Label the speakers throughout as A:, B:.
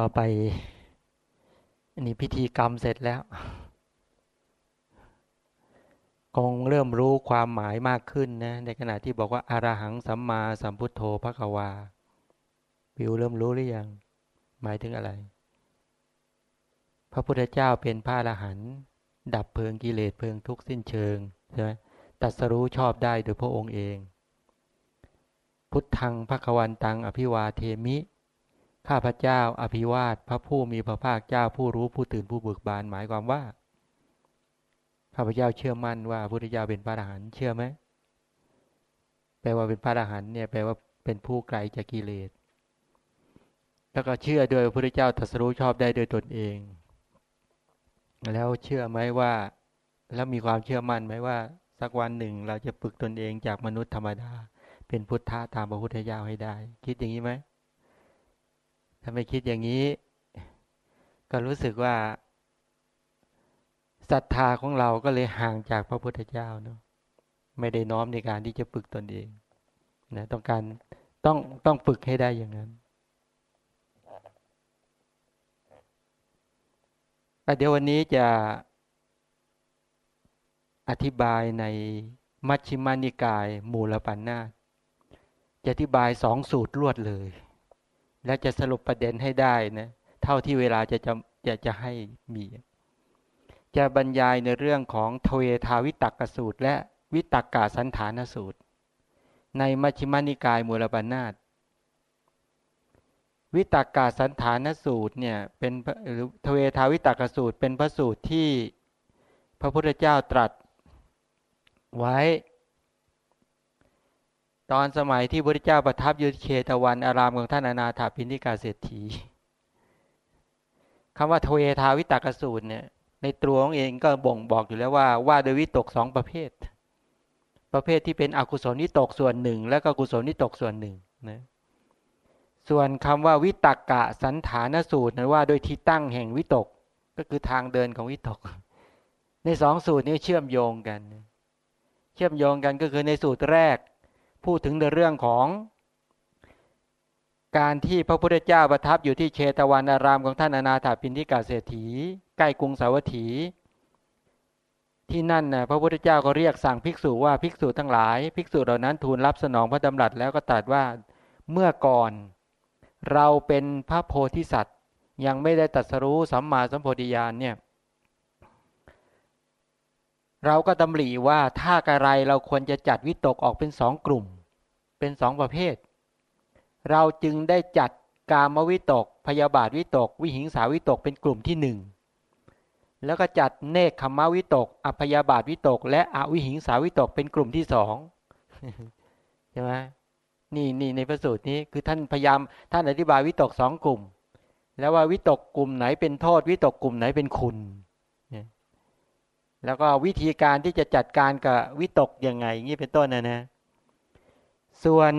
A: ต่อไป อันนี้พิธีกรรมเสร็จแล้ว คงเริ่มรู้ความหมายมากขึ้นนะ ในขณะที่บอกว่าอารหังสัมมาสัมพุทโธพระกวาวิวเริ่มรู้หรือยัง หมายถึงอะไร พระพุทธเจ้าเป็นพระอรหันต์ดับเพลิงกิเลสเพลิงทุกข์สิ้นเชิงใช่ไหมตัดสรู้ชอบได้โดยพระองค์เอง พุทธังพระควันตังอภิวาเทมิ ข้าพเจ้าอภิวาทพระผู้มีพระภาคเจ้าผู้รู้ผู้ตื่นผู้เบิกบานหมายความว่า ข้าพเจ้าเชื่อมั่นว่าพุทธเจ้าเป็นพระอรหันต์เชื่อไหมแปลว่าเป็นพระอรหันต์เนี่ยแปลว่าเป็นผู้ไกลจากกิเลส แล้วก็เชื่อด้วยพระพุทธเจ้าตรัสรู้ชอบได้โดยตนเอง แล้วเชื่อไหมว่า แล้วมีความเชื่อมั่นไหมว่า สักวันหนึ่งเราจะฝึกตนเองจากมนุษย์ธรรมดา เป็นพุทธะตามพระพุทธเจ้าให้ได้ คิดอย่างนี้ไหม ถ้าไม่คิดอย่างนี้ ก็รู้สึกว่าศรัทธาของเราก็เลยห่างจากพระพุทธเจ้าเนาะไม่ได้น้อมในการที่จะฝึกตนเองนะต้องการต้องต้องฝึกให้ได้อย่างนั้นเดี๋ยววันนี้จะอธิบายในมัชฌิมานิกาย มูลปัญนาจะอธิบายสองสูตรรวดเลย และจะสรุปประเด็นให้ได้นะเท่าที่เวลาจะจะจะจะให้มี จะบรรยายในเรื่องของทเวทาวิตักกสูตร และวิตักกาสันฐานสูตร ในมัชฌิมานิกายมูลปัญนาตวิตากาสันฐานสูตรเนี่ยเป็นหรือทเวทาวิตากสูตรเป็นพระสูตรที่พระพุทธเจ้าตรัสไว้ ตอนสมัยที่พระเจ้าประทับอยู่เชตวันอารามของท่านอนาถาพินิกาเศรษฐีคำว่าทเวทาวิตากสูตรเนี่ย ในตัวของเองก็บ่งบอกอยู่แล้วว่าว่าโดยวิตกสองประเภท ประเภทที่เป็นอกุศลนิตกส่วนหนึ่ง และก็กุศลนิตกส่วนหนึ่งนะส่วนคำว่าวิตกกะสันฐานสูตรนั้นว่าโดยที่ตั้งแห่งวิตกก็คือทางเดินของวิตก ในสองสูตรนี้เชื่อมโยงกัน เชื่อมโยงกันก็คือในสูตรแรก พูดถึงในเรื่องของการที่พระพุทธเจ้าประทับอยู่ที่เชตวันอารามของท่านอนาถาปินทิกาเศรษฐี ใกล้กรุงสาวัตถี ที่นั่นนะพระพุทธเจ้าก็เรียกสั่งภิกษุว่าภิกษุทั้งหลาย ภิกษุเหล่านั้นทูลรับสนองพระดำรัสแล้วก็ตรัสว่าเมื่อก่อน เราเป็นพระโพธิสัตว์ ยังไม่ได้ตรัสรู้สัมมาสัมโพธิญาณเนี่ยเราก็ตำหลีว่าถ้ากระไรเราควรจะจัดวิตกออกเป็นสองกลุ่ม เป็นสองประเภท เราจึงได้จัดกามวิตก พยาบาทวิตก วิหิงสาวิตกเป็นกลุ่มที่หนึ่งแล้วก็จัดเนคขมวิตกอพยาบาทวิตก และอวิหิงสาวิตกเป็นกลุ่มที่สองใช่ไหมนี่นี่ในพระสูตรนี้คือท่านพยายามท่านอธิบายวิตกสองกลุ่ม แล้วว่าวิตกกลุ่มไหนเป็นโทษ วิตกกลุ่มไหนเป็นคุณแล้วก็วิธีการที่จะจัดการกับวิตกยังไง อย่างนี้เป็นต้นนะนะ ส่วน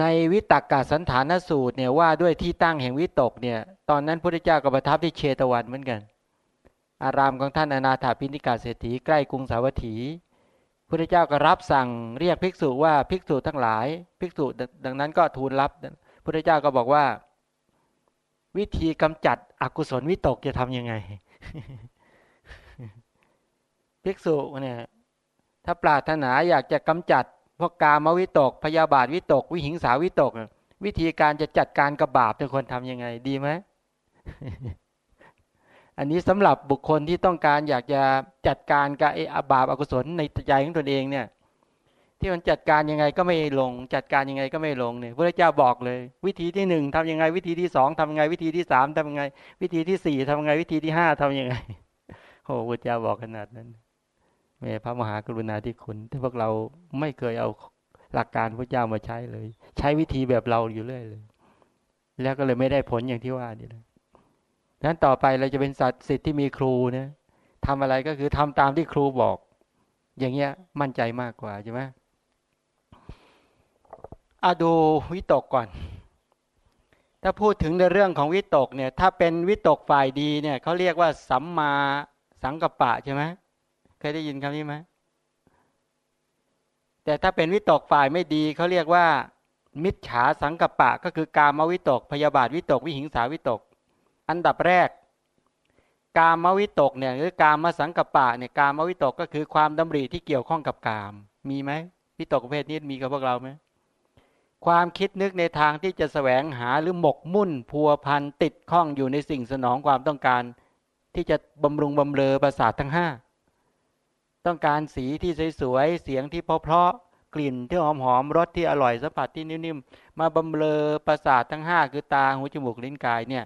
A: ในวิตกกาสันฐานสูตรเนี่ยว่าด้วยที่ตั้งแห่งวิตกเนี่ย ตอนนั้นพระเจ้าก็ประทับที่เชตวันเหมือนกัน อารามของท่านอนาถาพินิกาเศรษฐีใกล้กรุงสาวัตถีพระเจ้าก็รับสั่งเรียกภิกษุว่าภิกษุทั้งหลาย ภิกษุดังนั้นก็ทูลรับพระเจ้าก็บอกว่า วิธีกำจัดอกุศลวิตกจะทํำยังไง ภิกษุเนี่ย ถ้าปรารถนาอยากจะกำจัดพวกกามวิตก พยาบาทวิตก วิหิงสาวิตก วิธีการจะจัดการกับบาปเป็นคนทํำยังไงดีไหมอันนี้สำหรับบุคคลที่ต้องการอยากจะจัดการกับไอ้บาปอกุศลในใจของตนเองเนี่ย ที่มันจัดการยังไงก็ไม่ลง จัดการยังไงก็ไม่ลงเนี่ยพระเจ้าบอกเลย วิธีที่หนึ่งทำยังไง วิธีที่สองทำยังไง วิธีที่สามทำยังไง วิธีที่สี่ทำยังไง วิธีที่ห้าทำยังไงโอ้พระเจ้าบอกขนาดนั้น แม่พระมหากรุณาธิคุณที่พวกเราไม่เคยเอาหลักการพระเจ้ามาใช้เลย ใช้วิธีแบบเราอยู่เรื่อยเลย แล้วก็เลยไม่ได้ผลอย่างที่ว่านี่เลยนั้นต่อไปเราจะเป็นสัตว์สิทธิ์ที่มีครูนะทำอะไรก็คือทำตามที่ครูบอก อย่างเงี้ยมั่นใจมากกว่าใช่ไหมอาดูวิตกก่อน ถ้าพูดถึงในเรื่องของวิตกเนี่ย ถ้าเป็นวิตกฝ่ายดีเนี่ยเขาเรียกว่าสัมมาสังกปะใช่ไหม เคยได้ยินคำนี้ไหมแต่ถ้าเป็นวิตกฝ่ายไม่ดีเขาเรียกว่า มิจฉาสังกปะก็คือกามวิตก พยาบาทวิตก วิหิงสาวิตก อันดับแรก กามวิตกเนี่ยหรือกามสังกปะเนี่ยกามวิตกก็คือความดำริที่เกี่ยวข้องกับกาม มีไหมวิตกประเภทนี้มีกับพวกเราไหมความคิดนึกในทางที่จะแสวงหาหรือหมกมุ่นพัวพันติดข้องอยู่ในสิ่งสนองความต้องการ ที่จะบำรุงบำเรอประสาททั้งห้า ต้องการสีที่สวยๆ เสียงที่เพราะๆ กลิ่นที่หอมๆ รสที่อร่อย สัมผัสที่นิ่มๆ มาบำเรอประสาททั้งห้าคือตา หู จมูก ลิ้น กายเนี่ย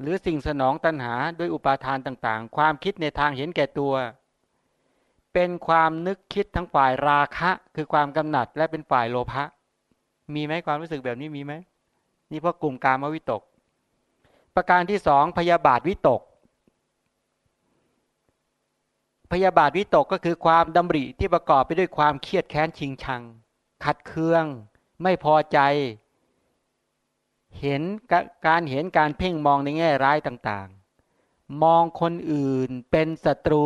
A: หรือสิ่งสนองตัณหาด้วยอุปาทานต่างๆ ความคิดในทางเห็นแก่ตัว เป็นความนึกคิดทั้งฝ่ายราคะ คือความกำหนัด และเป็นฝ่ายโลภะ มีไหมความรู้สึกแบบนี้มีไหม นี่เพราะกลุ่มการมวิตก ประการที่สองพยาบาทวิตก พยาบาทวิตกก็คือความดำริที่ประกอบไปด้วยความเครียดแค้นชิงชัง ขัดเคือง ไม่พอใจ เห็นการเห็นการเพ่งมองในแง่ร้ายต่างๆ มองคนอื่นเป็นศัตรู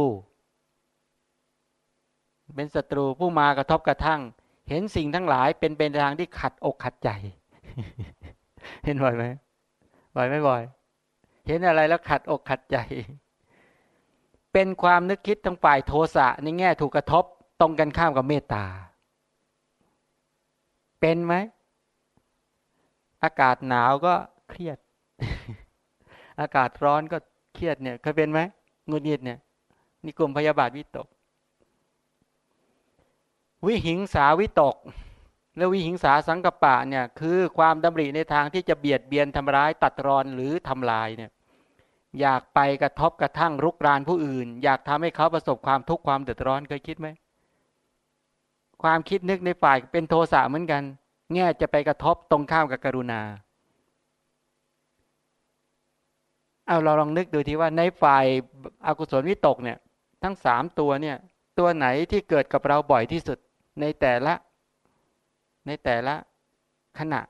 A: เป็นศัตรูผู้มากระทบกระทั่ง เห็นสิ่งทั้งหลายเป็นเป็นทางที่ขัดอกขัดใจ เห็นบ่อยไหมบ่อยไม่บ่อย เห็นอะไรแล้วขัดอกขัดใจ เป็นความนึกคิดทั้งฝ่ายโทสะในแง่ถูกกระทบตรงกันข้ามกับเมตตา เป็นไหม อากาศหนาวก็เครียด อากาศร้อนก็เครียดเนี่ยเคยเป็นไหมงุดหงิดเนี่ยนี่กลุ่มพยาบาทวิตก วิหิงสาวิตก และวิหิงสาสังกปะเนี่ย คือความดำริในทางที่จะเบียดเบียนทำร้ายตัดรอนหรือทำลายเนี่ย อยากไปกระทบกระทั่งรุกรานผู้อื่น อยากทำให้เขาประสบความทุกข์ความเดือดร้อนเคยคิดไหมความคิดนึกในฝ่ายเป็นโทสะเหมือนกัน แง่จะไปกระทบตรงข้ามกับกรุณา เอาเราลองนึกดูทีว่าในฝ่ายอากุศลวิตกเนี่ย ทั้งสามตัวเนี่ย ตัวไหนที่เกิดกับเราบ่อยที่สุดในแต่ละ ในแต่ละขณะ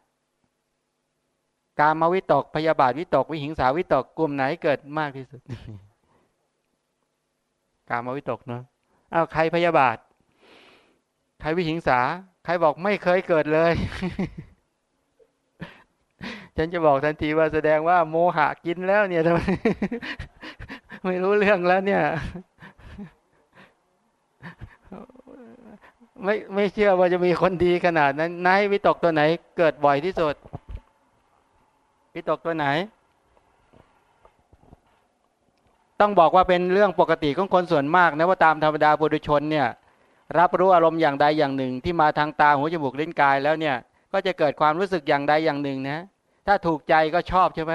A: การมาวิตกพยาบาทวิตกวิหิงสาวิตกกลุ่มไหนเกิดมากที่สุด การมาวิตกเนาะเอาใครพยาบาท ใครวิหิงสา ใครบอกไม่เคยเกิดเลย ฉันจะบอกทันทีว่าแสดงว่าโมหะกินแล้วเนี่ยทำไมไม่รู้เรื่องแล้วเนี่ย ไม่ไม่เชื่อว่าจะมีคนดีขนาดนั้นนายวิตกตัวไหน เกิดบ่อยที่สุด วิตกตัวไหน ต้องบอกว่าเป็นเรื่องปกติของคนส่วนมากนะว่าตามธรรมดาบุรุชนเนี่ยรับรู้อารมณ์อย่างใดอย่างหนึ่ง ที่มาทางตาหูจมูกลิ้นกายแล้วเนี่ย ก็จะเกิดความรู้สึกอย่างใดอย่างหนึ่งนะ ถ้าถูกใจก็ชอบใช่ไหม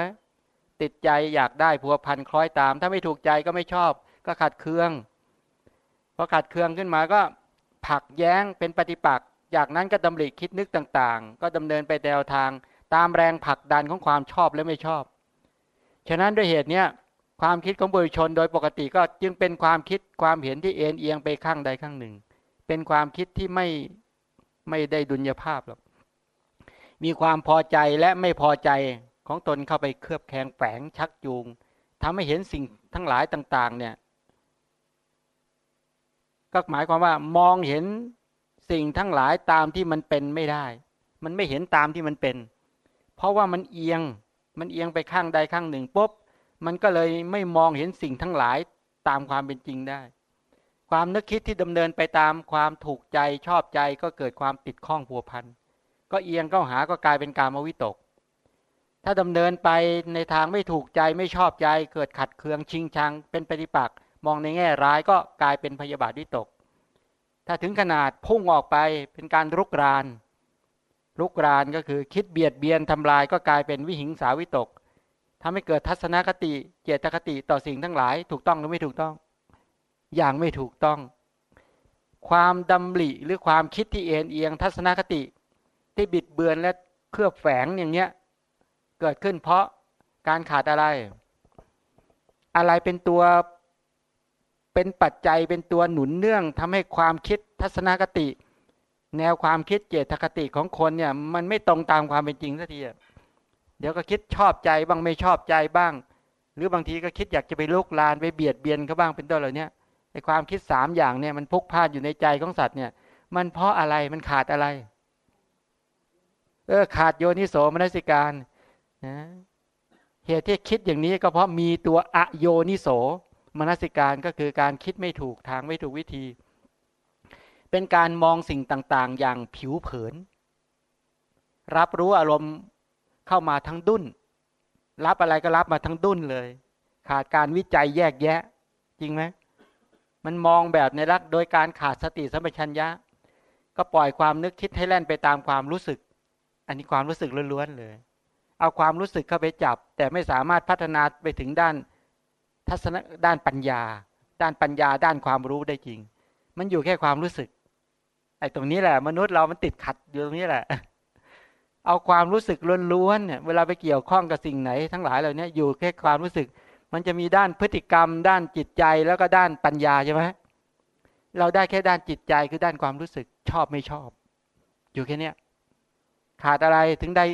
A: ติดใจอยากได้ผัวพันคล้อยตาม ถ้าไม่ถูกใจก็ไม่ชอบ ก็ขัดเคืองพอขัดเคืองขึ้นมาก็ผักแย้งเป็นปฏิปักษ์จากนั้นก็ดำริคิดนึกต่างๆ ก็ดำเนินไปแนวทาง ตามแรงผลักดันของความชอบและไม่ชอบ ฉะนั้นด้วยเหตุเนี้ยความคิดของบุคคลโดยปกติก็จึงเป็นความคิดความเห็นที่เอ็นเอียงไปข้างใดข้างหนึ่ง เป็นความคิดที่ไม่ไม่ได้ดุลยภาพหรอก มีความพอใจและไม่พอใจของตนเข้าไปเคลือบแคลงแฝงชักจูงทำให้เห็นสิ่งทั้งหลายต่าง ๆ เนี่ย ก็หมายความว่ามองเห็นสิ่งทั้งหลายตามที่มันเป็นไม่ได้ มันไม่เห็นตามที่มันเป็น เพราะว่ามันเอียง มันเอียงไปข้างใดข้างหนึ่งปุ๊บ มันก็เลยไม่มองเห็นสิ่งทั้งหลายตามความเป็นจริงได้ ความนึกคิดที่ดำเนินไปตามความถูกใจชอบใจก็เกิดความติดข้องผัวพัน ก็เอียงเข้าหาก็กลายเป็นการมวิตก ถ้าดำเนินไปในทางไม่ถูกใจไม่ชอบใจ เกิดขัดเคืองชิงชัง เป็นปฏิปักษ์มองในแง่ร้ายก็กลายเป็นพยาบาทวิตก ถ้าถึงขนาดพุ่งออกไปเป็นการรุกราน รุกรานก็คือคิดเบียดเบียนทำลายก็กลายเป็นวิหิงสาวิตกทำให้เกิดทัศนคติ เจตคติต่อสิ่งทั้งหลาย ถูกต้องหรือไม่ถูกต้อง อย่างไม่ถูกต้อง ความดำริหรือความคิดที่เอ็นเอียง ทัศนคติที่บิดเบือนและเคลือบแฝงอย่างเนี้ยเกิดขึ้นเพราะการขาดอะไร อะไรเป็นตัวเป็นปัจจัยเป็นตัวหนุนเนื่องทำให้ความคิดทัศนคติ แนวความคิดเจตคติของคนเนี่ย มันไม่ตรงตามความเป็นจริงสักทีเดี๋ยวก็คิดชอบใจบ้างไม่ชอบใจบ้าง หรือบางทีก็คิดอยากจะไปลุกลานไปเบียดเบียนเขาบ้างเป็นต้นเหล่านี้ไอความคิดสามอย่างเนี่ยมันพุกพาดอยู่ในใจของสัตว์เนี่ย มันเพราะอะไรมันขาดอะไรเออขาดโยนิโสมนสิการนะเหตุที่คิดอย่างนี้ก็เพราะมีตัวอโยนิโสมนสิการก็คือการคิดไม่ถูกทางไม่ถูกวิธี เป็นการมองสิ่งต่างๆ อย่างผิวเผิน รับรู้อารมณ์เข้ามาทั้งดุนรับอะไรก็รับมาทั้งดุนเลย ขาดการวิจัยแยกแยะ จริงไหมมันมองแบบในรักโดยการขาดสติสัมปชัญญะ ก็ปล่อยความนึกคิดให้แล่นไปตามความรู้สึก อันนี้ความรู้สึกล้วนๆเลย เอาความรู้สึกเข้าไปจับ แต่ไม่สามารถพัฒนาไปถึงด้านทัศนะด้านปัญญา ด้านปัญญาด้านความรู้ได้จริง มันอยู่แค่ความรู้สึก ไอ้ตรงนี้แหละ มนุษย์เรามันติดขัดอยู่ตรงนี้แหละ เอาความรู้สึกล้วนๆเนี่ยเวลาไปเกี่ยวข้องกับสิ่งไหน ทั้งหลายเหล่านี้อยู่แค่ความรู้สึก มันจะมีด้านพฤติกรรม ด้านจิตใจแล้วก็ด้านปัญญาใช่ไหมเราได้แค่ด้านจิตใจคือด้านความรู้สึกชอบไม่ชอบ อยู่แค่เนี้ยขาดอะไรถึงได้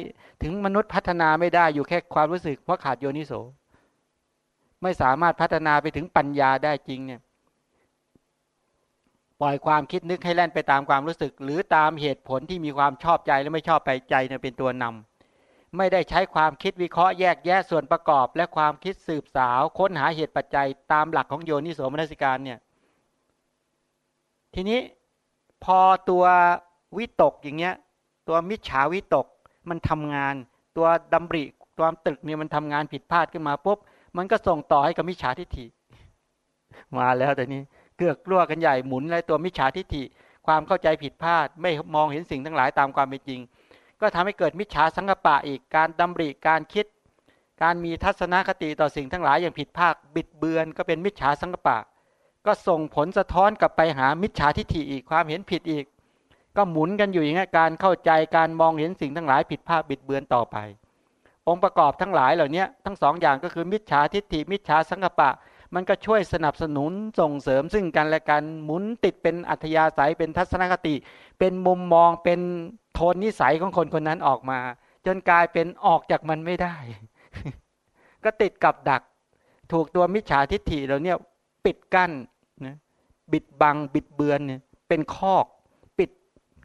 A: ถึงมนุษย์พัฒนาไม่ได้อยู่แค่ความรู้สึก เพราะขาดโยนิโส ไม่สามารถพัฒนาไปถึงปัญญาได้จริงเนี่ย ปล่อยความคิดนึกให้แล่นไปตามความรู้สึก หรือตามเหตุผลที่มีความชอบใจและไม่ชอบไปใจเป็นตัวนำไม่ได้ใช้ความคิดวิเคราะห์แยกแยะส่วนประกอบ และความคิดสืบสาว ค้นหาเหตุปัจจัยตามหลักของโยนิโสมนสิการเนี่ยทีนี้พอตัววิตกอย่างเงี้ยตัวมิจฉาวิตกมันทำงาน ตัวดำริตัวตึกเนี่ยมันทำงานผิดพลาดขึ้นมาปุ๊บมันก็ส่งต่อให้กับมิจฉาทิฏฐิ มาแล้วแต่นี้ กือกกลัวกันใหญ่หมุนเลยตัวมิจฉาทิฏฐิ ความเข้าใจผิดพลาด ไม่มองเห็นสิ่งทั้งหลายตามความเป็นจริง ก็ทำให้เกิดมิจฉาสังกปะอีกการดำริการคิด การมีทัศนคติต่อสิ่งทั้งหลายอย่างผิดพลาดบิดเบือนก็เป็นมิจฉาสังกปะ ก็ส่งผลสะท้อนกลับไปหามิจฉาทิฏฐิอีกความเห็นผิดอีก ก็หมุนกันอยู่อย่างนี้การเข้าใจการมองเห็นสิ่งทั้งหลายผิดพลาดบิดเบือนต่อไป องค์ประกอบทั้งหลายเหล่านี้ทั้งสองอย่างก็คือมิจฉาทิฏฐิมิจฉาสังกปะ มันก็ช่วยสนับสนุนส่งเสริมซึ่งกันและกันหมุนติดเป็นอัธยาศัยเป็นทัศนคติ เป็นมุมมองเป็นโทนนิสัยของคนคนนั้นออกมา จนกลายเป็นออกจากมันไม่ได้ ก็ติดกับดัก ถูกตัวมิจฉาทิฏฐิเราเนี่ยปิดกั้นนะบิดบังบิดเบือนเนี่ยเป็นคอกปิด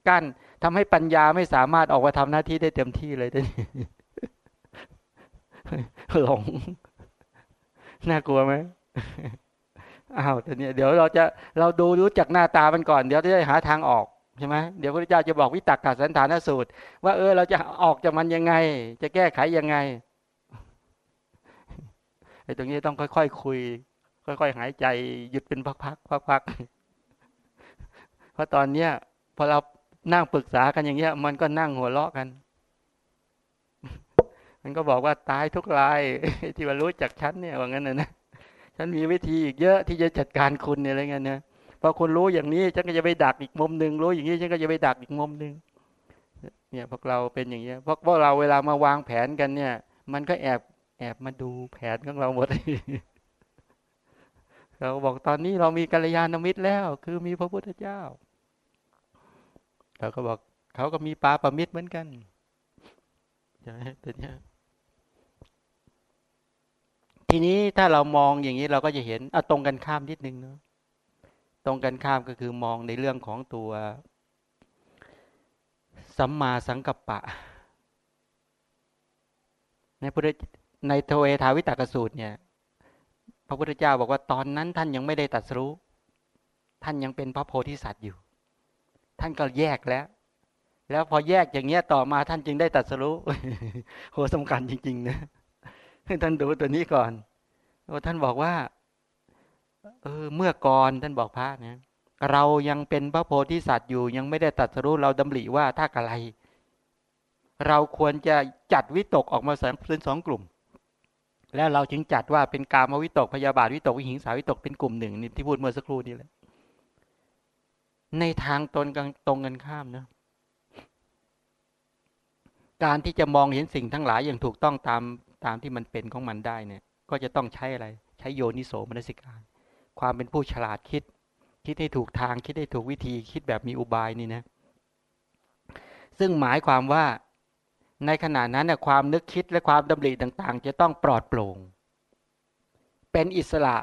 A: กั้นทำให้ปัญญาไม่สามารถออกมาทำหน้าที่ได้เต็มที่เลยทีหลง น่ากลัวไหม อ้าวแต่เนี้ยเดี๋ยวเราจะเราดูรู้จักหน้าตามันก่อน เดี๋ยวจะได้หาทางออกใช่ไหมเดี๋ยวพระเจ้าจะบอกวิตกกสันฐานสูตร ว่าเออเราจะออกจากมันยังไง จะแก้ไขยังไงไอ้ตรงนี้ต้องค่อยๆคุย ค่อยๆหายใจหยุดเป็นพักๆพักๆเพราะตอนเนี้ยพอเรานั่งปรึกษากันอย่างเงี้ย มันก็นั่งหัวเราะกัน มันก็บอกว่าตายทุกรายที่ว่ารู้จักฉันเนี่ยว่างั้นนะนะ ฉันมีวิธีอีกเยอะที่จะจัดการคุณเนี่ยอะไรเงี้ยนะพอคุณรู้อย่างนี้ฉันก็จะไปดักอีกมุมหนึ่งรู้อย่างนี้ฉันก็จะไปดักอีกมุมหนึ่งเนี่ยพวกเราเป็นอย่างเงี้ยเพราะพวกเราเวลามาวางแผนกันเนี่ย มันก็แอบแอบมาดูแผนของเราหมดเราบอกตอนนี้เรามีกัลยาณมิตรแล้ว คือมีพระพุทธเจ้าเราก็บอกเขาก็มีปาปมิตรเหมือนกันใช่ไหมตัวเนี้ย ทีนี้ถ้าเรามองอย่างนี้เราก็จะเห็นเอาตรงกันข้ามนิดนึงเนาะตรงกันข้ามก็คือมองในเรื่องของตัว สัมมาสังกัปปะ ในพุทธในโทเอทาวิตากสูตรเนี่ย พระพุทธเจ้าบอกว่าตอนนั้นท่านยังไม่ได้ตัดสู้ ท่านยังเป็นพระโพธิสัตว์อยู่ ท่านก็แยกแล้ว แล้วพอแยกอย่างเงี้ยต่อมาท่านจึงได้ตัดสู้โหสำคัญจริง ๆ นะ ท่านดูตัวนี้ก่อนท่านบอกว่า เออเมื่อก่อนท่านบอกพระนะเรายังเป็นพระโพธิสัตว์อยู่ ยังไม่ได้ตัดสรู้เราดำริว่าถ้าอะไร เราควรจะจัดวิตกออกมาสองเป็นสองกลุ่ม แล้วเราจึงจัดว่าเป็นกามวิตกพยาบาทวิตกวิหิงสาวิตกเป็นกลุ่มหนึ่งนี่ที่พูดเมื่อสักครู่นี้แหละในทางตนกงตรงกันข้ามนะการที่จะมองเห็นสิ่งทั้งหลายอย่างถูกต้องตาม ตามที่มันเป็นของมันได้เนี่ย ก็จะต้องใช้อะไร ใช้โยนิโสมนสิการ ความเป็นผู้ฉลาดคิด คิดให้ถูกทางคิดให้ถูกวิธีคิดแบบมีอุบายนี่นะ ซึ่งหมายความว่าในขณะนั้นเนี่ยความนึกคิดและความดำริต่าง ๆ จะต้องปลอดโปร่ง เป็นอิสระ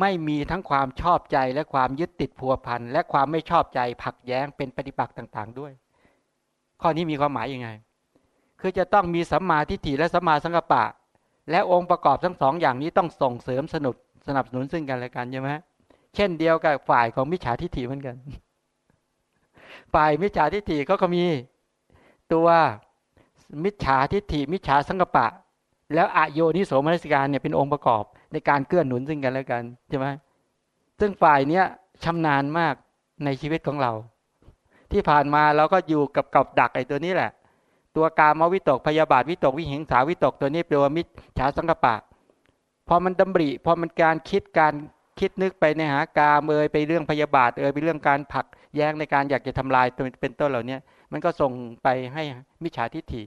A: ไม่มีทั้งความชอบใจและความยึดติดพัวพันและความไม่ชอบใจผักแย้งเป็นปฏิปักษ์ต่าง ๆ ด้วย ข้อนี้มีความหมายยังไง คือจะต้องมีสัมมาทิฏฐิและสัมมาสังกัปปะ และองค์ประกอบทั้งสองอย่างนี้ต้องส่งเสริมสนุดสนับสนุนซึ่งกันและกันใช่ไหมเช่นเดียวกับฝ่ายของมิจฉาทิฏฐิเหมือนกัน ฝ่ายมิจฉาทิฏฐิเขาก็มีตัวมิจฉาทิฏฐิ มิจฉาสังกปะ แล้วอโยนิโสมนสิการเนี่ยเป็นองค์ประกอบในการเกื้อหนุนซึ่งกันและกันใช่ไหมซึ่งฝ่ายเนี้ยชำนาญมากในชีวิตของเรา ที่ผ่านมาเราก็อยู่กับกับดักไอ้ตัวนี้แหละ ตัวกามวิตกพยาบาทวิตกวิหิงสาวิตกตัวนี้เป็นวมิจฉาสังกปะพอมันดำริพอมันการคิดการคิดนึกไปในหากาเอยไปเรื่องพยาบาทเอยไปเรื่องการผักแย้งในการอยากจะทำลายเป็นต้นเหล่านี้มันก็ส่งไปให้มิจฉาทิฏฐิ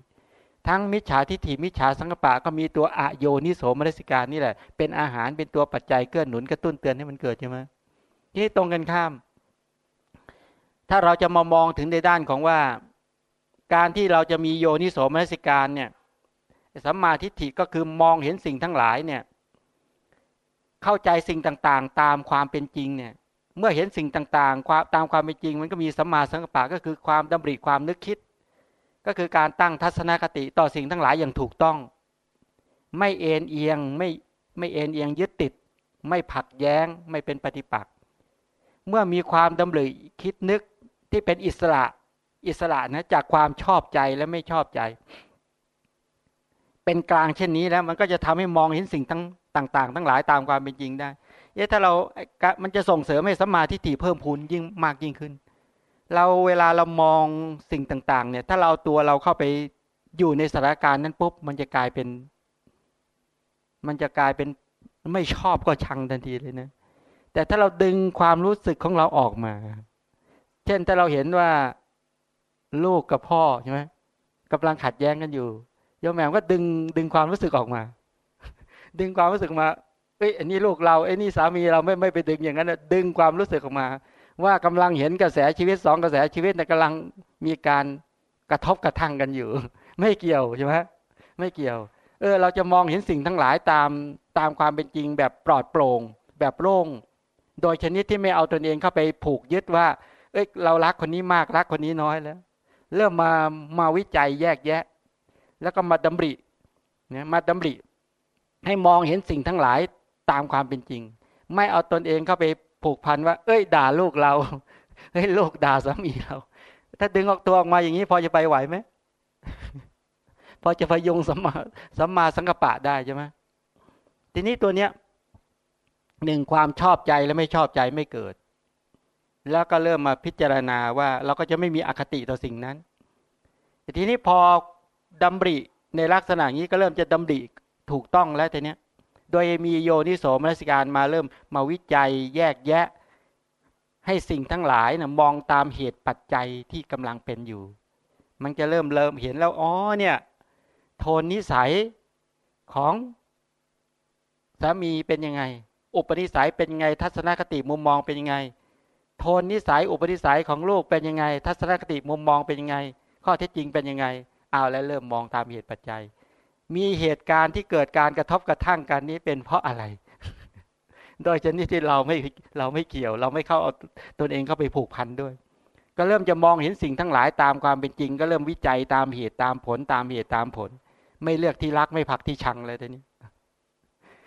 A: ทั้งมิจฉาทิฏฐิมิจฉาสังกปะก็มีตัวอโยนิโสมนสิการนี่แหละ เป็นอาหารเป็นตัวปัจจัยเกื้อหนุนกระตุ้นเตือนให้มันเกิดใช่ไหมที่ตรงกันข้าม ถ้าเราจะมามองถึงในด้านของว่า การที่เราจะมีโยนิโสมนสิการเนี่ยสัมมาทิฏฐิก็คือมองเห็นสิ่งทั้งหลายเนี่ยเข้าใจสิ่งต่างๆ ตามความเป็นจริงเนี่ยเมื่อเห็นสิ่งต่างๆความตามความเป็นจริง มันก็มีสัมมาสังกัปปะก็คือความดำริความนึกคิด ก็คือการตั้งทัศนคติต่อสิ่งทั้งหลายอย่างถูกต้อง ไม่เอ็นเอียงไม่ไม่เอ็นเอียงยึดติด ไม่ผักแย้งไม่เป็นปฏิปักษ์เมื่อมีความดำริคิดนึกที่เป็นอิสระ อิสระนะจากความชอบใจและไม่ชอบใจ เป็นกลางเช่นนี้แล้ว มันก็จะทำให้มองเห็นสิ่งทั้งต่าง ๆ ทั้งหลายตามความเป็นจริงได้เอ๊ะถ้าเรา มันจะส่งเสริมให้สมาธิฏฐิเพิ่มพูนยิ่งมากยิ่งขึ้น เราเวลาเรามองสิ่งต่าง ๆ เนี่ย ถ้าเราตัวเราเข้าไปอยู่ในสถานการณ์นั้นปุ๊บ มันจะกลายเป็น มันจะกลายเป็นไม่ชอบก็ชังทันทีเลยนะ แต่ถ้าเราดึงความรู้สึกของเราออกมา เช่นถ้าเราเห็นว่า ลูกกับพ่อใช่ไหมกำลังขัดแย้งกันอยู่โยมแมวก็ดึงดึงความรู้สึกออกมา ดึงความรู้สึกมาเอ้ยอันนี้ลูกเราไอ้นี่สามีเราไม่ไม่ไปดึงอย่างนั้นดึงความรู้สึกออกมา ว่ากำลังเห็นกระแสชีวิตสองกระแสชีวิตในกำลังมีการกระทบกระทั่งกันอยู่ ไม่เกี่ยวใช่ไหมไม่เกี่ยว เออ เราจะมองเห็นสิ่งทั้งหลายตามตามความเป็นจริงแบบปลอดโปร่ง แบบโล่งโดยชนิดที่ไม่เอาตนเองเข้าไปผูกยึดว่า เอ้ยเรารักคนนี้มากรักคนนี้น้อยแล้ว เริ่มมามาวิจัยแยกแยะ แล้วก็มาดำริเนี่ยมาดำริ ให้มองเห็นสิ่งทั้งหลายตามความเป็นจริง ไม่เอาตนเองเข้าไปผูกพันว่า เอ้ย ด่าลูกเราเฮ้ยลูกด่าสามีเรา ถ้าดึงออกตัวออกมาอย่างนี้ พอจะไปไหวไหมพอจะพยุงสัมมาสัมมาสังกปะได้ใช่ไหมทีนี้ตัวเนี้ยหนึ่งความชอบใจและไม่ชอบใจไม่เกิด แล้วก็เริ่มมาพิจารณาว่าเราก็จะไม่มีอคติต่อสิ่งนั้นทีนี้พอดำริในลักษณะนี้ก็เริ่มจะดำริถูกต้องแล้วทีเนี้ยโดยมีโยนิโสมนสิการมาเริ่มมาวิจัยแยกแยะ ให้สิ่งทั้งหลายนะมองตามเหตุปัจจัยที่กำลังเป็นอยู่ มันจะเริ่มเริ่มเห็นแล้วอ๋อเนี่ยโทนนิสัยของสามีเป็นยังไง อุปนิสัยเป็นยังไง ทัศนคติมุมมองเป็นยังไง โทนนิสัยอุปนิสัยของลูกเป็นยังไง ทัศนคติมุมมองเป็นยังไง ข้อเท็จจริงเป็นยังไงเอาแล้วเริ่มมองตามเหตุปัจจัย มีเหตุการณ์ที่เกิดการกระทบกระทั่งกันนี้เป็นเพราะอะไร โดยชนิดที่เราไม่เราไม่เกี่ยว เราไม่เข้าเอาตนเองเข้าไปผูกพันด้วย ก็เริ่มจะมองเห็นสิ่งทั้งหลายตามความเป็นจริง ก็เริ่มวิจัยตามเหตุตามผลตามเหตุตามผล ไม่เลือกที่รักไม่ผักที่ชังเลยทีนี้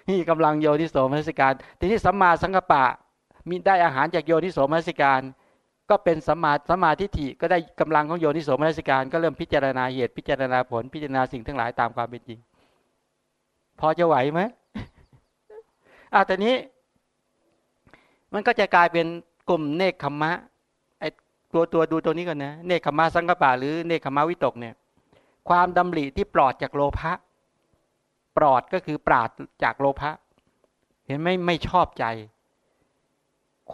A: นี่กำลังโยนิโสมนสิการ ทีนี้สัมมาสังกปะ มีได้อาหารจากโยนิโสมนสิการ ก็เป็นสมาสมาธิฏฐิก็ได้กำลังของโยนิโสมนสิการ ก็เริ่มพิจารณาเหตุพิจารณาผลพิจารณาสิ่งทั้งหลายตามความเป็นจริง พอจะไหวไหมอะแต่นี้ มันก็จะกลายเป็นกลุ่มเนคขมะไอตัวตัวดูตัวนี้ก่อนนะเนคขมะสังกปะหรือเนคขมะวิตกเนี่ย ความดำริที่ปลอดจากโลภะปลอดก็คือปราดจากโลภะเห็นไหมไม่ชอบใจ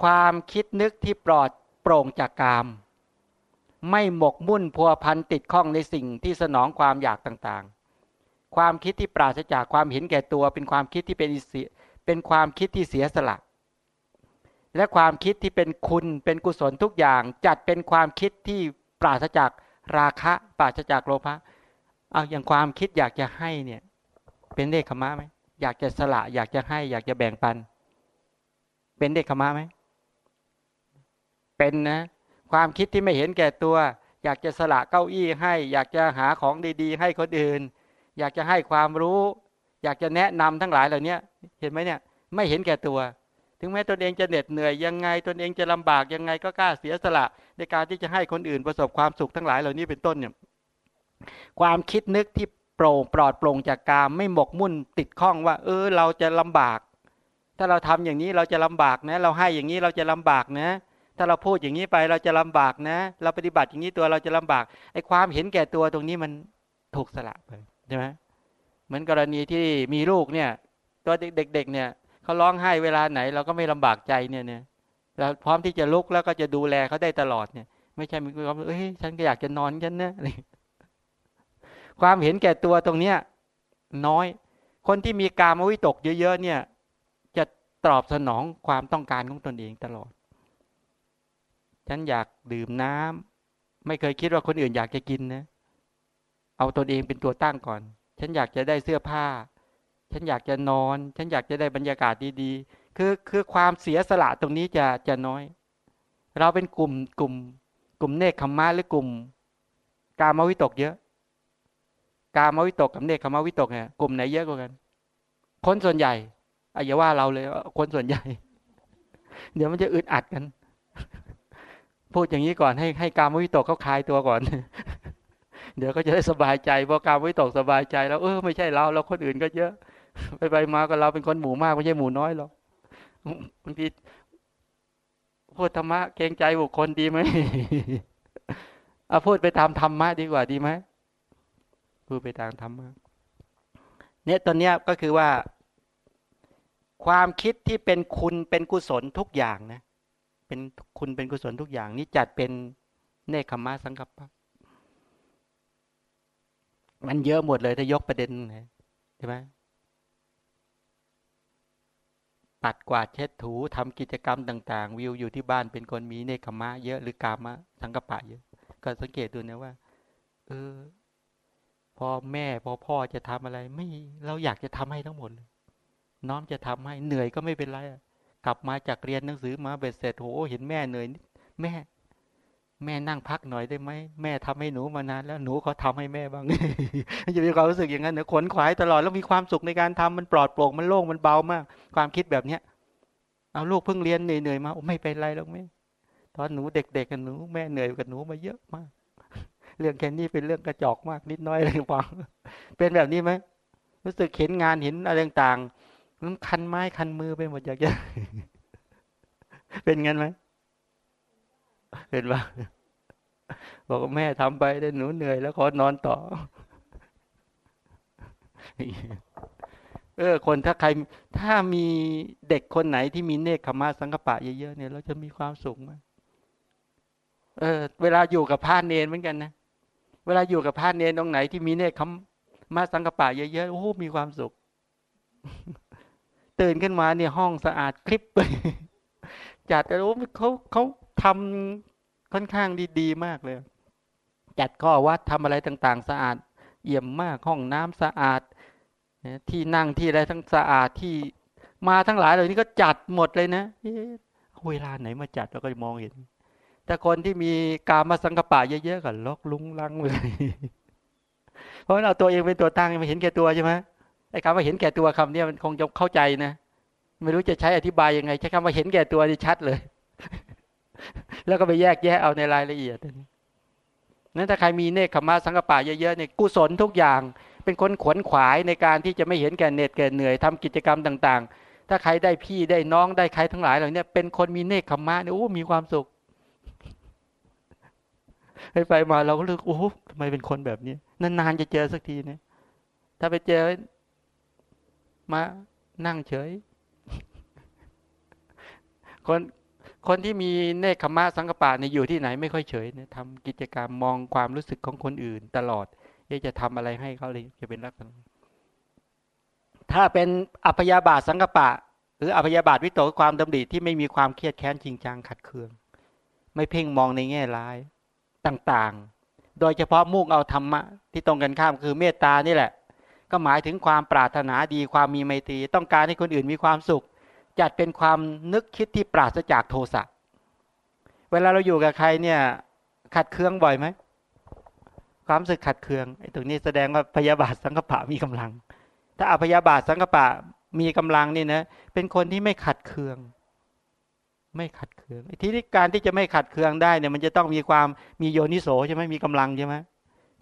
A: ความคิดนึกที่ปลอดโปร่งจากกาม ไม่หมกมุ่นพัวพันติดข้องในสิ่งที่สนองความอยากต่างๆ ความคิดที่ปราศจากความเห็นแก่ตัว เป็นความคิดที่เป็นเป็นความคิดที่เสียสละ และความคิดที่เป็นคุณเป็นกุศลทุกอย่าง จัดเป็นความคิดที่ปราศจากราคะ ปราศจากโลภะเอาอย่างความคิดอยากจะให้เนี่ย เป็นเดชขมะไหมอยากจะสละ อยากจะให้ อยากจะแบ่งปัน เป็นเดชขมะไหม เป็นนะ ความคิดที่ไม่เห็นแก่ตัว อยากจะสละเก้าอี้ให้ อยากจะหาของดีๆ ให้คนอื่น อยากจะให้ความรู้ อยากจะแนะนำทั้งหลายเหล่านี้เห็นไหมเนี่ย ไม่เห็นแก่ตัว ถึงแม้ตนเองจะเหน็ดเหนื่อยยังไง ตนเองจะลำบากยังไงก็กล้าเสียสละ ในการที่จะให้คนอื่นประสบความสุขทั้งหลายเหล่านี้เป็นต้นเนี่ยความคิดนึกที่โปร่งปลอดโปร่งจากกามไม่หมกมุ่นติดข้องว่า เออเราจะลำบาก ถ้าเราทำอย่างนี้เราจะลำบากนะ เราให้อย่างนี้เราจะลำบากนะ ถ้าเราพูดอย่างนี้ไปเราจะลำบากนะ เราปฏิบัติอย่างนี้ตัวเราจะลำบากไอ้ความเห็นแก่ตัวตรงนี้มันถูกสละไปใช่ไหมเหมือนกรณีที่มีลูกเนี่ย ตัวเด็กๆเนี่ยเขาร้องไห้เวลาไหน เราก็ไม่ลำบากใจเนี่ยเนี่ยเราพร้อมที่จะลุกแล้วก็จะดูแลเขาได้ตลอดเนี่ย ไม่ใช่มีความเอ้ยฉันก็อยากจะนอนฉันนะความเห็นแก่ตัวตรงเนี้ยน้อย คนที่มีการมวิตกเยอะๆเนี่ย จะตอบสนองความต้องการของตนเองตลอด ฉันอยากดื่มน้ำไม่เคยคิดว่าคนอื่นอยากจะกินนะ เอาตนเองเป็นตัวตั้งก่อน ฉันอยากจะได้เสื้อผ้า ฉันอยากจะนอน ฉันอยากจะได้บรรยากาศดีๆ คือคือความเสียสละตรงนี้จะจะน้อย เราเป็นกลุ่มกลุ่ม กลุ่มเนคขมมะหรือกลุ่ม กามวิตกเยอะ กามวิตกกับเนคขมวิตกเนี่ยกลุ่มไหนเยอะกว่ากัน คนส่วนใหญ่อย่าว่าเราเลย คนส่วนใหญ่ เดี๋ยวมันจะอึดอัดกัน พูดอย่างนี้ก่อนให้ให้กามวิตกเขาคลายตัวก่อน เดี๋ยวก็จะได้สบายใจพอกามวิตกสบายใจ แล้วเออไม่ใช่เราเราคนอื่นก็เยอะ ไปไปมาก็เราเป็นคนหมู่มากไม่ใช่หมู่น้อยหรอกบางทีพูดธรรมะเกรงใจบุคคลดีไหมเอาพูดไปตามธรรมะดีกว่าดีไหมพูดไปทางธรรมะเนี่ยตอนเนี้ยก็คือว่า ความคิดที่เป็นคุณเป็นกุศลทุกอย่างนะ เป็นคุณเป็นกุศลทุกอย่างนี่จัดเป็นเนคขมาสังกัปปะมันเยอะหมดเลยถ้ายกประเด็นใช่ไหมปัดกวาดเช็ดถูทำกิจกรรมต่าง ๆ วิวอยู่ที่บ้านเป็นคนมีเนคขมะเยอะหรือกามะสังกปะเยอะ ก็สังเกตดูนะว่า เออพอแม่พอพ่อจะทำอะไร ไม่เราอยากจะทำให้ทั้งหมดน้อมจะทำให้เหนื่อยก็ไม่เป็นไร กลับมาจากเรียนหนังสือมาเบ็ดเสร็จโหเห็นแม่เหนื่อยแม่ แม่นั่งพักหน่อยได้ไหมแม่ทำให้หนูมานานแล้วหนูเขาทาให้แม่บ้างจะมีความรู้สึกอย่างนั้นเนอะขนขวายตลอดแล้วมีความสุขในการทำมันปลอดโปร่งมันโล่งมันเบามาก ความคิดแบบเนี้ยเอาลูกเพิ่งเรียนเหนื่อยๆมาไม่เป็นไรหรอกแม่ตอนหนูเด็กๆกับหนูแม่เหนื่อยกับหนูมาเยอะมาก เรื่องแค่นี้เป็นเรื่องกระจอกมากนิดน้อยอะไรฟังเป็นแบบนี้ไหมรู้สึกเห็นงานเห็นอะไรต่างๆ มันคันไม้คันมือไปหมดอยากจะเป็นงั้นไหมเป็นว่าบอกว่าแม่ทำไปได้หนูเหนื่อยแล้วขอนอนต่อ เออ คนถ้าใคร ถ้ามีเด็กคนไหนที่มีเนคขมาสังกปะเยอะๆเนี่ยเราจะมีความสุขมากเออ เวลาอยู่กับพระเนนเหมือนกันนะเวลาอยู่กับพระเนรตรงไหนที่มีเนคคำมาสังกปะเยอะๆโอ้มีความสุข ตื่นขึ้นมาเนี่ยห้องสะอาดคลิปไปจัดแต่โอ้เขาเขาทำค่อนข้างดีๆมากเลย จัดข้อวัดทำอะไรต่างๆ สะอาดเยี่ยมมากห้องน้ำสะอาดที่นั่งที่อะไรทั้งสะอาดที่มาทั้งหลายเหล่านี้ก็จัดหมดเลยนะเวลาไหนมาจัดเราก็มองเห็น แต่คนที่มีการมาสังกปะเยอะๆก็ลกลุงลังเลย เพราะเราตัวเองเป็นตัวตั้งไม่เห็นแก่ตัวใช่ไหม ไอ้คำว่าเห็นแก่ตัวคำนี้มันคงจะเข้าใจนะไม่รู้จะใช้อธิบายยังไง ใช้คำว่าเห็นแก่ตัวนี่ชัดเลย แล้วก็ไปแยกแยะเอาในรายละเอียดนั้นถ้าใครมีเนคขมาสังกปะเยอะๆเนี่ยกุศลทุกอย่าง เป็นคนขวนขวายในการที่จะไม่เห็นแก่เน็ดแก่เหนื่อยทำกิจกรรมต่าง ๆ ถ้าใครได้พี่ได้น้องได้ใครทั้งหลายเหล่านี้เป็นคนมีเนคขมาเนี่ยโอ้มีความสุขไปไปมาเราก็รู้โอ้ทำไมเป็นคนแบบนี้นานๆจะเจอสักทีเนี่ยถ้าไปเจอ มานั่งเฉย คนคนที่มีเนคขมะสังกปะเนี่ยอยู่ที่ไหนไม่ค่อยเฉยเนี่ยทำกิจกรรมมองความรู้สึกของคนอื่น ตลอดจะทำอะไรให้เขาเลยจะเป็นลักษณะถ้าเป็นอัพยาบาทสังกปะ หรืออัพยาบาทวิโตความดำริที่ไม่มีความเครียดแค้นจริงจังขัดเคือง ไม่เพ่งมองในแง่ร้ายต่างๆ โดยเฉพาะมุ่งเอาธรรมะที่ตรงกันข้ามคือเมตตานี่แหละ ก็หมายถึงความปรารถนาดีความมีไมตรี ต้องการให้คนอื่นมีความสุข จัดเป็นความนึกคิดที่ปราศจากโทสะเวลาเราอยู่กับใครเนี่ยขัดเคืองบ่อยไหมความสึกขัดเคืองไอ้ตรงนี้แสดงว่าพยาบาทสังกปะมีกำลัง ถ้าอพยาบาทสังกปะมีกำลังนี่นะเป็นคนที่ไม่ขัดเคือง ไม่ขัดเคืองที่การที่จะไม่ขัดเคืองได้เนี่ยมันจะต้องมีความมีโยนิโสใช่ไหมมีกำลังใช่ไหม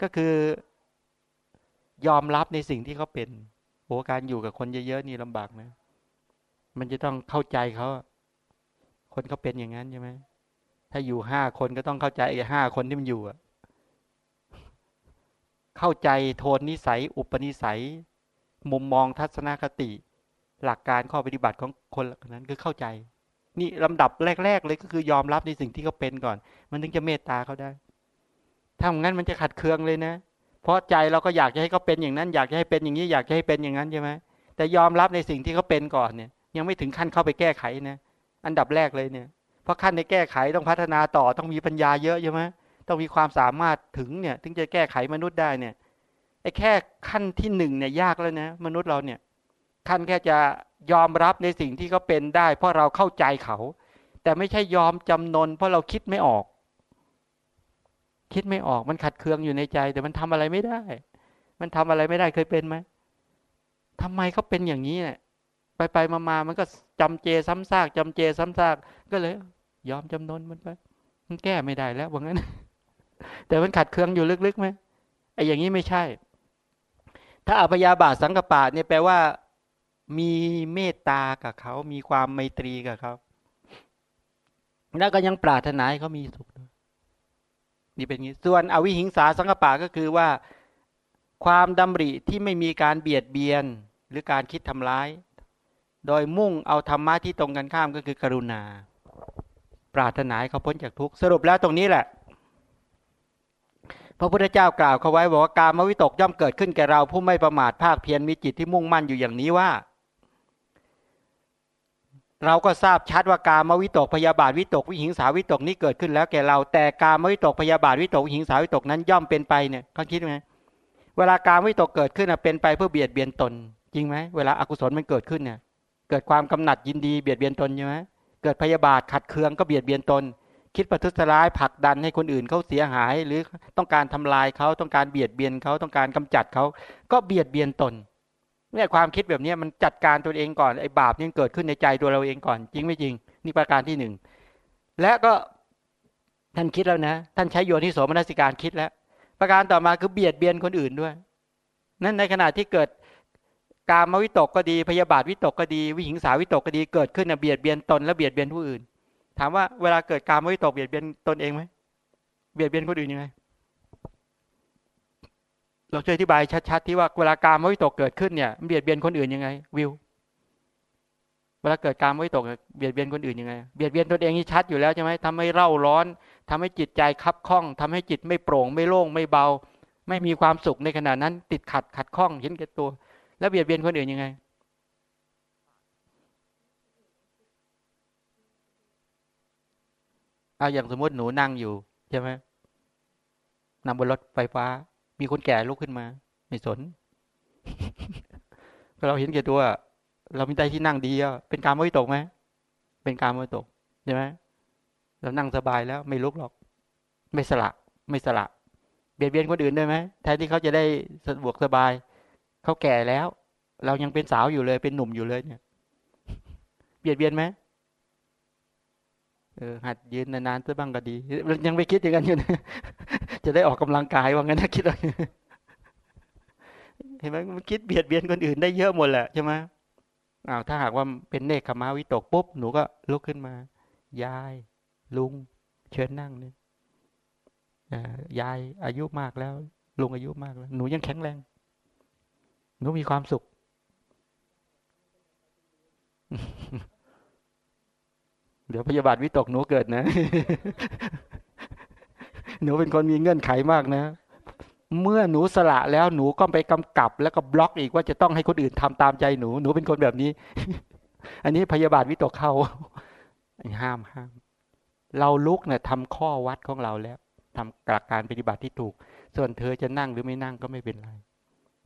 A: ก็คือ ยอมรับในสิ่งที่เขาเป็นโอ้การอยู่กับคนเยอะๆนี่ลำบากนะ มันจะต้องเข้าใจเขา คนเขาเป็นอย่างนั้นใช่ไหม ถ้าอยู่ห้าคนก็ต้องเข้าใจไอ้ห้าคนที่มันอยู่อะเข้าใจโทนนิสัย อุปนิสัย มุมมองทัศนคติ หลักการข้อปฏิบัติของคนนั้นคือเข้าใจ นี่ลำดับแรก ๆ เลยก็คือยอมรับในสิ่งที่เขาเป็นก่อน มันถึงจะเมตตาเขาได้ ถ้าอย่างนั้นมันจะขัดเคืองเลยนะ เพราะใจเราก็อยากจะให้เขาเป็นอย่างนั้น อยากจะให้เป็นอย่างนี้อยากจะให้เป็นอย่างนั้นใช่ไหมแต่ยอมรับในสิ่งที่เขาเป็นก่อนเนี่ย ยังไม่ถึงขั้นเข้าไปแก้ไขนะอันดับแรกเลยเนี่ย เพราะขั้นในแก้ไขต้องพัฒนาต่อต้องมีปัญญาเยอะใช่ไหมต้องมีความสามารถถึงเนี่ยถึงจะแก้ไขมนุษย์ได้เนี่ยไอ้แค่ขั้นที่หนึ่งเนี่ยยากแล้วนะมนุษย์เราเนี่ยขั้นแค่จะยอมรับในสิ่งที่เขาเป็นได้ เพราะเราเข้าใจเขา แต่ไม่ใช่ยอมจำนน เพราะเราคิดไม่ออก คิดไม่ออกมันขัดเคืองอยู่ในใจ แต่มันทำอะไรไม่ได้ มันทำอะไรไม่ได้เคยเป็นไหมทำไมเขาเป็นอย่างนี้เนี่ยไปไปมามามันก็จำเจซ้ำซากจำเจซ้ำซากก็เลย ยอมจำนนมันไป มันแก้ไม่ได้แล้วว่างั้น แต่มันขัดเคืองอยู่ลึกๆไหมไอ้อย่างนี้ไม่ใช่ ถ้าอภยาบาทสังกปะเนี่ยแปลว่า มีเมตตากับเขา มีความไมตรีกับเขาแล้วก็ยังปรารถนาให้เขามีสุข นี่เป็นงี้ส่วนอวิหิงสาสังกปะก็คือว่า ความดำริที่ไม่มีการเบียดเบียนหรือการคิดทำร้าย โดยมุ่งเอาธรรมะที่ตรงกันข้ามก็คือกรุณา ปรารถนาให้เขาพ้นจากทุกข์สรุปแล้วตรงนี้แหละ พระพุทธเจ้ากล่าวเขาไว้บอกว่าการมวิตกย่อมเกิดขึ้นแก่เราผู้ไม่ประมาทภาคเพียรมีจิตที่มุ่งมั่นอยู่อย่างนี้ว่า เราก็ทราบชัดว่าการมวิตกพยาบาทวิตกวิหิงสาวิตกนี้เกิดขึ้นแล้วแก่เรา แต่การมวิตกพยาบาทวิตกวิหิงสาวิตกนั้นย่อมเป็นไปเนี่ยเขาคิดไหมเวลาการวิตกเกิดขึ้นเป็นไปเพื่อเบียดเบียนตน จริงไหมเวลาอากุศลมันเกิดขึ้นเนี่ย เกิดความกำหนัดยินดีเบียดเบียนตนใช่ไหมเกิดพยาบาทขัดเคืองก็เบียดเบียนตน คิดประทุษร้ายผลักดันให้คนอื่นเขาเสียหาย หรือต้องการทำลายเขาต้องการเบียดเบียนเขาต้องการกำจัดเขาก็เบียดเบียนตน เนี่ยความคิดแบบนี้มันจัดการตัวเองก่อนไอ้บาปนี่เกิดขึ้นในใจตัวเราเองก่อน จริงไม่จริง นี่ประการที่หนึ่งและก็ท่านคิดแล้วนะ ท่านใช้โยนิโสมนสิการคิดแล้ว ประการต่อมาคือเบียดเบียนคนอื่นด้วย นั่นในขณะที่เกิดการมวิตกก็ดีพยาบาทวิตกก็ดี วิหิงสาวิตกก็ดีเกิดขึ้นเบียดเบียนตนและเบียดเบียนผู้อื่น ถามว่าเวลาเกิดการไม่ตกเบียดเบียนตนเองไหมเบียดเบียนคนอื่นยังไง เราช่วยอธิบายชัดๆที่ว่าเวลาการไม่ตกเกิดขึ้นเนี่ยเบียดเบียนคนอื่นยังไง วิว เวลาเกิดการไม่ตกเบียดเบียนคนอื่นยังไง เบียดเบียนตนเองนี่ชัดอยู่แล้วใช่ไหมทำให้เร่าร้อนทำให้จิตใจคับข้องทำให้จิตไม่โปร่งไม่โล่งไม่เบา ไม่มีความสุขในขณะนั้น ติดขัดขัดข้องเห็นแก่ตัว แล้วเบียดเบียนคนอื่นยังไงเอาอย่างสมมติหนูนั่งอยู่ใช่ไหมนั่งบนรถไฟฟ้า มีคนแก่ลุกขึ้นมา ไม่สนเราเห็นแก่ตัว เรามีใจที่นั่งดีอะเป็นการไม่ตกไหมเป็นการไม่ตกใช่ไหมเรานั่งสบายแล้ว ไม่ลุกหรอก ไม่สละ ไม่สละเบียดเบียนคนอื่นได้ไหมแทนที่เขาจะได้สะดวกสบาย เขาแก่แล้ว เรายังเป็นสาวอยู่เลย เป็นหนุ่มอยู่เลยเนี่ย เบียดเบียนไหม เออหัดยืนนานๆซะบ้างก็ดี ยังไม่คิดอย่างนั้นอยู่นะจะได้ออกกำลังกายว่างั้นนะคิดอะไรเห็นไหมมันคิดเบียดเบียนคนอื่นได้เยอะหมดแหละใช่ไหมอ้าวถ้าหากว่าเป็นเนคขมาวิตกปุ๊บหนูก็ลุกขึ้นมา ยาย ลุง เชิญนั่งนี่ยายอายุมากแล้ว ลุงอายุมากแล้ว หนูยังแข็งแรง หนูมีความสุข ดี๋ยวพยาบาทวิตกหนูเกิดนะ หนูเป็นคนมีเงื่อนไขมากนะ เมื่อหนูสละแล้วหนูก็ไปกำกับ แล้วก็บล็อกอีกว่าจะต้องให้คนอื่นทำตามใจหนู หนูเป็นคนแบบนี้ อันนี้พยาบาทวิตกเข้าห้ามห้าม เราลุกเนี่ยทำข้อวัดของเราแล้วทำกลักการปฏิบัติที่ถูก ส่วนเธอจะนั่งหรือไม่นั่งก็ไม่เป็นไร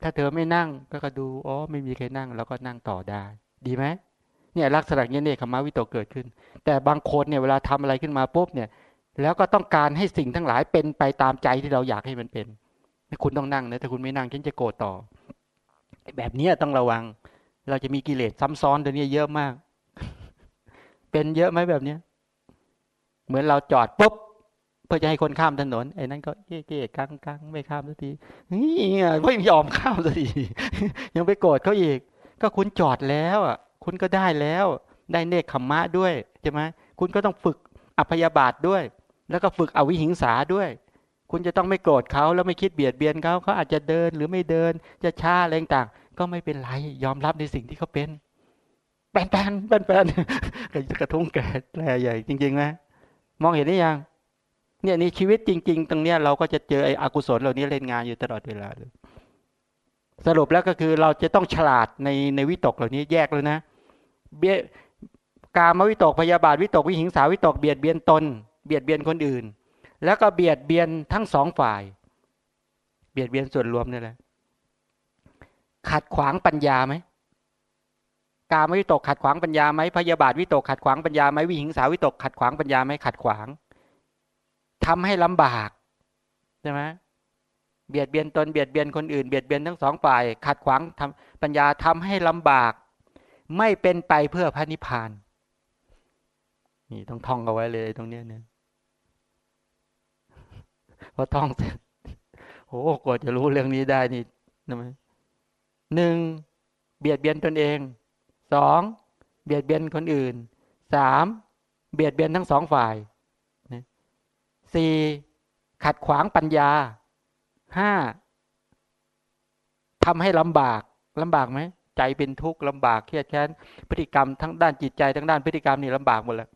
A: ถ้าเธอไม่นั่งก็ดู อ๋อ ไม่มีใครนั่ง แล้วก็นั่งต่อได้ ดีไหม เนี่ยลักษณะนี้เนี่ยขมาวิตกเกิดขึ้น แต่บางคนเนี่ยเวลาทำอะไรขึ้นมาปุ๊บเนี่ยแล้วก็ต้องการให้สิ่งทั้งหลายเป็นไปตามใจที่เราอยากให้มันเป็นคุณต้องนั่งนะแต่คุณไม่นั่งฉันจะโกรธต่อ แบบนี้ต้องระวัง เราจะมีกิเลสซ้ำซ้อนตัวนี้เยอะมาก เป็นเยอะไหมแบบเนี้ย เหมือนเราจอดปุ๊บเพื่อจะให้คนข้ามถนนไอ้นั่นก็เก๊เก๊กังกังไม่ข้ามสักทีนี่ไม่ยอมข้ามสักทียังไปโกรธเขาอีก ก็คุณจอดแล้วอะ คุณก็ได้แล้ว ได้เนคขมมะด้วยใช่ไหมคุณก็ต้องฝึกอภยาบาทด้วย แล้วก็ฝึกอวิหิงสาด้วย คุณจะต้องไม่โกรธเขาแล้วไม่คิดเบียดเบียนเขาเขาอาจจะเดินหรือไม่เดิน จะช้าอะไรต่างก็ไม่เป็นไรยอมรับในสิ่งที่เขาเป็นแปนแปนแปนแปนกระทุ้งแก่แใหญ่จริงๆไหมมองเห็นได้ยังเนี่ยในชีวิตจริง ๆ ตรงเนี้ยเราก็จะเจอไอ้อกุศลเหล่านี้เล่นงานอยู่ตลอดเวลาเลย สรุปแล้วก็คือเราจะต้องฉลาดในในวิตกเหล่านี้แยกเลยนะ เบียกามวิตกพยาบาทวิตกวิหิงสาวิตกเบียดเบียนตน เบียดเบียนคนอื่น แล้วก็เบียดเบียนทั้งสองฝ่าย เบียดเบียนส่วนรวมนี่แหละขัดขวางปัญญาไหมกามวิตกขัดขวางปัญญาไหมพยาบาทวิตกขัดขวางปัญญาไหมวิหิงสาวิตกขัดขวางปัญญาไหมขัดขวางทำให้ลำบากใช่ไหม เบียดเบียนตนเบียดเบียนคนอื่นเบียดเบียนทั้งสองฝ่าย ขัดขวางทำปัญญาทำให้ลำบาก ไม่เป็นไปเพื่อพระนิพพาน นี่ต้องท่องเอาไว้เลยตรงเนี้ยเนี่ยพอท่องเสร็จโอ้กว่าจะรู้เรื่องนี้ได้นี่นะไหมหนึ่งเบียดเบียนตนเองสองเบียดเบียนคนอื่นสามเบียดเบียนทั้งสองฝ่ายสี่ขัดขวางปัญญา ห้าทำให้ลำบากลำบากไหมใจเป็นทุกข์ลำบากเครียดแค้นพฤติกรรมทั้งด้านจิตใจทั้งด้านพฤติกรรมนี่ลำบากหมดแล้ว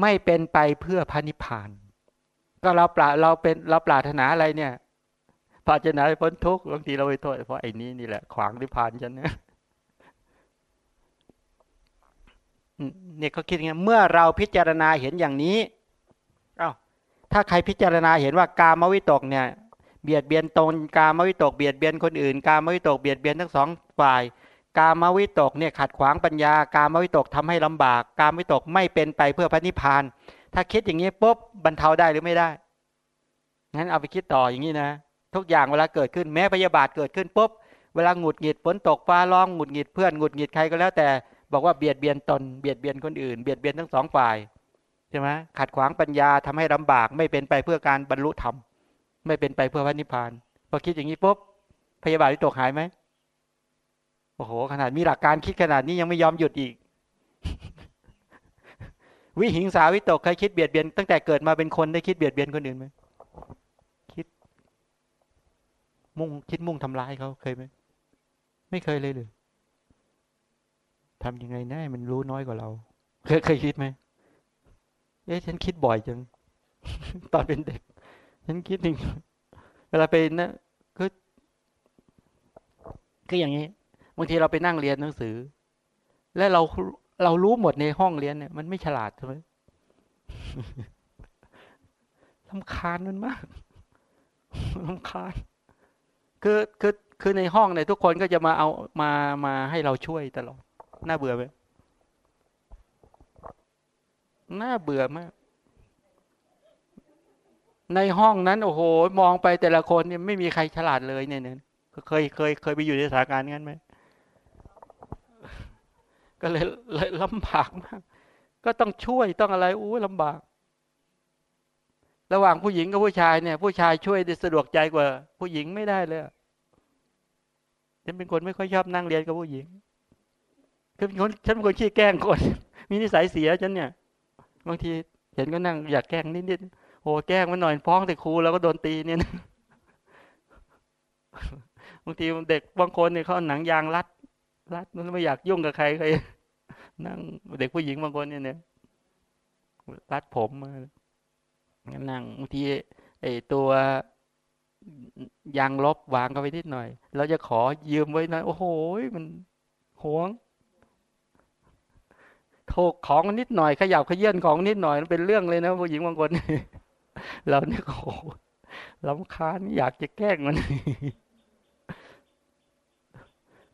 A: ไม่เป็นไปเพื่อพระนิพพาน ก็เราปราเราเป็นเราปรารถนาอะไรเนี่ยปรารถนาพ้นทุกข์บางทีเราไปโทษเพราะไอ้นี้นี่แหละขวางนิพพานฉันเนี่ยเนี่ยเขาคิดอย่างนี้เมื่อเราพิจารณาเห็นอย่างนี้อา้าวถ้าใครพิจารณาเห็นว่ากามวิตกเนี่ย เบียดเบียนตนกามวิตกเบียดเบียนคนอื่น กามวิตกเบียดเบียนทั้งสองฝ่าย กามวิตกเนี่ยขัดขวางปัญญา กามวิตกทำให้ลำบาก กามวิตกไม่เป็นไปเพื่อพระนิพพาน ถ้าคิดอย่างนี้ปุ๊บบรรเทาได้หรือไม่ได้งั้นเอาไปคิดต่ออย่างนี้นะ ทุกอย่างเวลาเกิดขึ้นแม้พยาบาทเกิดขึ้นปุ๊บเวลาหงุดหงิดฝนตกฟ้าร้องหงุดหงิดเพื่อนหงุดหงิดใครก็แล้วแต่ บอกว่าเบียดเบียนตนเบียดเบียนคนอื่นเบียดเบียนทั้งสองฝ่ายใช่ไหมขัดขวางปัญญาทำให้ลำบากไม่เป็นไปเพื่อการบรรลุธรรม ไม่เป็นไปเพื่อพระนิพพานพอคิดอย่างนี้ปุ๊บพยาบาทที่ตกหายไหมโอ้โห ขนาดมีหลักการคิดขนาดนี้ยังไม่ยอมหยุดอีก วิหิงสาวิตกเคยคิดเบียดเบียนตั้งแต่เกิดมาเป็นคนได้คิดเบียดเบียนคนอื่นไหมคิด มุ่งคิดมุ่งทำร้ายเขาเคยไหมไม่เคยเลยเลยทำยังไงแน่มันรู้น้อยกว่าเรา เคยเคยคิดไหมเอ๊ะฉันคิดบ่อยจัง ตอนเป็นเด็ก ฉันคิดหนึ่งเวลาไปนะคือคืออย่างนี้บางทีเราไปนั่งเรียนหนังสือ และเราเรารู้หมดในห้องเรียนเนี่ย มันไม่ฉลาดใช่ไหมลำคาญมันมากลำคาญคือคือคือในห้องเนี่ยทุกคนก็จะมาเอามามาให้เราช่วยตลอด น่าเบื่อไหมน่าเบื่อมาก ในห้องนั้น โอ้โห มองไปแต่ละคนเนี่ยไม่มีใครฉลาดเลยเนี่ยเนี่ยเคยเคยเคยไปอยู่ในสถานการณ์งั้นไหมก็เลยเลยลำบากมาก ก็ต้องช่วยต้องอะไรอู้ลำบาก ระหว่างผู้หญิงกับผู้ชายเนี่ย ผู้ชายช่วยได้สะดวกใจกว่า ผู้หญิงไม่ได้เลยฉันเป็นคนไม่ค่อยชอบนั่งเรียนกับผู้หญิงคือเป็นคนฉันเป็นคนขี้แกล้งคน มีนิสัยเสียฉันเนี่ย บางทีเห็นก็นั่งอยากแกล้งนิดๆ โอ้แกล้งมันหน่อยฟ้องแต่ครูแล้วก็โดนตีเนี่ยบางทีเด็กบางคนเนี่ยเขาหนังยางรัด รัดมันไม่อยากยุ่งกับใครใครนั่งเด็กผู้หญิงบางคนเนี่ยเนี่ยรัดผมมานั่งบางทีไอ้ตัวยางลบวางเข้าไปนิดหน่อย เราจะขอยืมไว้นะโอ้โหมันหวงโถกของนิดหน่อยขยับขยื่นของนิดหน่อยเป็นเรื่องเลยนะผู้หญิงบางคน เราเนี่ยโอ้ลำคาญอยากจะแกล้งมัน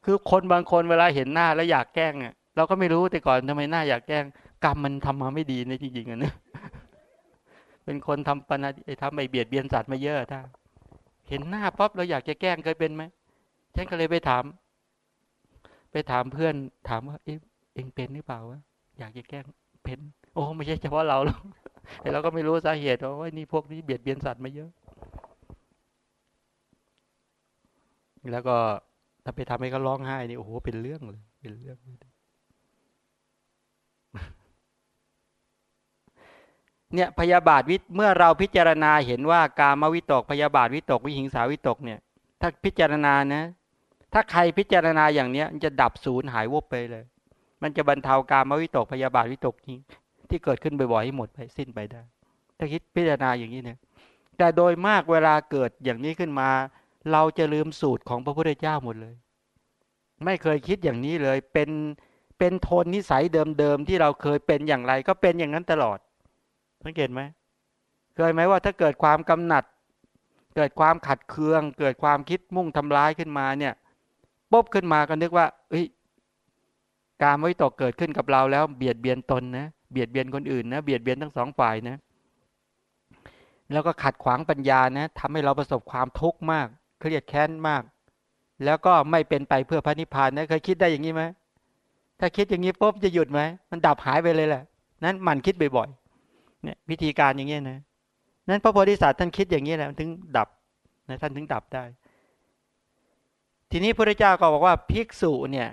A: คือคนบางคนเวลาเห็นหน้าแล้วอยากแกล้งอะเราก็ไม่รู้แต่ก่อนทำไมหน้าอยากแกล้ง กรรมมันทำมาไม่ดีในจริงๆอะนะเป็นคนทำปนาทำไอเบียดเบียนสัตว์มาเยอะถ้าเห็นหน้าปั๊บเราอยากจะแกล้งเคยเป็นไหมฉันก็เลยไปถาม ไปถามเพื่อน ถามว่าเอ๊ะเองเป็นหรือเปล่าวะอยากจะแกล้งเป็น โอ้ไม่ใช่เฉพาะเราหรอกแต่เราก็ไม่รู้สาเหตุว่านี่พวกนี้เบียดเบียนสัตว์มาเยอะ แล้วก็ถ้าไปทำให้เขาร้องไห้นี่โอ้โหเป็นเรื่องเลย เป็นเรื่องเนี่ยพยาบาทวิเมื่อเราพิจารณาเห็นว่ากามวิตกพยาบาทวิตกวิหิงสาวิตกเนี่ย ถ้าพิจารณานะ ถ้าใครพิจารณาอย่างเนี้ยมันจะดับศูนย์หายวบไปเลย มันจะบรรเทากามวิตกพยาบาทวิตกนี้ ที่เกิดขึ้นบ่อยๆให้หมดไปสิ้นไปได้ ถ้าคิดพิจารณาอย่างนี้เนี่ย แต่โดยมากเวลาเกิดอย่างนี้ขึ้นมา เราจะลืมสูตรของพระพุทธเจ้าหมดเลย ไม่เคยคิดอย่างนี้เลยเป็นเป็นโทนนิสัยเดิมๆที่เราเคยเป็นอย่างไร ก็เป็นอย่างนั้นตลอด สังเกตไหมเคยไหมว่าถ้าเกิดความกำหนัด เกิดความขัดเคือง เกิดความคิดมุ่งทำร้ายขึ้นมาเนี่ยปุ๊บขึ้นมาก็นึกว่า เอ้ย การไม่ตกเกิดขึ้นกับเราแล้วเบียดเบียนตนนะ เบียดเบียนคนอื่นนะเบียดเบียนทั้งสองฝ่ายนะ แล้วก็ขัดขวางปัญญานะทำให้เราประสบความทุกข์มาก เครียดแค้นมาก แล้วก็ไม่เป็นไปเพื่อพระนิพพานนะเคยคิดได้อย่างนี้ไหมถ้าคิดอย่างนี้ปุ๊บจะหยุดไหมมันดับหายไปเลยแหละนั้นมันคิดบ่อยๆเนี่ยวิธีการอย่างนี้นะนั้นพระโพธิสัตว์ท่านคิดอย่างนี้แหละถึงดับนะท่านถึงดับได้ ทีนี้พระเจ้าก็บอกว่าภิกษุเนี่ย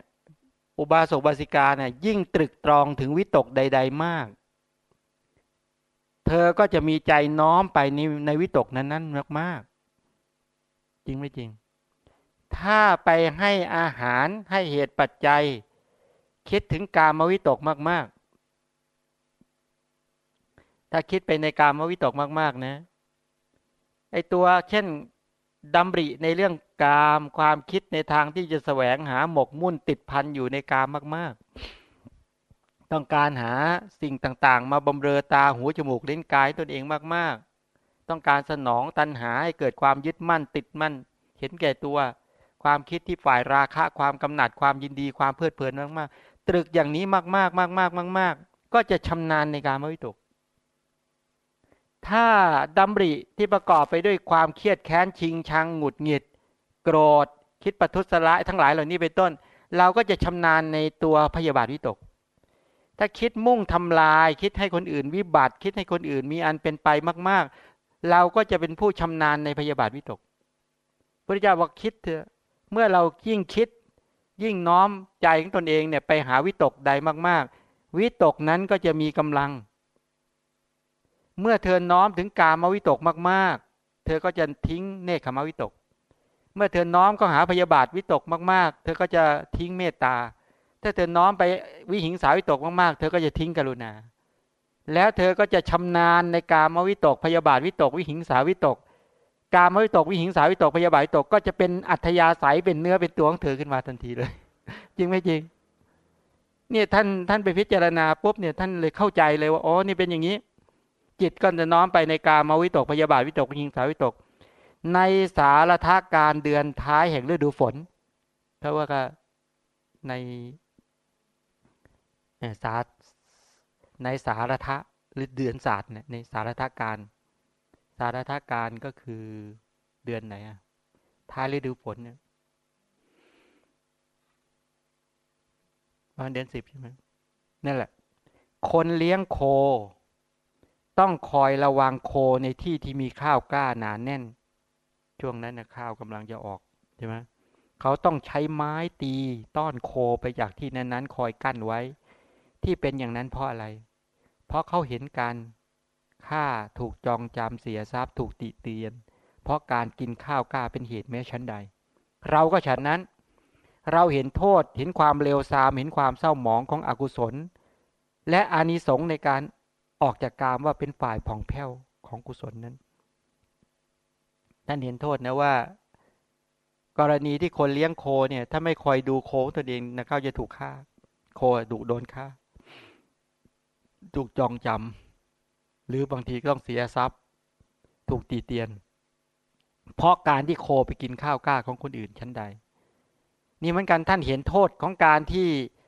A: อุบาสกบาสิกาเนี่ยยิ่งตรึกตรองถึงวิตกใด ๆ มาก เธอก็จะมีใจน้อมไปในในวิตกนั้นๆมากๆจริงไม่จริง ถ้าไปให้อาหารให้เหตุปัจจัย คิดถึงกามวิตกมาก ๆ ถ้าคิดไปในกามวิตกมาก ๆ นะไอตัวเช่น ดำริในเรื่องกามความคิดในทางที่จะแสวงหาหมกมุ่นติดพันอยู่ในกามมาก ๆ ต้องการหาสิ่งต่างๆ มาบำเรอตาหูจมูกลิ้นกายตนเองมาก ๆ ต้องการสนองตันหาให้เกิดความยึดมั่นติดมั่น เห็นแก่ตัว ความคิดที่ฝ่ายราคะความกำหนัดความยินดีความเพลิดเพลินมากๆตรึกอย่างนี้มากๆมากๆมากๆก็จะชำนาญในการมวิตก ถ้าดำริที่ประกอบไปด้วยความเครียดแค้นชิงชังหงุดหงิด โกรธ คิดประทุษร้ายทั้งหลายเหล่านี้เป็นต้น เราก็จะชำนาญในตัวพยาบาทวิตก ถ้าคิดมุ่งทำลาย คิดให้คนอื่นวิบัติ คิดให้คนอื่นมีอันเป็นไปมาก ๆ เราก็จะเป็นผู้ชำนาญในพยาบาทวิตกพระเจ้าบอกคิดเถอะเมื่อเรายิ่งคิด ยิ่งน้อมใจของตนเองเนี่ยไปหาวิตกใดมาก ๆ วิตกนั้นก็จะมีกำลัง เมื่อเธอน้อมถึงกามวิตกมาก ๆ เธอก็จะทิ้งเนคขมวิตก เมื่อเธอน้อมก็หาพยาบาทวิตกมาก ๆ เธอก็จะทิ้งเมตตา ถ้าเธอน้อมไปวิหิงสาวิตกมาก ๆ เธอก็จะทิ้งกรุณา แล้วเธอก็จะชำนาญในกามวิตก พยาบาทวิตก วิหิงสาวิตก กามวิตก วิหิงสาวิตก พยาบาทวิตก ก็จะเป็นอัธยาศัยเป็นเนื้อเป็นตัวของเธอขึ้นมาทันทีเลย จริงไหมจริง เนี่ยท่านท่านไปพิจารณาปุ๊บเนี่ยท่านเลยเข้าใจเลยว่า อ๋อ นี่เป็นอย่างนี้ จิตก็จะน้อมไปในกามาวิตกพยาบาทวิตกยิงสาวิตก ในสารทาการเดือนท้ายแห่งฤดูฝนเพราะว่าก็ในสาในสารทะหรือเดือนศาสตร์เนี่ยในสารทาการ สารทาการก็คือเดือนไหนอะท้ายฤดูฝนเนี่ยวันเดือนสิบใช่ไหมนั่นแหละ คนเลี้ยงโค ต้องคอยระวังโคในที่ที่มีข้าวกล้าหนาแน่น ช่วงนั้นนะข้าวกำลังจะออกใช่ไหมเขาต้องใช้ไม้ตีต้อนโคไปจากที่นั้นๆ คอยกั้นไว้ ที่เป็นอย่างนั้นเพราะอะไร เพราะเขาเห็นการฆ่าถูกจองจำเสียทรัพย์ถูกติเตียน เพราะการกินข้าวกล้าเป็นเหตุแม้ชั้นใด เราก็ฉันนั้น เราเห็นโทษเห็นความเลวทรามเห็นความเศร้าหมองของอกุศล และอานิสงส์ในการ ออกจากกามว่าเป็นฝ่ายผ่องแผ้วของกุศลนั้นท่านเห็นโทษนะว่า กรณีที่คนเลี้ยงโคเนี่ย ถ้าไม่คอยดูโคตัวเองนะเขาจะถูกฆ่า โคดุโดนฆ่าถูกจองจำหรือบางทีก็ต้องเสียทรัพย์ ถูกตีเตียน เพราะการที่โคไปกินข้าวกล้าของคนอื่นชั้นใด นี่เหมือนกันท่านเห็นโทษของการที่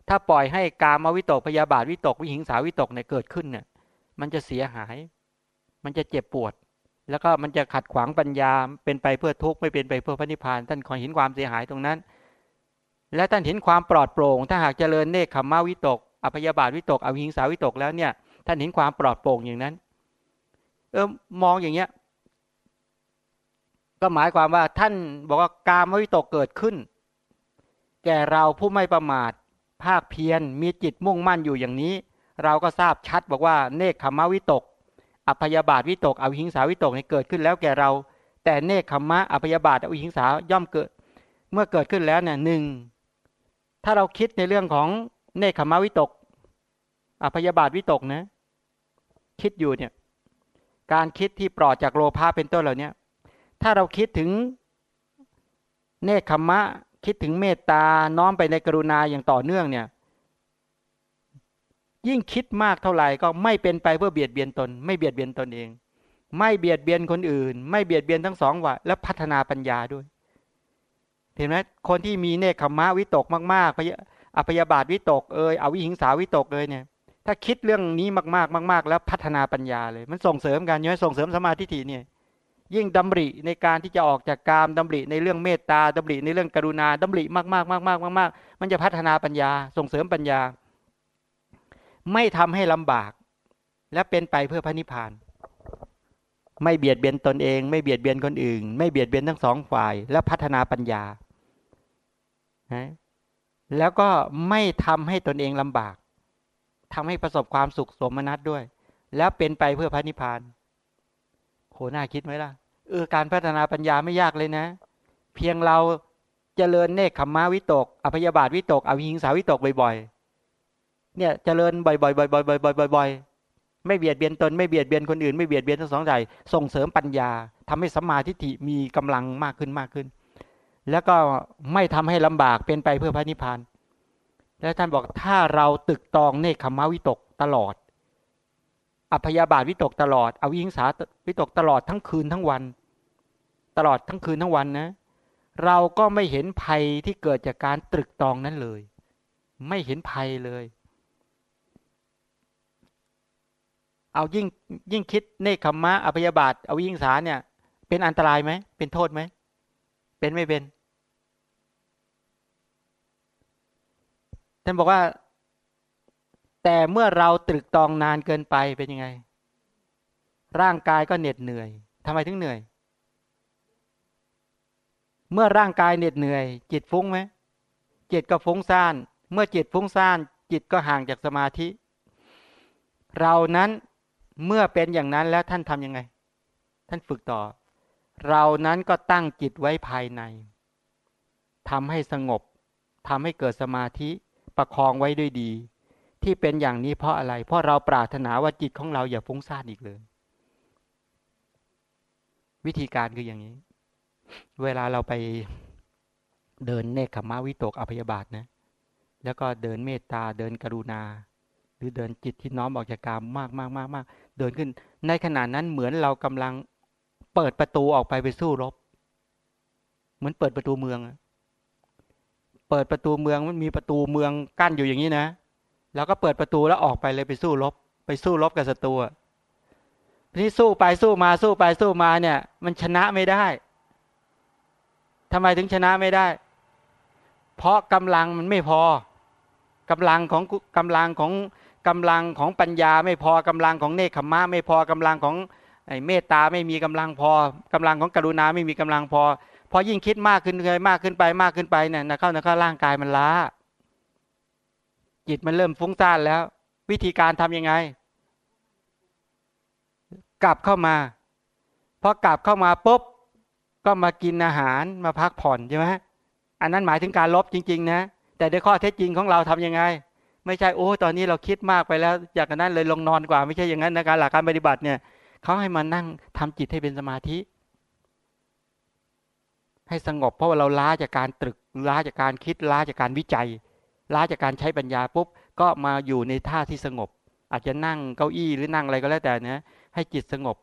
A: ถ้าปล่อยให้กามวิตกพยาบาทวิตกวิหิงสาวิตกเนี่ยเกิดขึ้นเนี่ย มันจะเสียหาย มันจะเจ็บปวด แล้วก็มันจะขัดขวางปัญญา เป็นไปเพื่อทุกข์ไม่เป็นไปเพื่อพระนิพพาน ท่านคอยเห็นความเสียหายตรงนั้น และท่านเห็นความปลอดโปร่ง ถ้าหากเจริญเนคขมมาวิตก อภยาบาทวิตก อวิหิงสาวิตกแล้วเนี่ย ท่านเห็นความปลอดโปร่งอย่างนั้น เออมองอย่างเงี้ย ก็หมายความว่าท่านบอกว่าการมวิตกเกิดขึ้น แก่เราผู้ไม่ประมาทภาคเพียรมีจิตมุ่งมั่นอยู่อย่างนี้ เราก็ทราบชัดบอกว่าเนคขมมาวิตกอภยาบาทวิตกอวิหิงสาวิตกนี่เกิดขึ้นแล้วแก่เรา แต่เนคขมมะอภยาบาทอวิหิงสาย่อมเกิด เมื่อเกิดขึ้นแล้วเนี่ยหนึ่งถ้าเราคิดในเรื่องของเนคขมะวิตกอภยาบาทวิตกนะ คิดอยู่เนี่ยการคิดที่ปลอดจากโลภะเป็นต้นเหล่านี้ถ้าเราคิดถึงเนคขมะคิดถึงเมตตาน้อมไปในกรุณาอย่างต่อเนื่องเนี่ย ยิ่งคิดมากเท่าไหร่ก็ไม่เป็นไปเพื่อเบียดเบียนตน ไม่เบียดเบียนตนเอง ไม่เบียดเบียนคนอื่น ไม่เบียดเบียนทั้งสองว่ะและพัฒนาปัญญาด้วย เห็นไหมคนที่มีเนคขมะวิตกมากๆอภยาบาทวิตกเอยอวิหิงสาวิตกเลยเนี่ย ถ้าคิดเรื่องนี้มากๆมาก ๆ แล้วพัฒนาปัญญาเลย มันส่งเสริมกันใช่ไหมส่งเสริมสมาธิถี่เนี่ย ยิ่งดำริในการที่จะออกจากกามดำริในเรื่องเมตตาดำริในเรื่องกรุณาดำริมากๆมากๆมากๆมันจะพัฒนาปัญญาส่งเสริมปัญญา ไม่ทำให้ลำบาก และเป็นไปเพื่อพระนิพพาน ไม่เบียดเบียนตนเอง ไม่เบียดเบียนคนอื่น ไม่เบียดเบียนทั้งสองฝ่าย และพัฒนาปัญญาแล้วก็ไม่ทำให้ตนเองลำบากทำให้ประสบความสุขสมนัตด้วย แล้วเป็นไปเพื่อพระนิพพานโหน่าคิดไหมล่ะเออการพัฒนาปัญญาไม่ยากเลยนะ เพียงเราเจริญเนคขมมาวิตกอภยาบาทวิตก อวิหิงสาวิตกบ่อยๆ เนี่ยเจริญบ่อยๆบ่อยๆบ่อยๆบ่อยๆไม่เบียดเบียนตนไม่เบียดเบียนคนอื่นไม่เบียดเบียนทั้งสองใจส่งเสริมปัญญาทำให้สัมมาทิฏฐิมีกำลังมากขึ้นมากขึ้น แล้วก็ไม่ทำให้ลำบากเป็นไปเพื่อพระนิพพานแล้วท่านบอกถ้าเราตึกตองเนคขมาวิตกตลอด อัพยาบาทวิตกตลอดอวิหิงสาวิตกตลอดทั้งคืนทั้งวัน ตลอดทั้งคืนทั้งวันนะ เราก็ไม่เห็นภัยที่เกิดจากการตรึกตองนั้นเลย ไม่เห็นภัยเลย เอายิ่งยิ่งคิดเนคขมะอภยาบาทเอายิ่งสาเนี่ย เป็นอันตรายไหมเป็นโทษไหมเป็นไม่เป็นท่านบอกว่า แต่เมื่อเราตรึกตองนานเกินไปเป็นยังไง ร่างกายก็เหน็ดเหนื่อยทำไมถึงเหนื่อย เมื่อร่างกายเหน็ดเหนื่อย จิตฟุ้งไหมจิตก็ฟุ้งซ่าน เมื่อจิตฟุ้งซ่าน จิตก็ห่างจากสมาธิ เรานั้น เมื่อเป็นอย่างนั้นแล้วท่านทำยังไง ท่านฝึกต่อ เรานั้นก็ตั้งจิตไว้ภายในทำให้สงบทำให้เกิดสมาธิประคองไว้ด้วยดี ที่เป็นอย่างนี้เพราะอะไร เพราะเราปรารถนาว่าจิตของเราอย่าฟุ้งซ่านอีกเลย วิธีการคืออย่างนี้ เวลาเราไปเดินเนคขมาวิตกอภยบาทนะ แล้วก็เดินเมตตาเดินกรุณา หรือเดินจิตที่น้อมออกจากกามมากมากมากมาก เดินขึ้น ในขณะนั้นเหมือนเรากำลังเปิดประตูออกไปไปสู้รบ เหมือนเปิดประตูเมือง เปิดประตูเมืองมันมีประตูเมืองกั้นอยู่อย่างนี้นะ แล้วก็เปิดประตูแล้วออกไปเลยไปสู้รบ ไปสู้รบกับศัตรูทีนสู้ไปสู้มาสู้ไปสู้มาเนี่ย มันชนะไม่ได้ทำไมถึงชนะไม่ได้ เพราะกำลังมันไม่พอกำลังของกำลังของ กำลังของปัญญาไม่พอกำลังของเนคขมะไม่พอกำลังของเมตตาไม่มีกำลังพอกำลังของกรุณาไม่มีกำลังพอพอยิ่งคิดมากขึ้นเลยมากขึ้นไปมากขึ้นไปเนี่ยนะเข้านะเข้าร่างกายมันล้า จิตมันเริ่มฟุ้งซ่านแล้ว วิธีการทํำยังไง กลับเข้ามาพอกลับเข้ามาปุ๊บก็มากินอาหารมาพักผ่อนใช่ไหมอันนั้นหมายถึงการลบจริง ๆ นะ แต่ในข้อเท็จจริงของเราทํำยังไง ไม่ใช่โอ้ตอนนี้เราคิดมากไปแล้วจากนั้นเลยลงนอนกว่า ไม่ใช่อย่างนั้นนะการหลักการปฏิบัติเนี่ยเขาให้มานั่งทำจิตให้เป็นสมาธิ ให้สงบเพราะว่าเราล้าจากการตรึกล้าจากการคิดล้าจากการวิจัย ล้าจากการใช้ปัญญาปุ๊บก็มาอยู่ในท่าที่สงบ อาจจะนั่งเก้าอี้หรือนั่งอะไรก็แล้วแต่นะให้จิตสงบ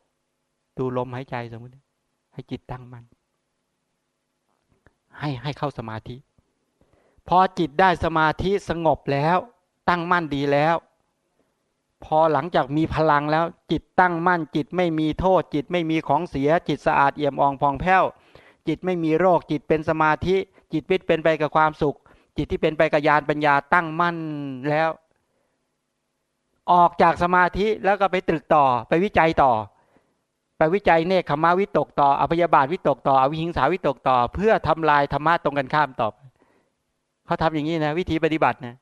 A: ดูลมหายใจสมมติ ให้จิตตั้งมัน่นให้ให้เข้าสมาธิ พอจิตได้สมาธิสงบแล้ว ตั้งมั่นดีแล้ว พอหลังจากมีพลังแล้ว จิตตั้งมั่น จิตไม่มีโทษ จิตไม่มีของเสีย จิตสะอาดเอี่ยมอ่องผ่องแผ้ว จิตไม่มีโรค จิตเป็นสมาธิ จิตวิตเป็นไปกับความสุข จิตที่เป็นไปกับญาณปัญญาตั้งมั่นแล้ว ออกจากสมาธิแล้วก็ไปตรึกต่อไปวิจัยต่อ ไปวิจัยเนคขมาวิตกต่ออภยาบาทวิตกต่ออวิหิงสาวิตกต่อ เพื่อทำลายธรรมะตรงกันข้ามต่อเขาทำอย่างนี้นะ วิธีปฏิบัตินะ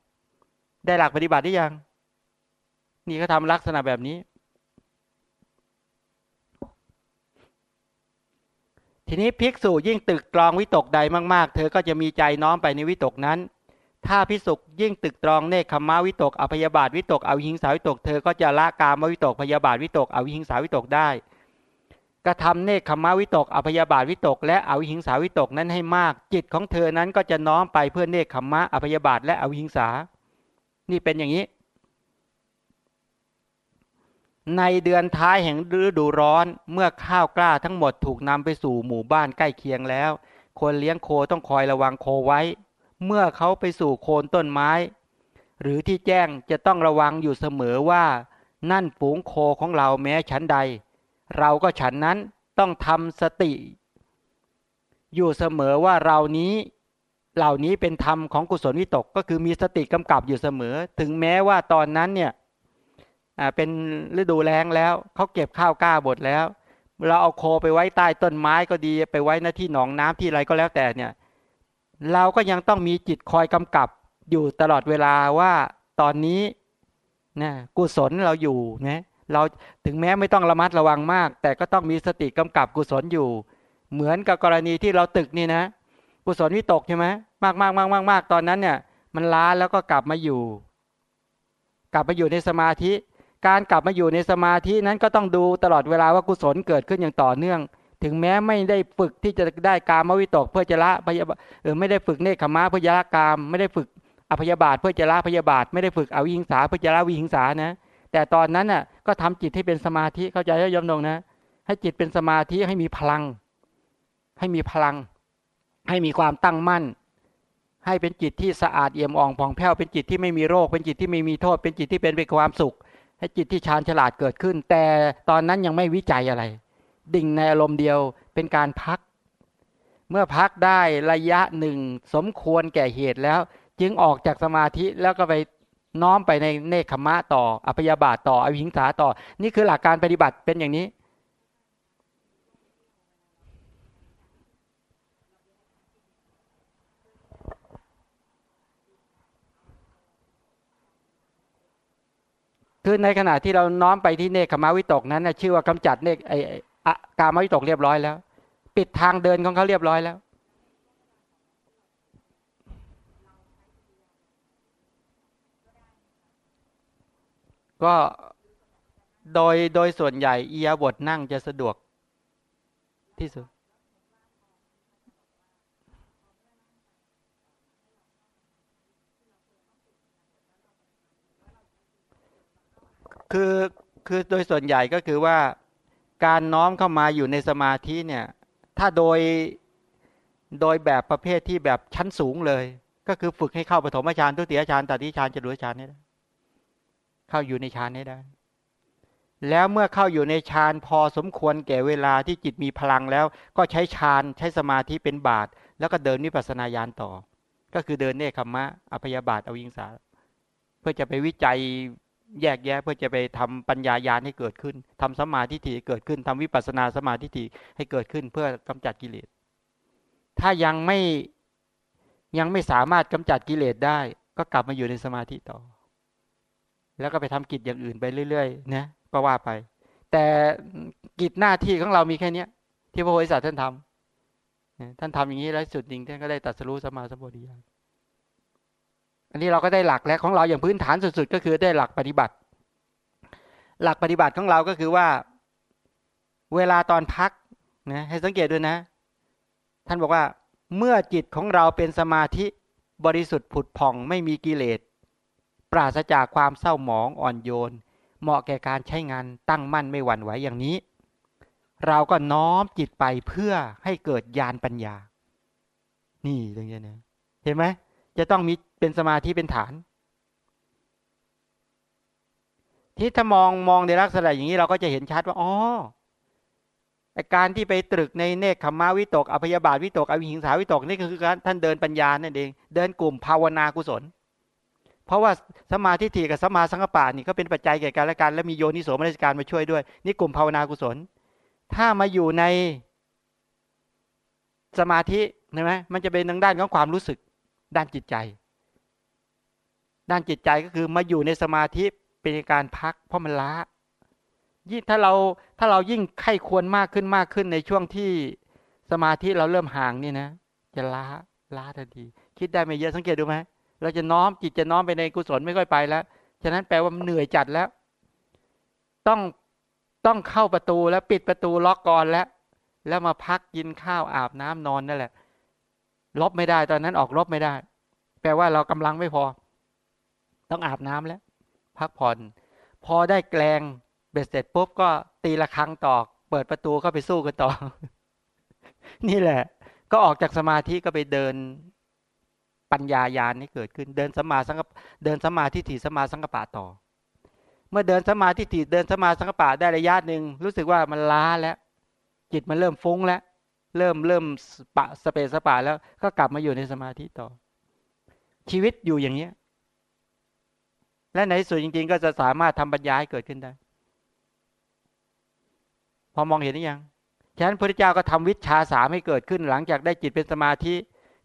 A: ได้หลักปฏิบัติได้ยัง นี่เขาทาลักษณะแบบนี้ ทีนี้ภิกษุยิ่งตึกตรองวิตกใดมากๆ เธอก็จะมีใจน้อมไปในวิตกนั้น ถ้าพิสุยิ่งตึกตรองเนคขมาวิตกอภยาบาทวิตกอวิหิงสาวิตก เธอก็จะละกามวิตกพยาบาทวิตกอวิหิงสาวิตกได้กระทำเนคขมาวิตกอภยาบาทวิตก และอวิหิงสาวิตกนั้นให้มาก จิตของเธอนั้นก็จะน้อมไปเพื่อเนคขมะอภยาบาทและอวิหิงสา นี่เป็นอย่างนี้ ในเดือนท้ายแห่งฤดูร้อนเมื่อข้าวกล้าทั้งหมดถูกนำไปสู่หมู่บ้านใกล้เคียงแล้ว คนเลี้ยงโคต้องคอยระวังโคไว้ เมื่อเขาไปสู่โคนต้นไม้ หรือที่แจ้งจะต้องระวังอยู่เสมอว่า นั่นฝูงโคของเราแม้ชั้นใด เราก็ฉันนั้นต้องทำสติ อยู่เสมอว่าเรานี้ เหล่านี้เป็นธรรมของกุศลวิตกก็คือมีสติกำกับอยู่เสมอ ถึงแม้ว่าตอนนั้นเนี่ยเป็นฤดูแล้งแล้วเขาเก็บข้าวกล้าบดแล้ว เราเอาโคไปไว้ใต้ต้นไม้ก็ดีไปไว้หน้าที่หนองน้ำที่ไรก็แล้วแต่เนี่ย เราก็ยังต้องมีจิตคอยกำกับอยู่ตลอดเวลาว่าตอนนี้นะกุศลเราอยู่นะเราถึงแม้ไม่ต้องระมัดระวังมาก แต่ก็ต้องมีสติกำกับกุศลอยู่ เหมือนกับกรณีที่เราตึกนี่นะ กุศลวิตกใช่ไหมมากมากมากมากมากตอนนั้นเนี่ยมันล้าแล้วก็กลับมาอยู่ กลับมาอยู่ในสมาธิ การกลับมาอยู่ในสมาธินั้นก็ต้องดูตลอดเวลาว่ากุศลเกิดขึ้นอย่างต่อเนื่อง ถึงแม้ไม่ได้ฝึกที่จะได้กามวิตก เพื่อจะละพยาบาเออไม่ได้ฝึกเนคขมาเพื่อจะละกาม ไม่ได้ฝึกอภยาบาทเพื่อจะละพยาบาท ไม่ได้ฝึกอวิหิงสาเพื่อจะละวิหิงสานะ แต่ตอนนั้นน่ะก็ทำจิตให้เป็นสมาธิเข้าใจแล้วยมนงนะ ให้จิตเป็นสมาธิให้มีพลัง ให้มีพลัง ให้มีความตั้งมั่น ให้เป็นจิตที่สะอาดเอี่ยมอ่องผ่องแผ้วเป็นจิตที่ไม่มีโรค เป็นจิตที่ไม่มีโทษ เป็นจิตที่เป็นไปความสุข ให้จิตที่ชาญฉลาดเกิดขึ้น แต่ตอนนั้นยังไม่วิจัยอะไร ดิ่งในอารมณ์เดียวเป็นการพัก เมื่อพักได้ระยะหนึ่งสมควรแก่เหตุแล้ว จึงออกจากสมาธิแล้วก็ไปน้อมไปในเนคขมะต่ออภยาบาทต่ออวิหิงสาต่อ นี่คือหลักการปฏิบัติเป็นอย่างนี้ คือในขณะที่เราน้อมไปที่เนคขมาวิตกนั้นนะชื่อว่ากำจัดเนคไอกามวิตกเรียบร้อยแล้ว ปิดทางเดินของเขาเรียบร้อยแล้ว ก็โดยโดยส่วนใหญ่เอียบทนั่งจะสะดวกที่สุด คือคือโดยส่วนใหญ่ก็คือว่าการน้อมเข้ามาอยู่ในสมาธิเนี่ย ถ้าโดยโดยแบบประเภทที่แบบชั้นสูงเลย ก็คือฝึกให้เข้าปฐมฌานทุติยฌานตติฌานจตุฌานนี่เข้าอยู่ในฌานนี้ได้ แล้วเมื่อเข้าอยู่ในฌานพอสมควรแก่เวลาที่จิตมีพลังแล้ว ก็ใช้ฌานใช้สมาธิเป็นบาทแล้วก็เดินนิพพานญาณต่อ ก็คือเดินเนคขมะอภยาบาทอวิงสา เพื่อจะไปวิจัย แยกแยะเพื่อจะไปทำปัญญายาณให้เกิดขึ้นทำสมาธิถี่เกิดขึ้นทำวิปัสนาสมาธิถี่ให้เกิดขึ้นเพื่อกำจัดกิเลส ถ้ายังไม่ยังไม่สามารถกำจัดกิเลสได้ ก็กลับมาอยู่ในสมาธิต่อ แล้วก็ไปทำกิจอย่างอื่นไปเรื่อยๆนะก็ว่าไป แต่กิจหน้าที่ของเรามีแค่นี้ที่พระโพธิสัตว์ท่านทำท่านทำอย่างนี้แล้วสุดจริงท่านก็ได้ตัดสู้สมาสมบูรณ์ อันนี้เราก็ได้หลักแล้วของเราอย่างพื้นฐานสุดๆ ก็คือได้หลักปฏิบัติ หลักปฏิบัติของเราก็คือว่า เวลาตอนพักนะให้สังเกตด้วยนะ ท่านบอกว่าเมื่อจิตของเราเป็นสมาธิบริสุทธิ์ผุดผ่องไม่มีกิเลส ปราศจากความเศร้าหมองอ่อนโยน เหมาะแก่การใช้งานตั้งมั่นไม่หวั่นไหวอย่างนี้ เราก็น้อมจิตไปเพื่อให้เกิดญาณปัญญา นี่ตรงนี้นะ เห็นไหม จะต้องมีเป็นสมาธิเป็นฐาน ที่ถ้ามองมองในลักษณะอย่างนี้เราก็จะเห็นชัดว่าอ๋อการที่ไปตรึกในเนคขมาวิตกอภยาบาทวิตกอวิหิงสาวิตกนี่ก็คือการท่านเดินปัญญานั่นเอง เดินกลุ่มภาวนากุศล เพราะว่าสมาธิถี่กับสมาสังกปะนี่ก็เป็นปัจจัยแก่การและการและมีโยนิโสมนสิการมาช่วยด้วย นี่กลุ่มภาวนากุศล ถ้ามาอยู่ในสมาธิใช่ไหมมันจะเป็นทางด้านของความรู้สึก ด้านจิตใจ ด้านจิตใจก็คือมาอยู่ในสมาธิเป็นการพักเพราะมันล้ายิ่งถ้าเราถ้าเรายิ่งไข้ควรมากขึ้นมากขึ้นในช่วงที่สมาธิเราเริ่มห่างนี่นะ จะล้าล้าทันที คิดได้ไม่เยอะสังเกตดูไหมเราจะน้อมจิตจะน้อมไปในกุศลไม่ค่อยไปแล้วฉะนั้นแปลว่าเหนื่อยจัดแล้ว ต้องต้องเข้าประตูแล้วปิดประตูล็อกก่อนแล้ว แล้วมาพักกินข้าวอาบน้ำนอนนั่นแหละ ลบไม่ได้ ตอนนั้นออกลบไม่ได้ แปลว่าเรากำลังไม่พอ ต้องอาบน้ำแล้ว พักผ่อน พอได้แกลงเบ็ดเสร็จปุ๊บก็ตีละครั้งตอกเปิดประตูก็ไปสู้กันต่อ นี่แหละ ก็ออกจากสมาธิก็ไปเดินปัญญายาณนี่เกิดขึ้น เดินสมาสังกเดินสมาธิถีสมาสังกปะต่อ เมื่อเดินสมาธิถีเดินสมาสังกปะได้ระยะหนึ่งรู้สึกว่ามันล้าแล้ว จิตมันเริ่มฟุ้งแล้ว เริ่มเริ่มปะสเปสปะแล้วก็กลับมาอยู่ในสมาธิต่อ ชีวิตอยู่อย่างเนี้ย และในสุดจริง ๆ ก็จะสามารถทำปัญญาให้เกิดขึ้นได้ พอมองเห็นหรือยังฉะนั้นพระเจ้าก็ทำวิชาสามให้เกิดขึ้น หลังจากได้จิตเป็นสมาธิ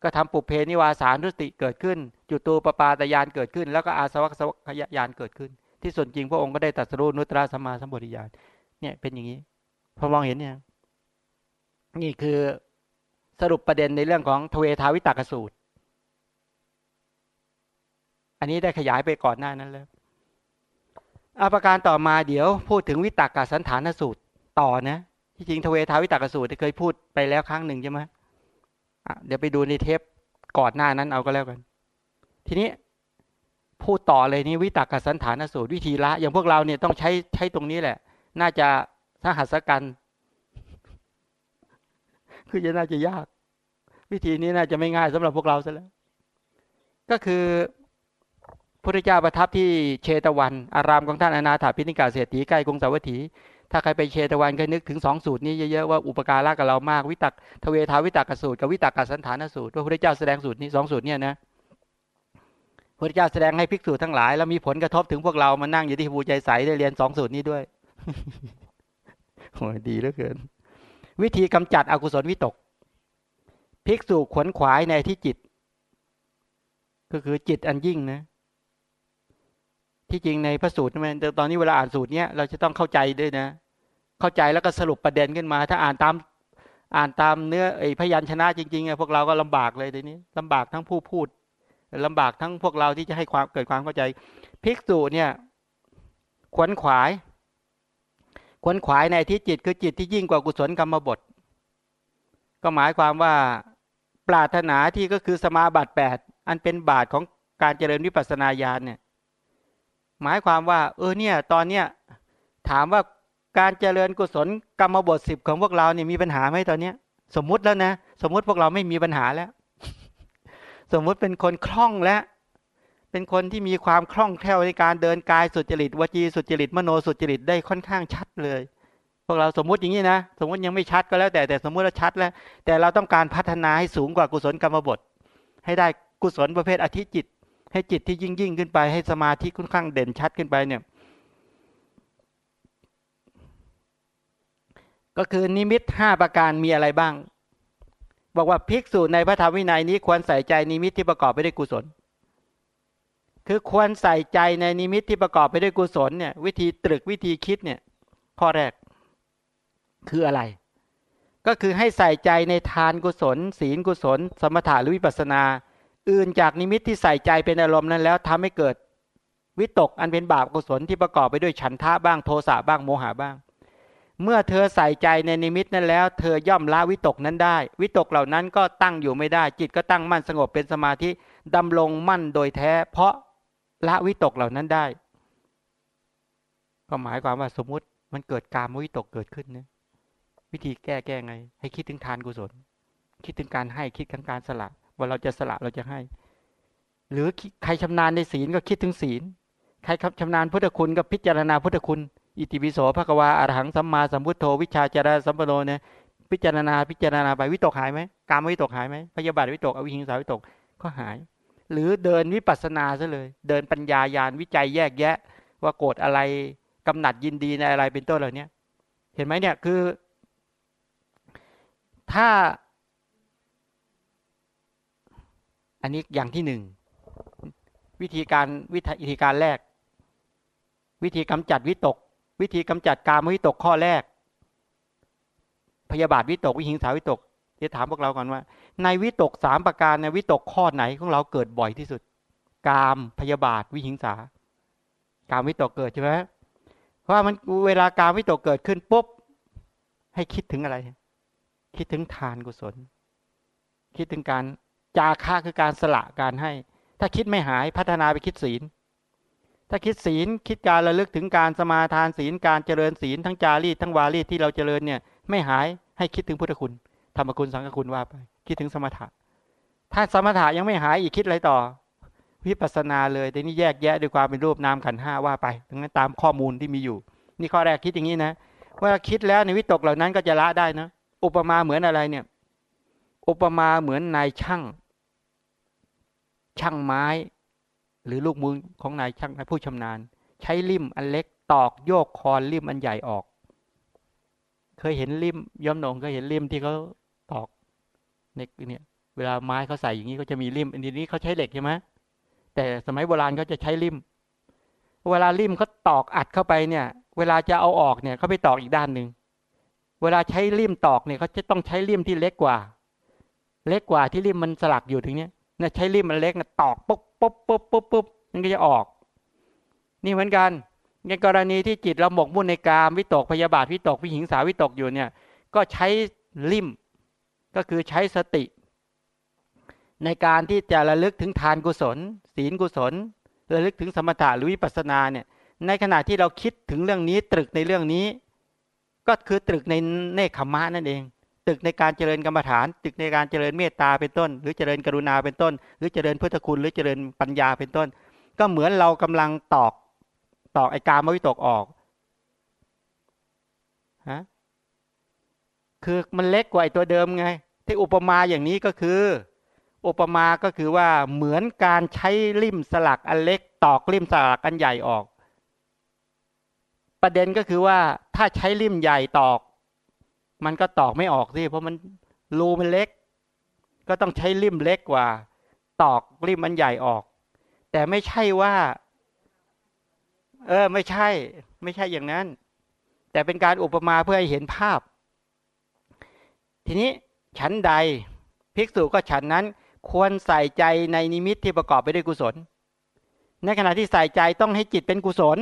A: ก็ทำปุเพนิวาสานุสติเกิดขึ้นจุตูปปาตยานเกิดขึ้น แล้วก็อาสวัคสวัคยานเกิดขึ้น ที่ส่วนจริงพระองค์ก็ได้ตรัสรู้นุตราสมาสัมปวิญาณเนี่ยเป็นอย่างนี้ พอมองเห็นเนี่ย นี่คือสรุปประเด็นในเรื่องของทเวทาวิตากสูตร อันนี้ได้ขยายไปก่อนหน้านั้นแล้วอาประการต่อมาเดี๋ยวพูดถึงวิตากาสันฐานสูตรต่อนะ ที่จริงทเวทาวิตากสูตรเคยพูดไปแล้วครั้งหนึ่งใช่ไหมเดี๋ยวไปดูในเทปก่อนหน้านั้นเอาก็แล้วกัน ทีนี้พูดต่อเลยนี่วิตากสันฐานสูตรวิธีละ อย่างพวกเราเนี่ยต้องใช้ใช้ตรงนี้แหละ น่าจะสหัสกัน คือจะน่าจะยาก วิธีนี้น่าจะไม่ง่ายสำหรับพวกเราซะแล้ว ก็คือพระเจ้าประทับที่เชตวัน อารามของท่านอนาถาพิณิกาเศรษฐีใกล้กรุงสาวัตถี ถ้าใครไปเชตวันก็นึกถึงสองสูตรนี้เยอะๆว่าอุปการะกับเรามากวิตักทเวทาวิตักสูตรกับวิตักกสันฐานสูตรพระพุทธเจ้าแสดงสูตรนี้สองสูตรเนี่ยนะพระเจ้าแสดงให้ภิกษุทั้งหลายแล้วมีผลกระทบถึงพวกเรามานั่งอยู่ที่ภูใจใสได้เรียนสองสูตรนี้ด้วยโอ้ดีเหลือเกิน วิธีกำจัดอกุศลวิตก ภิกษุขวนขวายในที่จิต ก็คือจิตอันยิ่งนะ ที่จริงในพระสูตรมันตอนนี้เวลาอ่านสูตรเนี้ยเราจะต้องเข้าใจด้วยนะ เข้าใจแล้วก็สรุปประเด็นขึ้นมา ถ้าอ่านตามอ่านตามเนื้อไอ้พยัญชนะจริงๆพวกเราก็ลำบากเลยทีนี้ลำบากทั้งผู้พูดลำบากทั้งพวกเราที่จะให้ความเกิดความเข้าใจ ภิกษุเนี่ย ขวนขวาย ขวนขวายในที่จิตคือจิตที่ยิ่งกว่ากุศลกรรมบท ก็หมายความว่าปรารถนาที่ก็คือสมาบัติแปดอันเป็นบาทของการเจริญวิปัสสนาญาณเนี่ยหมายความว่า เออเนี่ยตอนเนี้ยถามว่าการเจริญกุศลกรรมบทสิบของพวกเราเนี่ยมีปัญหาไหมตอนเนี้ย สมมุติแล้วนะ สมมุติพวกเราไม่มีปัญหาแล้ว สมมุติเป็นคนคล่องแล้ว เป็นคนที่มีความคล่องแคล่วในการเดินกายสุจริตวจีสุจริตมโนสุจริตได้ค่อนข้างชัดเลย พวกเราสมมุติอย่างนี้นะ สมมติยังไม่ชัดก็แล้วแต่แต่สมมุติเราชัดแล้ว แต่เราต้องการพัฒนาให้สูงกว่ากุศลกรรมบท ให้ได้กุศลประเภทอธิจิต ให้จิตที่ยิ่งยิ่งขึ้นไป ให้สมาธิค่อนข้างเด่นชัดขึ้นไปเนี่ย ก็คือนิมิตห้าประการมีอะไรบ้าง บอกว่าภิกษุในพระธรรมวินัยนี้ควรใส่ใจนิมิตที่ประกอบไปด้วยกุศล คือควรใส่ใจในนิมิตที่ประกอบไปด้วยกุศลเนี่ยวิธีตรึกวิธีคิดเนี่ยข้อแรกคืออะไร ก็คือให้ใส่ใจในทานกุศล ศีลกุศล สมถะหรือวิปัสสนา อื่นจากนิมิตที่ใส่ใจเป็นอารมณ์นั้นแล้วทำให้เกิดวิตกอันเป็นบาปอกุศลที่ประกอบไปด้วยฉันทะบ้างโทสะบ้างโมหะบ้าง เมื่อเธอใส่ใจในนิมิตนั้นแล้ว เธอย่อมละวิตกนั้นได้ วิตกเหล่านั้นก็ตั้งอยู่ไม่ได้ จิตก็ตั้งมั่นสงบเป็นสมาธิดำรงมั่นโดยแท้ เพราะ ละวิตกเหล่านั้นได้ ก็หมายความว่าสมมุติมันเกิดการมวิตกเกิดขึ้นนะวิธีแก้แก้ไง ให้คิดถึงทานกุศล คิดถึงการให้คิดถึงการสละ ว่าเราจะสละเราจะให้ หรือใครชำนาญในศีลก็คิดถึงศีล ใครรครับชำนาญพุทธคุณกับพิจารณาพุทธคุณ อิติปิโสภควาอรหังสัมมาสัมพุทโธวิชาจารสัมปโนเนี่ยพิจารณาพิจารณาไปวิตกหายไหมการมวิตกหายไหมพยาบาทวิตกอวิหิงสาวิตกก็หาย หรือเดินวิปัสสนาซะเลย เดินปัญญายาณวิจัยแยกแยะ ว่าโกรธอะไรกำหนัดยินดีในอะไรเป็นต้นเหล่านี้เห็นไหมเนี่ยคือ ถ้า อันนี้อย่างที่หนึ่งวิธีการวิธีการแรก วิธีกำจัดวิตก วิธีกำจัดการมวิตกข้อแรก พยาบาทวิตก วิหิงสาวิตก จะถามพวกเราก่อนว่า ในวิตกสามประการในวิตกข้อไหนของเราเกิดบ่อยที่สุด กามพยาบาทวิหิงสา การวิตกเกิดใช่ไหมเพราะมันเวลาการวิตกเกิดขึ้นปุ๊บให้คิดถึงอะไร คิดถึงทานกุศล คิดถึงการจาค่าคือการสละการให้ ถ้าคิดไม่หายพัฒนาไปคิดศีล ถ้าคิดศีลคิดการระลึกถึงการสมาทานศีลการเจริญศีลทั้งจารีตทั้งวารีที่เราเจริญเนี่ย ไม่หายให้คิดถึงพุทธคุณ ธรรมคุณสังฆคุณว่าไป คิดถึงสมถะ ถ้าสมถะยังไม่หายอีกคิดอะไรต่อ วิปัสสนาเลยแต่นี่แยกแยะด้วยความเป็นรูปนามขันห้าว่าไปดังนั้นตามข้อมูลที่มีอยู่ นี่ข้อแรกคิดอย่างนี้นะว่าคิดแล้วในวิตกเหล่านั้นก็จะละได้นะ อุปมาเหมือนอะไรเนี่ย อุปมาเหมือนนายช่าง ช่างไม้ หรือลูกมือของนายช่างผู้ชำนาญ ใช้ลิ่มอันเล็กตอกโยกคอนลิ่มอันใหญ่ออก เคยเห็นลิ่มย้อมหนงเคยเห็นลิ่มที่เขา ตอกเน็กเนี่ย เวลาไม้เขาใส่อย่างนี้ก็จะมีลิ่มอันนี้เขาใช้เหล็กใช่ไหมแต่สมัยโบราณเขาจะใช้ลิ่มเวลาลิ่มเขาตอกอัดเข้าไปเนี่ย เวลาจะเอาออกเนี่ยเขาไปตอกอีกด้านหนึ่งเวลาใช้ลิ่มตอกเนี่ยเขาจะต้องใช้ลิ่มที่เล็กกว่า เล็กกว่าที่ลิ่มมันสลักอยู่ถึงเนี้ยเนี่ยใช้ริมมันเล็กนะตอกปุ๊บปุ๊บปุ๊บปุ๊บปุ๊บมันก็จะออก นี่เหมือนกันในกรณีที่จิตเราหมกมุ่นในกามวิตกพยาบาทวิตกวิหิงสาวิตกอยู่เนี่ย ก็ใช้ริม ก็คือใช้สติ ในการที่จะระลึกถึงทานกุศล ศีลกุศล ระลึกถึงสมถะหรือวิปัสสนาเนี่ยในขณะที่เราคิดถึงเรื่องนี้ตรึกในเรื่องนี้ ก็คือตรึกในเนคขมะนั่นเอง ตรึกในการเจริญกรรมฐาน ตรึกในการเจริญเมตตาเป็นต้น หรือเจริญกรุณาเป็นต้น หรือเจริญพุทธคุณหรือเจริญปัญญาเป็นต้น ก็เหมือนเรากำลังตอกตอกไอ้กามวิตกออกฮะ คือมันเล็กกว่าไอตัวเดิมไง ที่อุปมาอย่างนี้ก็คือ อุปมาก็คือว่าเหมือนการใช้ริมสลักอันเล็ก ตอกริมสลักอันใหญ่ออก ประเด็นก็คือว่าถ้าใช้ริมใหญ่ตอก มันก็ตอกไม่ออกสิเพราะมันรูมันเล็ก ก็ต้องใช้ริมเล็กกว่า ตอกริมมันใหญ่ออก แต่ไม่ใช่ว่า เออ ไม่ใช่ ไม่ใช่อย่างนั้น แต่เป็นการอุปมาเพื่อให้เห็นภาพ ทีนี้ฉันใดภิกษุก็ฉันนั้นควรใส่ใจในนิมิตที่ประกอบไปด้วยกุศล ในขณะที่ใส่ใจต้องให้จิตเป็นกุศล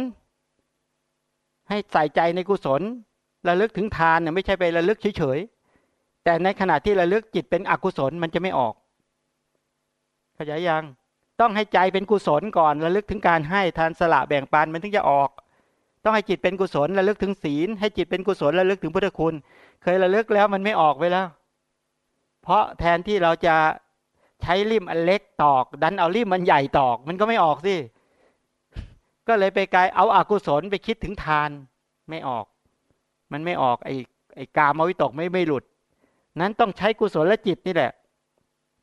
A: ให้ใส่ใจในกุศล ระลึกถึงทานเนี่ยไม่ใช่ไประลึกเฉยๆ แต่ในขณะที่ระลึกจิตเป็นอกุศลมันจะไม่ออกเข้าใจยังต้องให้ใจเป็นกุศลก่อนระลึกถึงการให้ทานสละแบ่งปันมันถึงจะออก ต้องให้จิตเป็นกุศลระลึกถึงศีล ให้จิตเป็นกุศลระลึกถึงพุทธคุณ เคยระลึกแล้วมันไม่ออกไปแล้ว เพราะแทนที่เราจะใช้ริมอันเล็กตอก ดันเอาริมมันใหญ่ตอก มันก็ไม่ออกสิ ก็เลยไปไกลเอาอากุศลไปคิดถึงทานไม่ออก มันไม่ออกไอ้ไอ้กามวิตกไม่ไม่หลุด นั้นต้องใช้กุศลและจิตนี่แหละ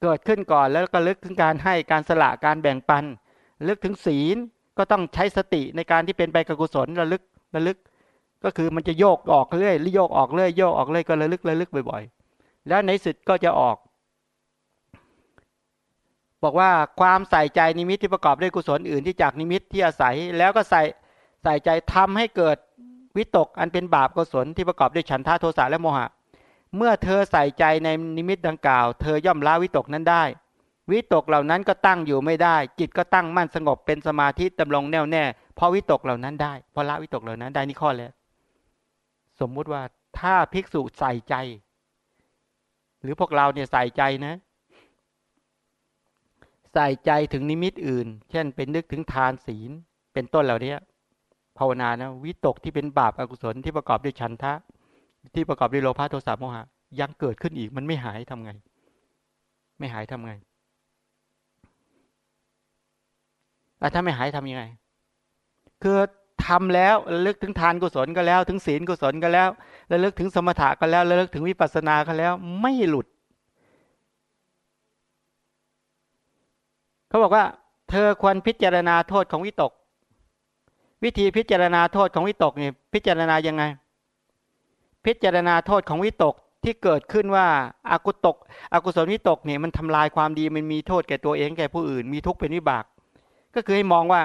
A: เกิดขึ้นก่อนแล้วก็ลึกถึงการให้การสละการแบ่งปัน ลึกถึงศีลก็ต้องใช้สติในการที่เป็นไปกับกุศลระลึกระลึก ก็คือมันจะโยกออกเรื่อยโยกออกเรื่อยโยกออกเรื่อยก็ระลึกระลึกบ่อยๆ แล้วในสุดก็จะออก บอกว่าความใส่ใจนิมิตที่ประกอบด้วยกุศลอื่นที่จากนิมิตที่อาศัย แล้วก็ใส่ใส่ใจทำให้เกิดวิตกอันเป็นบาปกุศลที่ประกอบด้วยฉันทะโทสะและโมหะ เมื่อเธอใส่ใจในนิมิตดังกล่าว เธอย่อมละวิตกนั้นได้ วิตกเหล่านั้นก็ตั้งอยู่ไม่ได้ จิตก็ตั้งมั่นสงบเป็นสมาธิดำรงแน่วแน่เพราะวิตกเหล่านั้นได้เพราะละวิตกเหล่านั้นได้นี่ข้อแล้ว สมมุติว่าถ้าภิกษุใส่ใจ หรือพวกเราเนี่ยใส่ใจนะ ใส่ใจถึงนิมิตอื่น เช่น เป็นนึกถึงทานศีลเป็นต้นเหล่านี้ภาวนานะวิตกที่เป็นบาปอากุศลที่ประกอบด้วยชันทะ ที่ประกอบด้วยโลภะโทสะโมหะ ยังเกิดขึ้นอีกมันไม่หายทำไง ไม่หายทำไงถ้าไม่หายทํำยังไงคือ ทำแล้วระลึกถึงทานกุศลก็แล้ว ถึงศีลกุศลก็แล้วระลึกถึงสมถะก็แล้วระลึกถึงวิปัสสนาก็แล้ว ไม่หลุด เขาบอกว่า เธอควรพิจารณาโทษของวิตก วิธีพิจารณาโทษของวิตกเนี่ยพิจารณายังไง พิจารณาโทษของวิตกที่เกิดขึ้นว่าอากุตกอกุศลวิตกเนี่ยมันทำลายความดีมันมีโทษแก่ตัวเองแก่ผู้อื่น มีทุกข์เป็นวิบาก ก็คือให้มองว่า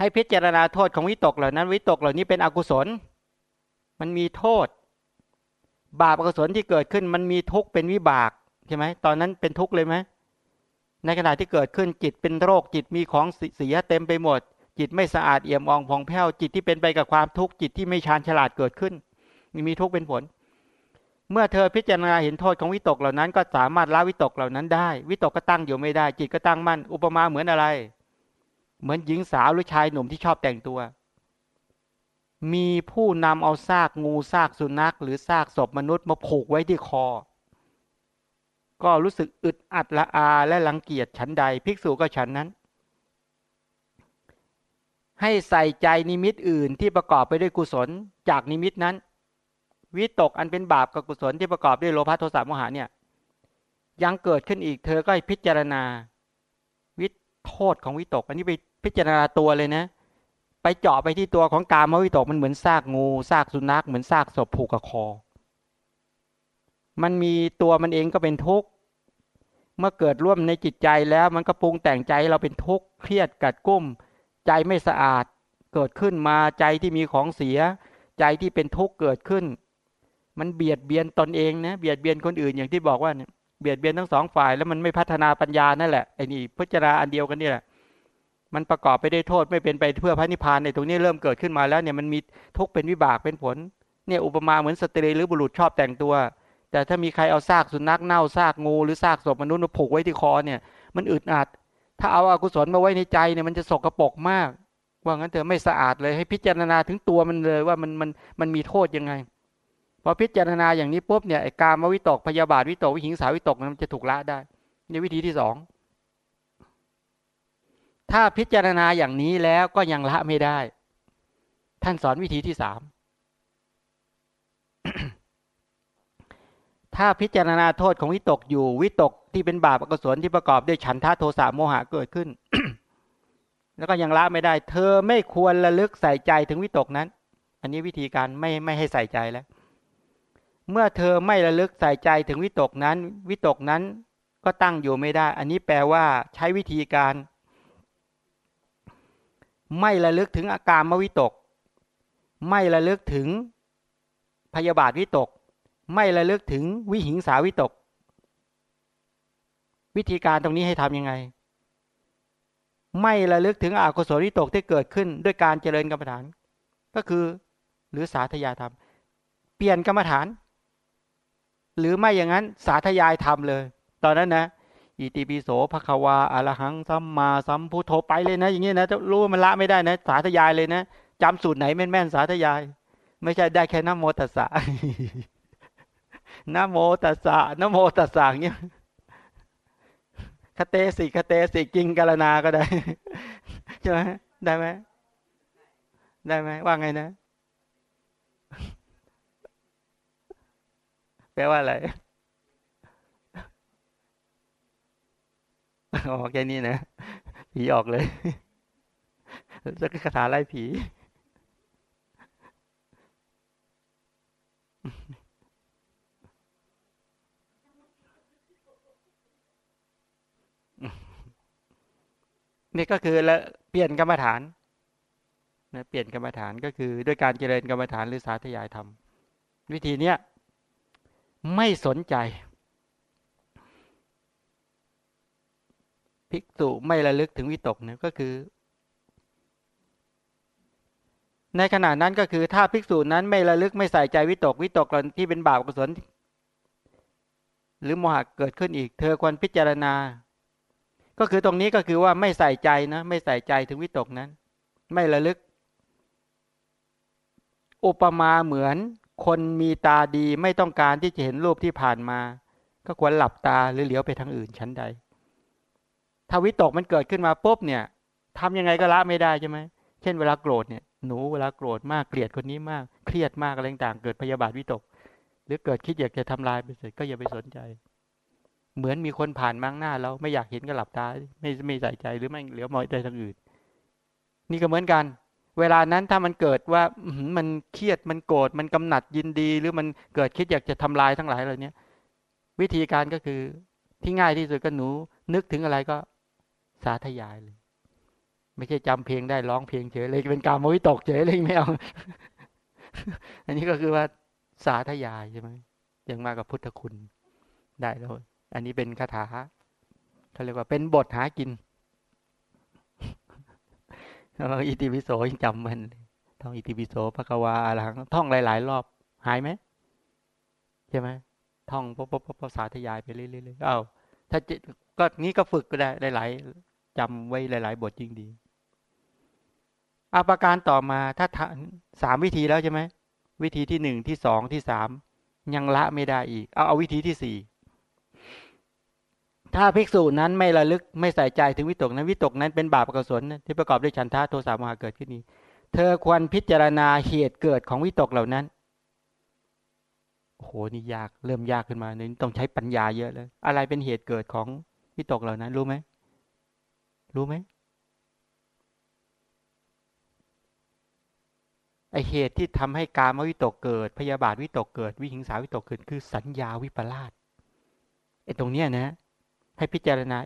A: ให้พิจารณาโทษของวิตกเหล่านั้น วิตกเหล่านี้เป็นอกุศล มันมีโทษ บาปอกุศลที่เกิดขึ้น มันมีทุกข์เป็นวิบากใช่ไหมตอนนั้นเป็นทุกข์เลยไหมในขณะที่เกิดขึ้นจิตเป็นโรคจิตมีของเสียเต็มไปหมด จิตไม่สะอาดเอี่ยมอ่องผ่องแผ้วจิตที่เป็นไปกับความทุกข์จิตที่ไม่ชาญฉลาดเกิดขึ้นมีมีทุกข์เป็นผล เมื่อเธอพิจารณาเห็นโทษของวิตกเหล่านั้น ก็สามารถละวิตกเหล่านั้นได้ วิตกก็ตั้งอยู่ไม่ได้ จิตก็ตั้งมั่นอุปมาเหมือนอะไร เหมือนหญิงสาวหรือชายหนุ่มที่ชอบแต่งตัว มีผู้นำเอาซากงูซากสุนัข หรือซากศพมนุษย์มาผูกไว้ที่คอ ก็รู้สึกอึดอัดละอาและรังเกียจฉันใด ภิกษุก็ฉันนั้น ให้ใส่ใจนิมิตอื่นที่ประกอบไปด้วยกุศลจากนิมิตนั้น วิตกอันเป็นบาปกับกุศลที่ประกอบด้วยโลภะโทสะโมหะเนี่ยยังเกิดขึ้นอีกเธอก็พิจารณา วิโทษของวิตก อันนี้ไป พิจารณาตัวเลยนะ ไปเจาะไปที่ตัวของกามวิตกมันเหมือนซากงูซากสุนัขเหมือนซากศพผูกกับคอ มันมีตัวมันเองก็เป็นทุกข์เมื่อเกิดร่วมในจิตใจแล้วมันก็ปรุงแต่งใจเราเป็นทุกข์เครียดกัดกุ้ม ใจไม่สะอาดเกิดขึ้นมาใจที่มีของเสีย ใจที่เป็นทุกข์เกิดขึ้น มันเบียดเบียนตนเองนะเบียดเบียนคนอื่นอย่างที่บอกว่าเนี่ยเบียดเบียนทั้งสองฝ่ายแล้วมันไม่พัฒนาปัญญานั่นแหละไอ้นี่พิจารณาอันเดียวกันนี่แหละ มันประกอบไปได้โทษไม่เป็นไปเพื่อพระนิพพานในตรงนี้เริ่มเกิดขึ้นมาแล้วเนี่ยมันมีทุกข์เป็นวิบากเป็นผลเนี่ยอุปมาเหมือนสตรีหรือบุรุษชอบแต่งตัว แต่ถ้ามีใครเอาซากสุนัขเน่าซากงูหรือซากศพมนุษย์มาผูกไว้ที่คอเนี่ย มันอึดอัดถ้าเอาอากุศลมาไว้ในใจเนี่ยมันจะสกรปรกมาก ว่างั้นเถอะไม่สะอาดเลยให้พิจารณาถึงตัวมันเลยว่ามันมันมันมีโทษยังไงพอพิจารณาอย่างนี้ปุ๊บเนี่ยไอ้กามวิตกพยาบาทวิตกวิหิงสาวิตกมันจะถูกละได้ในวิธีที่สอง ถ้าพิจารณาอย่างนี้แล้วก็ยังละไม่ได้ ท่านสอนวิธีที่สามถ้าพิจารณาโทษของวิตกอยู่ วิตกที่เป็นบาปอกุศลที่ประกอบด้วยฉันทะโทสะโมหะเกิดขึ้น แล้วก็ยังละไม่ได้ เธอไม่ควรระลึกใส่ใจถึงวิตกนั้น อันนี้วิธีการไม่ไม่ให้ใส่ใจแล้ว เมื่อเธอไม่ระลึกใส่ใจถึงวิตกนั้น วิตกนั้นก็ตั้งอยู่ไม่ได้ อันนี้แปลว่าใช้วิธีการ ไม่ระลึกถึงอาการมวิตก ไม่ระลึกถึงพยาบาทวิตก ไม่ระลึกถึงวิหิงสาวิตก วิธีการตรงนี้ให้ทำยังไง ไม่ระลึกถึงอกุศลวิตกที่เกิดขึ้นด้วยการเจริญกรรมฐาน ก็คือหรือสาธยายธรรม เปลี่ยนกรรมฐาน หรือไม่อย่างนั้นสาธยายธรรมเลย ตอนนั้นนะ อิติปิโสภควาอรหังสัมมาสัมพุทโธไปเลยนะ อย่างนี้นะจะรู้มันละไม่ได้นะ สาธยายเลยนะจำสูตรไหนแม่นๆสาธยาย ไม่ใช่ได้แค่น้ำโมตัสสะนโมตัสสะนโมตัสสะเงี้ยคเตสิคเตสิกิงกาลนาก็ได้ใช่ไหมได้ไหมได้ไหมว่าไงนะแปลว่าอะไร อ๋อแค่นี้นะ ผีออกเลยจะคาถาไล่ผี นี่ก็คือละเปลี่ยนกรรมฐานนะเปลี่ยนกรรมฐานก็คือด้วยการเจริญกรรมฐานหรือสาธยายธรรม วิธีเนี้ย ไม่สนใจ ภิกษุไม่ระลึกถึงวิตกเนี่ยก็คือ ในขณะนั้นก็คือถ้าภิกษุนั้นไม่ระลึกไม่ใส่ใจวิตกวิตกที่เป็นบาปกุศลหรือโมหะเกิดขึ้นอีก เธอควรพิจารณา ก็คือตรงนี้ก็คือว่าไม่ใส่ใจนะ ไม่ใส่ใจถึงวิตกนั้น ไม่ระลึก อุปมาเหมือนคนมีตาดีไม่ต้องการที่จะเห็นรูปที่ผ่านมา ก็ควรหลับตาหรือเหลียวไปทางอื่นชั้นใด ถ้าวิตกมันเกิดขึ้นมาปุ๊บเนี่ยทำยังไงก็ละไม่ได้ใช่ไหมเช่นเวลาโกรธเนี่ยหนูเวลาโกรธมากเกลียดคนนี้มากเครียดมากอะไรต่างเกิดพยาบาทวิตก หรือเกิดคิดอยากจะทำลายไปเสร็จก็อย่าไปสนใจ เหมือนมีคนผ่านมั่งหน้าเราไม่อยากเห็นก็หลับตาไม่ไม่ใส่ใจหรือไม่เหลือมองใจทางอื่น นี่ก็เหมือนกัน เวลานั้นถ้ามันเกิดว่ามันเครียดมันโกรธมันกำหนัดยินดี หรือมันเกิดคิดอยากจะทำลายทั้งหลายเหล่านี้วิธีการก็คือที่ง่ายที่สุดก็หนูนึกถึงอะไรก็ สาธยายเลย ไม่ใช่จำเพลงได้ร้องเพลงเฉยเลยเป็นการมวิตกเฉยเลยไม่เอาอันนี้ก็คือว่าสาธยายใช่ไหมยังมากับพุทธคุณได้แล้วอันนี้เป็นคาถาเขาเรียกว่าเป็นบทหากินเราอิติปิโสยังจำมันท่องอิติปิโสภควาอะไรท่องหลาย ๆ รอบหายไหมใช่ไหมท่องพบพบสาธยายไปเรื่อยๆเอ้าถ้าก็นี้ก็ฝึกก็ได้หลายๆ จำไว้หลาย ๆ บทจริงดีอาประการต่อมาถ้าสามวิธีแล้วใช่ไหมวิธีที่หนึ่งที่สองที่สามยังละไม่ได้อีก เอาเอาวิธีที่สี่ถ้าภิกษุนั้นไม่ระลึกไม่ใส่ใจถึงวิตกนั้นวิตกนั้นเป็นบาปกุศลที่ประกอบด้วยฉันทะโทสะโมหะเกิดขึ้นนี้ เธอควรพิจารณาเหตุเกิดของวิตกเหล่านั้นโอ้โหนี่ยากเริ่มยากขึ้นมาเนี่ยต้องใช้ปัญญาเยอะเลย อะไรเป็นเหตุเกิดของวิตกเหล่านั้นรู้ไหม รู้ไหมไอเหตุที่ทำให้การมวิตกเกิด พยาบาทวิตกเกิด วิหิงสาวิตกเกิด คือสัญญาวิปลาสไอตรงเนี้ยนะ ให้พิจารณา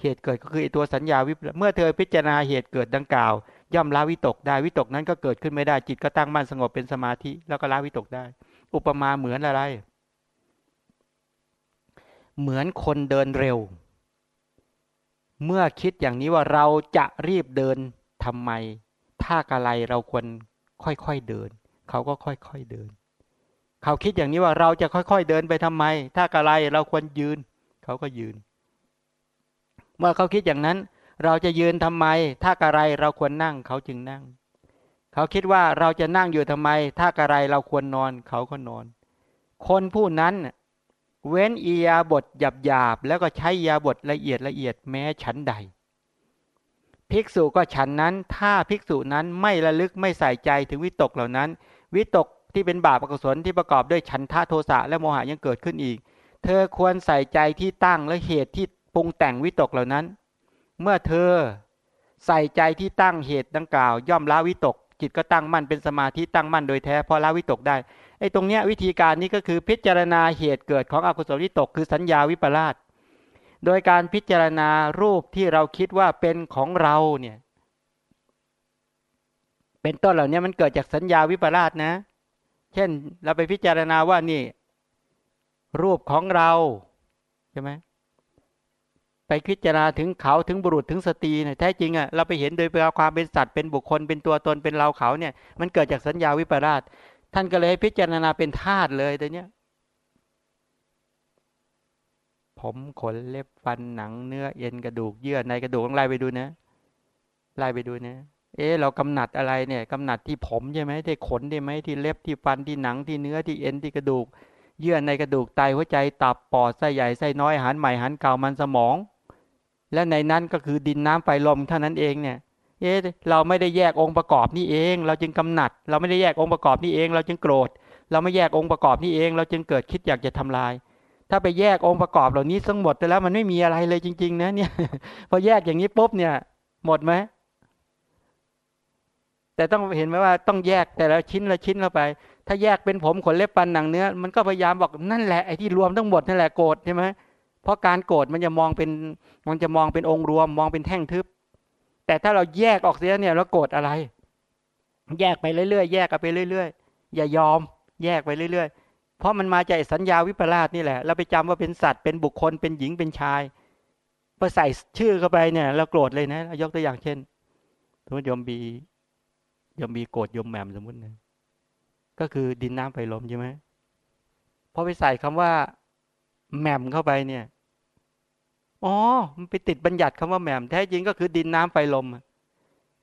A: เหตุเกิดก็คือไอตัวสัญญาวิปเมื่อเธอพิจารณาเหตุเกิดดังกล่าว ย่อมละวิตกได้วิตกนั้นก็เกิดขึ้นไม่ได้จิตก็ตั้งมั่นสงบเป็นสมาธิแล้วก็ละวิตกได้ อุปมาเหมือนอะไร เหมือนคนเดินเร็ว เมื่อคิดอย่างนี้ว่าเราจะรีบเดินทำไม ถ้ากะไรเราควรค่อยๆเดิน เขาก็ค่อยๆเดิน เขาคิดอย่างนี้ว่าเราจะค่อยๆเดินไปทำไม ถ้ากะไรเราควรยืน เขาก็ยืน เมื่อเขาคิดอย่างนั้น เราจะยืนทำไม ถ้ากะไรเราควรนั่ง เขาจึงนั่ง เขาคิดว่าเราจะนั่งอยู่ทำไม ถ้ากะไรเราควรนอน เขาก็นอน คนผู้นั้น เว้นอียาบทหยาบหยาบแล้วก็ใช้ยาบทละเอียดละเอียดแม้ฉันใด ภิกษุก็ฉันนั้นถ้าภิกษุนั้นไม่ระลึกไม่ใส่ใจถึงวิตกเหล่านั้น วิตกที่เป็นบาปอกุศลที่ประกอบด้วยฉันทะโทสะและโมหะยังเกิดขึ้นอีก เธอควรใส่ใจที่ตั้งและเหตุที่ปรุงแต่งวิตกเหล่านั้น เมื่อเธอใส่ใจที่ตั้งเหตุดังกล่าว ย่อมละวิตก จิตก็ตั้งมั่นเป็นสมาธิตั้งมั่นโดยแท้พอละวิตกได้ ไอ้ตรงเนี้ยวิธีการนี้ก็คือพิจารณาเหตุเกิดของอกุศลวิตกคือสัญญาวิปลาสโดยการพิจารณารูปที่เราคิดว่าเป็นของเราเนี่ยเป็นต้นเหล่านี้มันเกิดจากสัญญาวิปลาสนะ เช่นเราไปพิจารณาว่านี่ รูปของเราใช่ไหมไปพิจารณาถึงเขาถึงบุรุษถึงสตรีเนี่ยแท้จริงอะ่ะเราไปเห็นโดยเปลความเป็นสัตว์เป็นบุคคลเป็นตัวตนเป็นเราเขาเนี่ย มันเกิดจากสัญญาวิปลาส ท่านก็เลยพิจารณาเป็นธาตุเลยแต่เนี้ยผมขนเล็บฟันหนังเนื้อเอ็นกระดูกเยื่อในกระดูกต้องไล่ไปดูนะไล่ไปดูนะเอ๊เรากำหนัดอะไรเนี่ยกำหนัดที่ผมใช่ไหมที่ขนได้ไหมที่เล็บที่ฟันที่หนังที่เนื้อที่เอ็นที่กระดูก เยื่อในกระดูกไตหัวใจตับปอดไส้ใหญ่ไส้น้อยหารใหม่หารเก่ามันสมอง และในนั้นก็คือดินน้ำไฟลมเท่านั้นเองเนี่ย เอ๊เราไม่ได้แยกองค์ประกอบนี่เอง เราจึงกำหนัด เราไม่ได้แยกองค์ประกอบนี่เอง เราจึงโกรธ เราไม่แยกองค์ประกอบนี่เอง เราจึงเกิดคิดอยากจะทำลาย ถ้าไปแยกองค์ประกอบเหล่านี้ทั้งหมดแต่แล้วมันไม่มีอะไรเลยจริง ๆ นะเนี่ย พอแยกอย่างนี้ปุ๊บเนี่ย หมดไหมแต่ต้องเห็นไหมว่าต้องแยกแต่ละชิ้นละชิ้นเข้าไป ถ้าแยกเป็นผมขนเล็บปันหนังเนื้อ มันก็พยายามบอกนั่นแหละไอ้ที่รวมทั้งหมดนั่นแหละโกรธใช่ไหมเพราะการโกรธมันจะมองเป็นมันจะมองเป็นองค์รวม มองเป็นแท่งทึบ แต่ถ้าเราแยกออกเสียเนี่ยเราโกรธอะไร แยกไปเรื่อยๆแยกกันไปเรื่อยๆ อย่ายอม แยกไปเรื่อยๆ เพราะมันมาจากสัญญาวิปลาสนี่แหละ เราไปจำว่าเป็นสัตว์เป็นบุคคลเป็นหญิงเป็นชายพอใส่ชื่อเข้าไปเนี่ย เราโกรธเลยนะยกตัวอย่างเช่นทุกโยมบียมมีโกรธยมแหม่มสมมตินะก็คือดินน้ำไฟลมใช่ไหมพอไปใส่คำว่าแหม่มเข้าไปเนี่ย อ๋อ มันไปติดบัญญัติคำว่าแหม่มแท้จริงก็คือดินน้ำไฟลม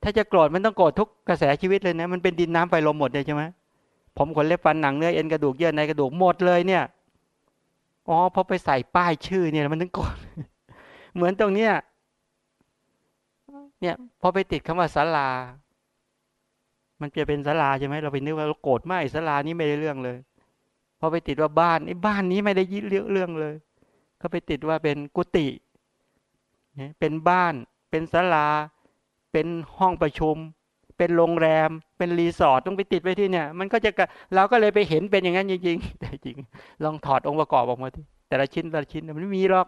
A: ถ้าจะโกรธมันต้องโกรธทุกกระแสชีวิตเลยนะ มันเป็นดินน้ำไฟลมหมดเลยใช่ไหมผมขนเล็บฟันหนังเนื้อเอ็นกระดูกเยื่อในกระดูกหมดเลยเนี่ย อ๋อพอไปใส่ป้ายชื่อเนี่ยมันถึงโกรธเหมือนตรงเนี้ยเนี่ยพอไปติดคำว่าศาลา มันจะเป็นศาลาใช่ไหมเราไปนึกว่าเราโกรธมากศาลานี้ไม่ได้เรื่องเลยพอไปติดว่าบ้านไอ้บ้านนี้ไม่ได้ยิเรื่องเลย ก็ไปติดว่าเป็นกุฏิ เป็นบ้าน เป็นศาลา เป็นห้องประชุม เป็นโรงแรม เป็นรีสอร์ทต้องไปติดไว้ที่เนี่ย มันก็จะเราก็เลยไปเห็นเป็นอย่างนั้นจริงๆแต่จริง ลองถอดองค์ประกอบออกมาที่แต่ละชิ้นแต่ละชิ้นมันไม่มีหรอก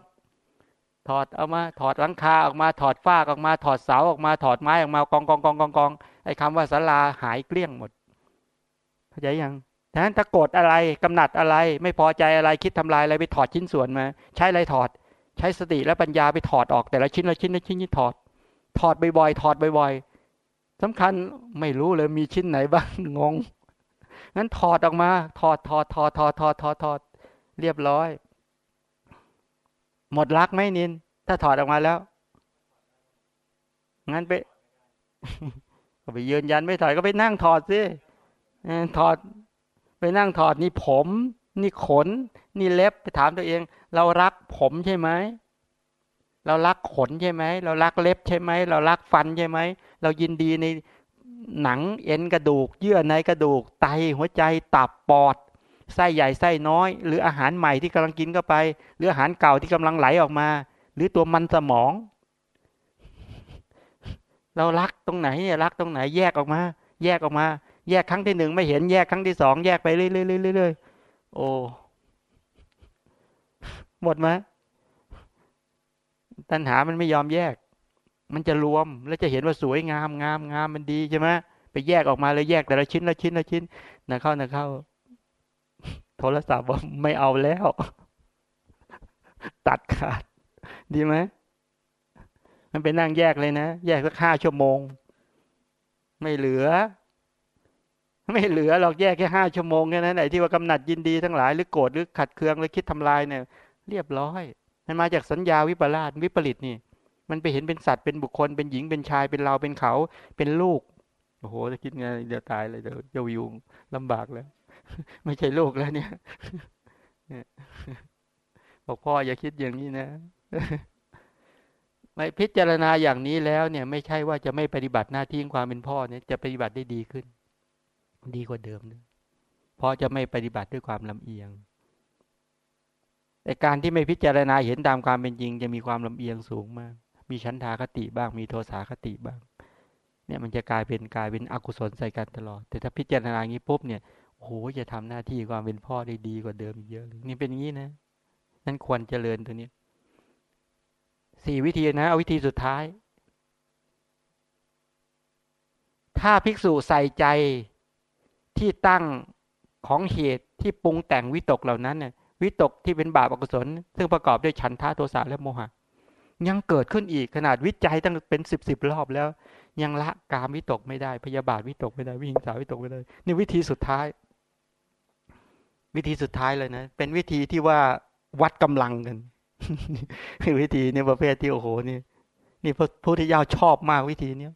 A: ถอดเอามาถอดหลังคาออกมาถอดฝ้าออกมา ถอดเสาออกมาถอดไม้ออกมากองกองกองกองกองไอ้คำว่าศาลาหายเกลี้ยงหมดเข้าใจยังฉะนั้นถ้าโกรธอะไรกำหนัดอะไร ไม่พอใจอะไรคิดทำลายอะไรไปถอดชิ้นส่วนมา ใช้อะไรถอด ใช้สติและปัญญาไปถอดออกแต่ละชิ้นละชิ้นละชิ้นนี่ถอด ถอดบ่อยๆถอดบ่อยๆสำคัญไม่รู้เลยมีชิ้นไหนบ้างงงงั้นถอดออกมา ถอดถอดถอดถอดถอดถอดถอดเรียบร้อย หมดรักไหมนิน ถ้าถอดออกมาแล้วงั้นไปก็ไปยืนยันไม่ถอดก็ไปนั่งถอดสิถอด ไปนั่งถอดนี่ผม นี่ขน นี่เล็บไปถามตัวเอง เรารักผมใช่ไหม เรารักขนใช่ไหม เรารักเล็บใช่ไหม เรารักฟันใช่ไหม เรายินดีในหนังเอ็นกระดูก เยื่อในกระดูก ไตหัวใจตับปอดไส้ใหญ่ไส้น้อย หรืออาหารใหม่ที่กำลังกินเข้าไป หรืออาหารเก่าที่กำลังไหลออกมา หรือตัวมันสมอง เรารักตรงไหนเนี่ยรักตรงไหนแยกออกมา แยกออกมา แยกครั้งที่หนึ่งไม่เห็นแยกครั้งที่สองแยกไปเรื่อยๆโอ้ หมดไหมตัณหามันไม่ยอมแยก มันจะรวมแล้วจะเห็นว่าสวยงามงามงามมันดีใช่ไหมไปแยกออกมาเลยแยกแต่ละชิ้นละชิ้นละชิ้นนะเข้านะเข้า โทรศัพท์ว่าไม่เอาแล้ว ตัดขาด ดีไหมมันไปนั่งแยกเลยนะ แยกสักห้าชั่วโมง ไม่เหลือ ไม่เหลือหรอกแยกแค่ห้าชั่วโมงแค่นั้นไหนที่ว่ากำหนัดยินดีทั้งหลายหรือโกรธหรือขัดเคืองหรือคิดทำลายเนี่ย เรียบร้อย มันมาจากสัญญาวิปลาสวิปริตนี่ มันไปเห็นเป็นสัตว์เป็นบุคคล เป็นหญิงเป็นชายเป็นเราเป็นเขา เป็นลูกโอ้โหจะคิดไงเดี๋ยวตายเลยเดี๋ยวจะวิวลำบากแล้ว ไม่ใช่ลูกแล้วเนี่ยบอกพ่ออย่าคิดอย่างนี้นะไม่พิจารณาอย่างนี้แล้วเนี่ย ไม่ใช่ว่าจะไม่ปฏิบัติหน้าที่ความเป็นพ่อเนี่ยจะปฏิบัติได้ดีขึ้น ดีกว่าเดิมเพราะจะไม่ปฏิบัติด้วยความลำเอียง แต่การที่ไม่พิจารณาเห็นตามความเป็นจริง จะมีความลำเอียงสูงมาก มีชั้นทาคติบ้าง มีโทสาคติบ้าง เนี่ยมันจะกลายเป็นกลายเป็นอกุศลใส่กันตลอด แต่ถ้าพิจารณาอย่างนี้ปุ๊บเนี่ยโอ้โหจะทำหน้าที่ความเป็นพ่อได้ดีกว่าเดิมเยอะเลยนี่เป็นอย่างนี้นะนั่นควรเจริญตัวนี้สี่วิธีนะเอาวิธีสุดท้าย ถ้าภิกษุใส่ใจที่ตั้งของเหตุที่ปรุงแต่งวิตกเหล่านั้นเนี่ย วิตกที่เป็นบาปอกุศล ซึ่งประกอบด้วยฉันทะโทสะและโมหะ ยังเกิดขึ้นอีกขนาดวิจัยตั้งเป็นสิบสิบรอบแล้ว ยังละกามวิตกไม่ได้ พยาบาทวิตกไม่ได้วิหิงสาวิตกไม่ได้นี่วิธีสุดท้าย วิธีสุดท้ายเลยนะ เป็นวิธีที่ว่าวัดกำลังกันวิธีในประเภทที่โอ้โหนี่นี่พระพุทธเจ้าชอบมากวิธีเนี้ย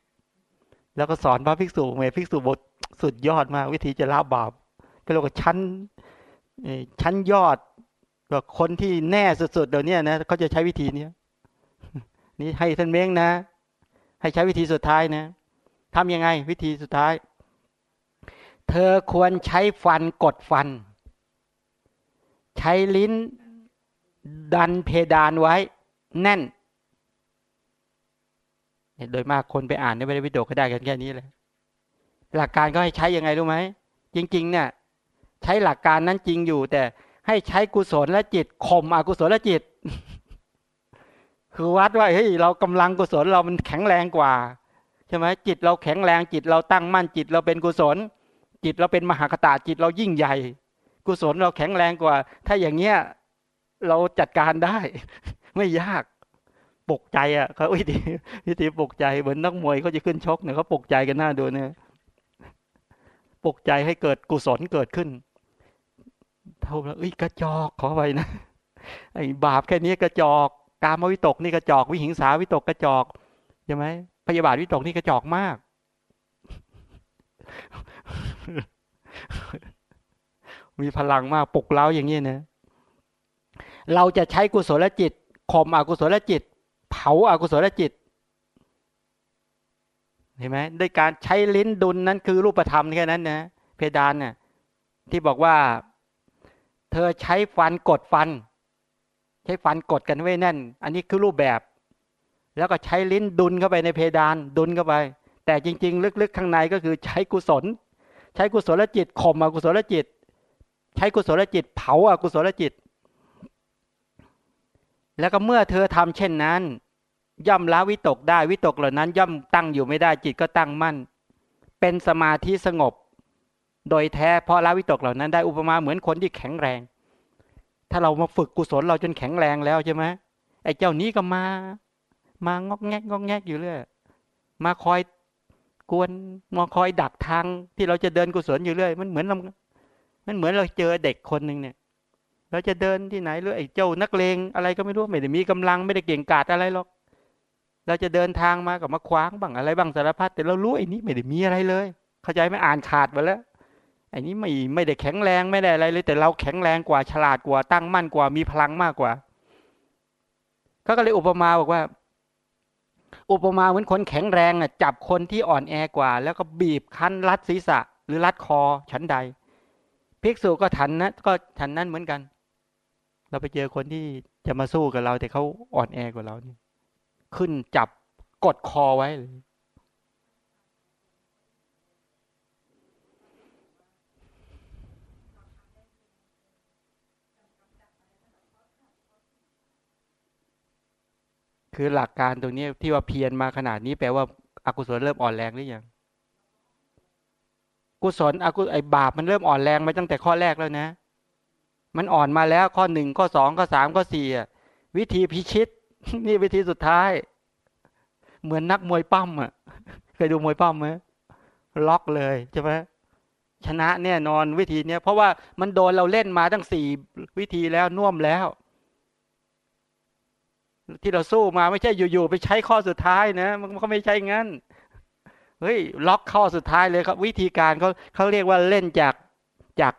A: แล้วก็สอนพระภิกษุเมภิกษุบทสุดยอดมาก วิธีจะละบาปก็เรียกว่าชั้นชั้นยอด แบบคนที่แน่สุดๆเดี๋ยวนี้นะเขาจะใช้วิธีนี้นี่ให้ท่านเม้งนะ ให้ใช้วิธีสุดท้ายนะทำยังไง วิธีสุดท้าย เธอควรใช้ฟันกดฟัน ใช้ลิ้นดันเพดานไว้ แน่น โดยมากคนไปอ่านในวิดีโอก็ได้กันแค่นี้เลยหลักการก็ให้ใช้ยังไงรู้ไหมจริง ๆ เนี่ย ใช้หลักการนั้นจริงอยู่แต่ ให้ใช้กุศลและจิตข่มอกุศลและจิต คือวัดว่าเฮ้ยเรากำลังกุศลเรามันแข็งแรงกว่าใช่ไหมจิตเราแข็งแรงจิตเราตั้งมั่นจิตเราเป็นกุศล จิตเราเป็นมหากตาจิตเรายิ่งใหญ่ กุศลเราแข็งแรงกว่า ถ้าอย่างเงี้ยเราจัดการได้ ไม่ยากปลุกใจอะเขาวิธีวิธีปลุกใจเหมือนนักมวยเขาจะขึ้นชกเนี่ยเขาปลุกใจกันหน้าดูเนี่ยปลุกใจให้เกิดกุศลเกิดขึ้น เท่าแล้วเอ้ยกระจอกขอไปนะไอ้บาปแค่นี้กระจอกกามวิตกนี่กระจอก วิหิงสาวิตกกระจอกใช่ไหมพยาบาทวิตกนี่กระจอกมาก มีพลังมากปลุกเล้าอย่างนี้นะเราจะใช้กุศลจิตข่มอกุศลจิต เผาอากุศลจิตเห็นไหมด้วยการใช้ลิ้นดุลนั้นคือรูปธรรมแค่นั้นนะเพดานเนี่ยที่บอกว่า เธอใช้ฟันกดฟัน ใช้ฟันกดกันไว้แน่น อันนี้คือรูปแบบ แล้วก็ใช้ลิ้นดุลเข้าไปในเพดานดุลเข้าไป แต่จริง ๆ ลึกๆข้างในก็คือใช้กุศล ใช้กุศลจิตข่มอกุศลจิต ใช้กุศลจิต เผาอากุศลจิต แล้วก็เมื่อเธอทำเช่นนั้น ย่อมละวิตกได้วิตกเหล่านั้น ย่อมตั้งอยู่ไม่ได้จิตก็ตั้งมั่น เป็นสมาธิสงบ โดยแท้เพราะละวิตกเหล่านั้นได้อุปมาเหมือนคนที่แข็งแรง ถ้าเรามาฝึกกุศลเราจนแข็งแรงแล้วใช่ไหมไอ้เจ้านี้ก็มา มางอกแงกงอกแงกอยู่เรื่อยมาคอยกวนมาคอยดักทางที่เราจะเดินกุศลอยู่เรื่อย มันเหมือนเรามันเหมือนเราเจอเด็กคนหนึ่งเนี่ย เราจะเดินที่ไหนหรือไอ้เจ้านักเลงอะไรก็ไม่รู้ไม่ได้มีกำลังไม่ได้เก่งกาจอะไรหรอก เราจะเดินทางมากับมาคว้างบ้างอะไรบ้างสารพัดแต่เรารู้ไอ้นี้ไม่ได้มีอะไรเลย เข้าใจไม่อ่านขาดไปแล้ว ไอ้นี้ไม่ไม่ได้แข็งแรงไม่ได้อะไรเลย แต่เราแข็งแรงกว่าฉลาดกว่าตั้งมั่นกว่ามีพลังมากกว่าเขาก็เลยอุปมาบอกว่า อุปมาเหมือนคนแข็งแรงอะจับคนที่อ่อนแอกว่า แล้วก็บีบคั้นรัดศีรษะ หรือรัดคอชั้นใด ภิกษุก็ทันนะก็ทันนั้นเหมือนกัน เราไปเจอคนที่จะมาสู้กับเรา แต่เขาอ่อนแอกว่าเราเนี่ยขึ้นจับกดคอไว้เลย คือหลักการตรงนี้ที่ว่าเพียรมาขนาดนี้แปลว่าอากุศลเริ่มอ่อนแรงหรือยังกุศลอกุไอบาปมันเริ่มอ่อนแรงมาตั้งแต่ข้อแรกแล้วนะ มันอ่อนมาแล้วข้อหนึ่งข้อสองข้อสามข้อสี่วิธีพิชิต นี่วิธีสุดท้าย เหมือนนักมวยปั้มอะเคยดูมวยปั้มไหมล็อกเลยใช่ไหมชนะแน่นอนวิธีเนี้ยเพราะว่ามันโดนเราเล่นมาตั้งสี่วิธีแล้วน่วมแล้ว ที่เราสู้มาไม่ใช่อยู่ๆไปใช้ข้อสุดท้ายนะมันก็ไม่ใช่งั้นเฮ้ยล็อกข้อสุดท้ายเลยครับ วิธีการเขาเขาเรียกว่าเล่นจากจาก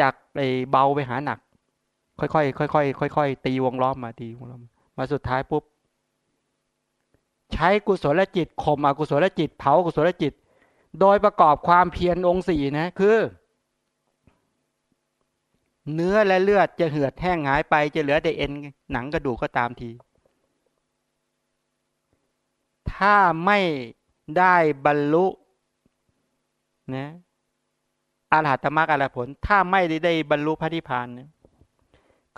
A: จากไปเบาไปหาหนัก ค่อยๆค่อยๆค่อยๆตีวงล้อมมาตีวงล้อมมาสุดท้ายปุ๊บใช้กุศลจิตข่มอกุศลจิต เผากุศลจิต โดยประกอบความเพียรองค์สี่นะคือ เนื้อและเลือดจะเหือดแห้งหายไปจะเหลือแต่เอ็นหนังกระดูกก็ตามที ถ้าไม่ได้บรรลุนะอาหัตมรรคอรผล ถ้าไม่ได้บรรลุพระนิพพานนะ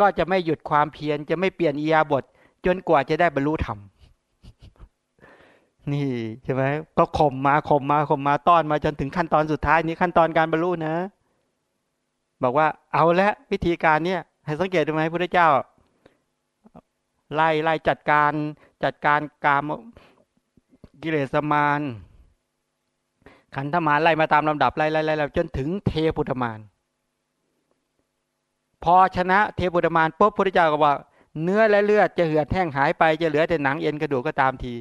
A: ก็จะไม่หยุดความเพียรจะไม่เปลี่ยนอียาบท จนกว่าจะได้บรรลุธรรมนี่ใช่ไหมก็ข่มมาข่มมาข่มมาต้อนมาจนถึงขั้นตอนสุดท้ายนี้ขั้นตอนการบรรลุนะ บอกว่าเอาละวิธีการเนี้ยให้สังเกตดูไหมพระเจ้า ไล่ไล่จัดการจัดการกาม กิเลสมานขันธมารไล่มาตามลำดับไล่ไล่ไล่จนถึงเทพุทมานพอชนะเทพุทมานปุ๊บพระเจ้าก็บอกเนื้อและเลือดจะเหือดแห้งหายไปจะเหลือแต่หนังเอ็นกระดูกก็ตามที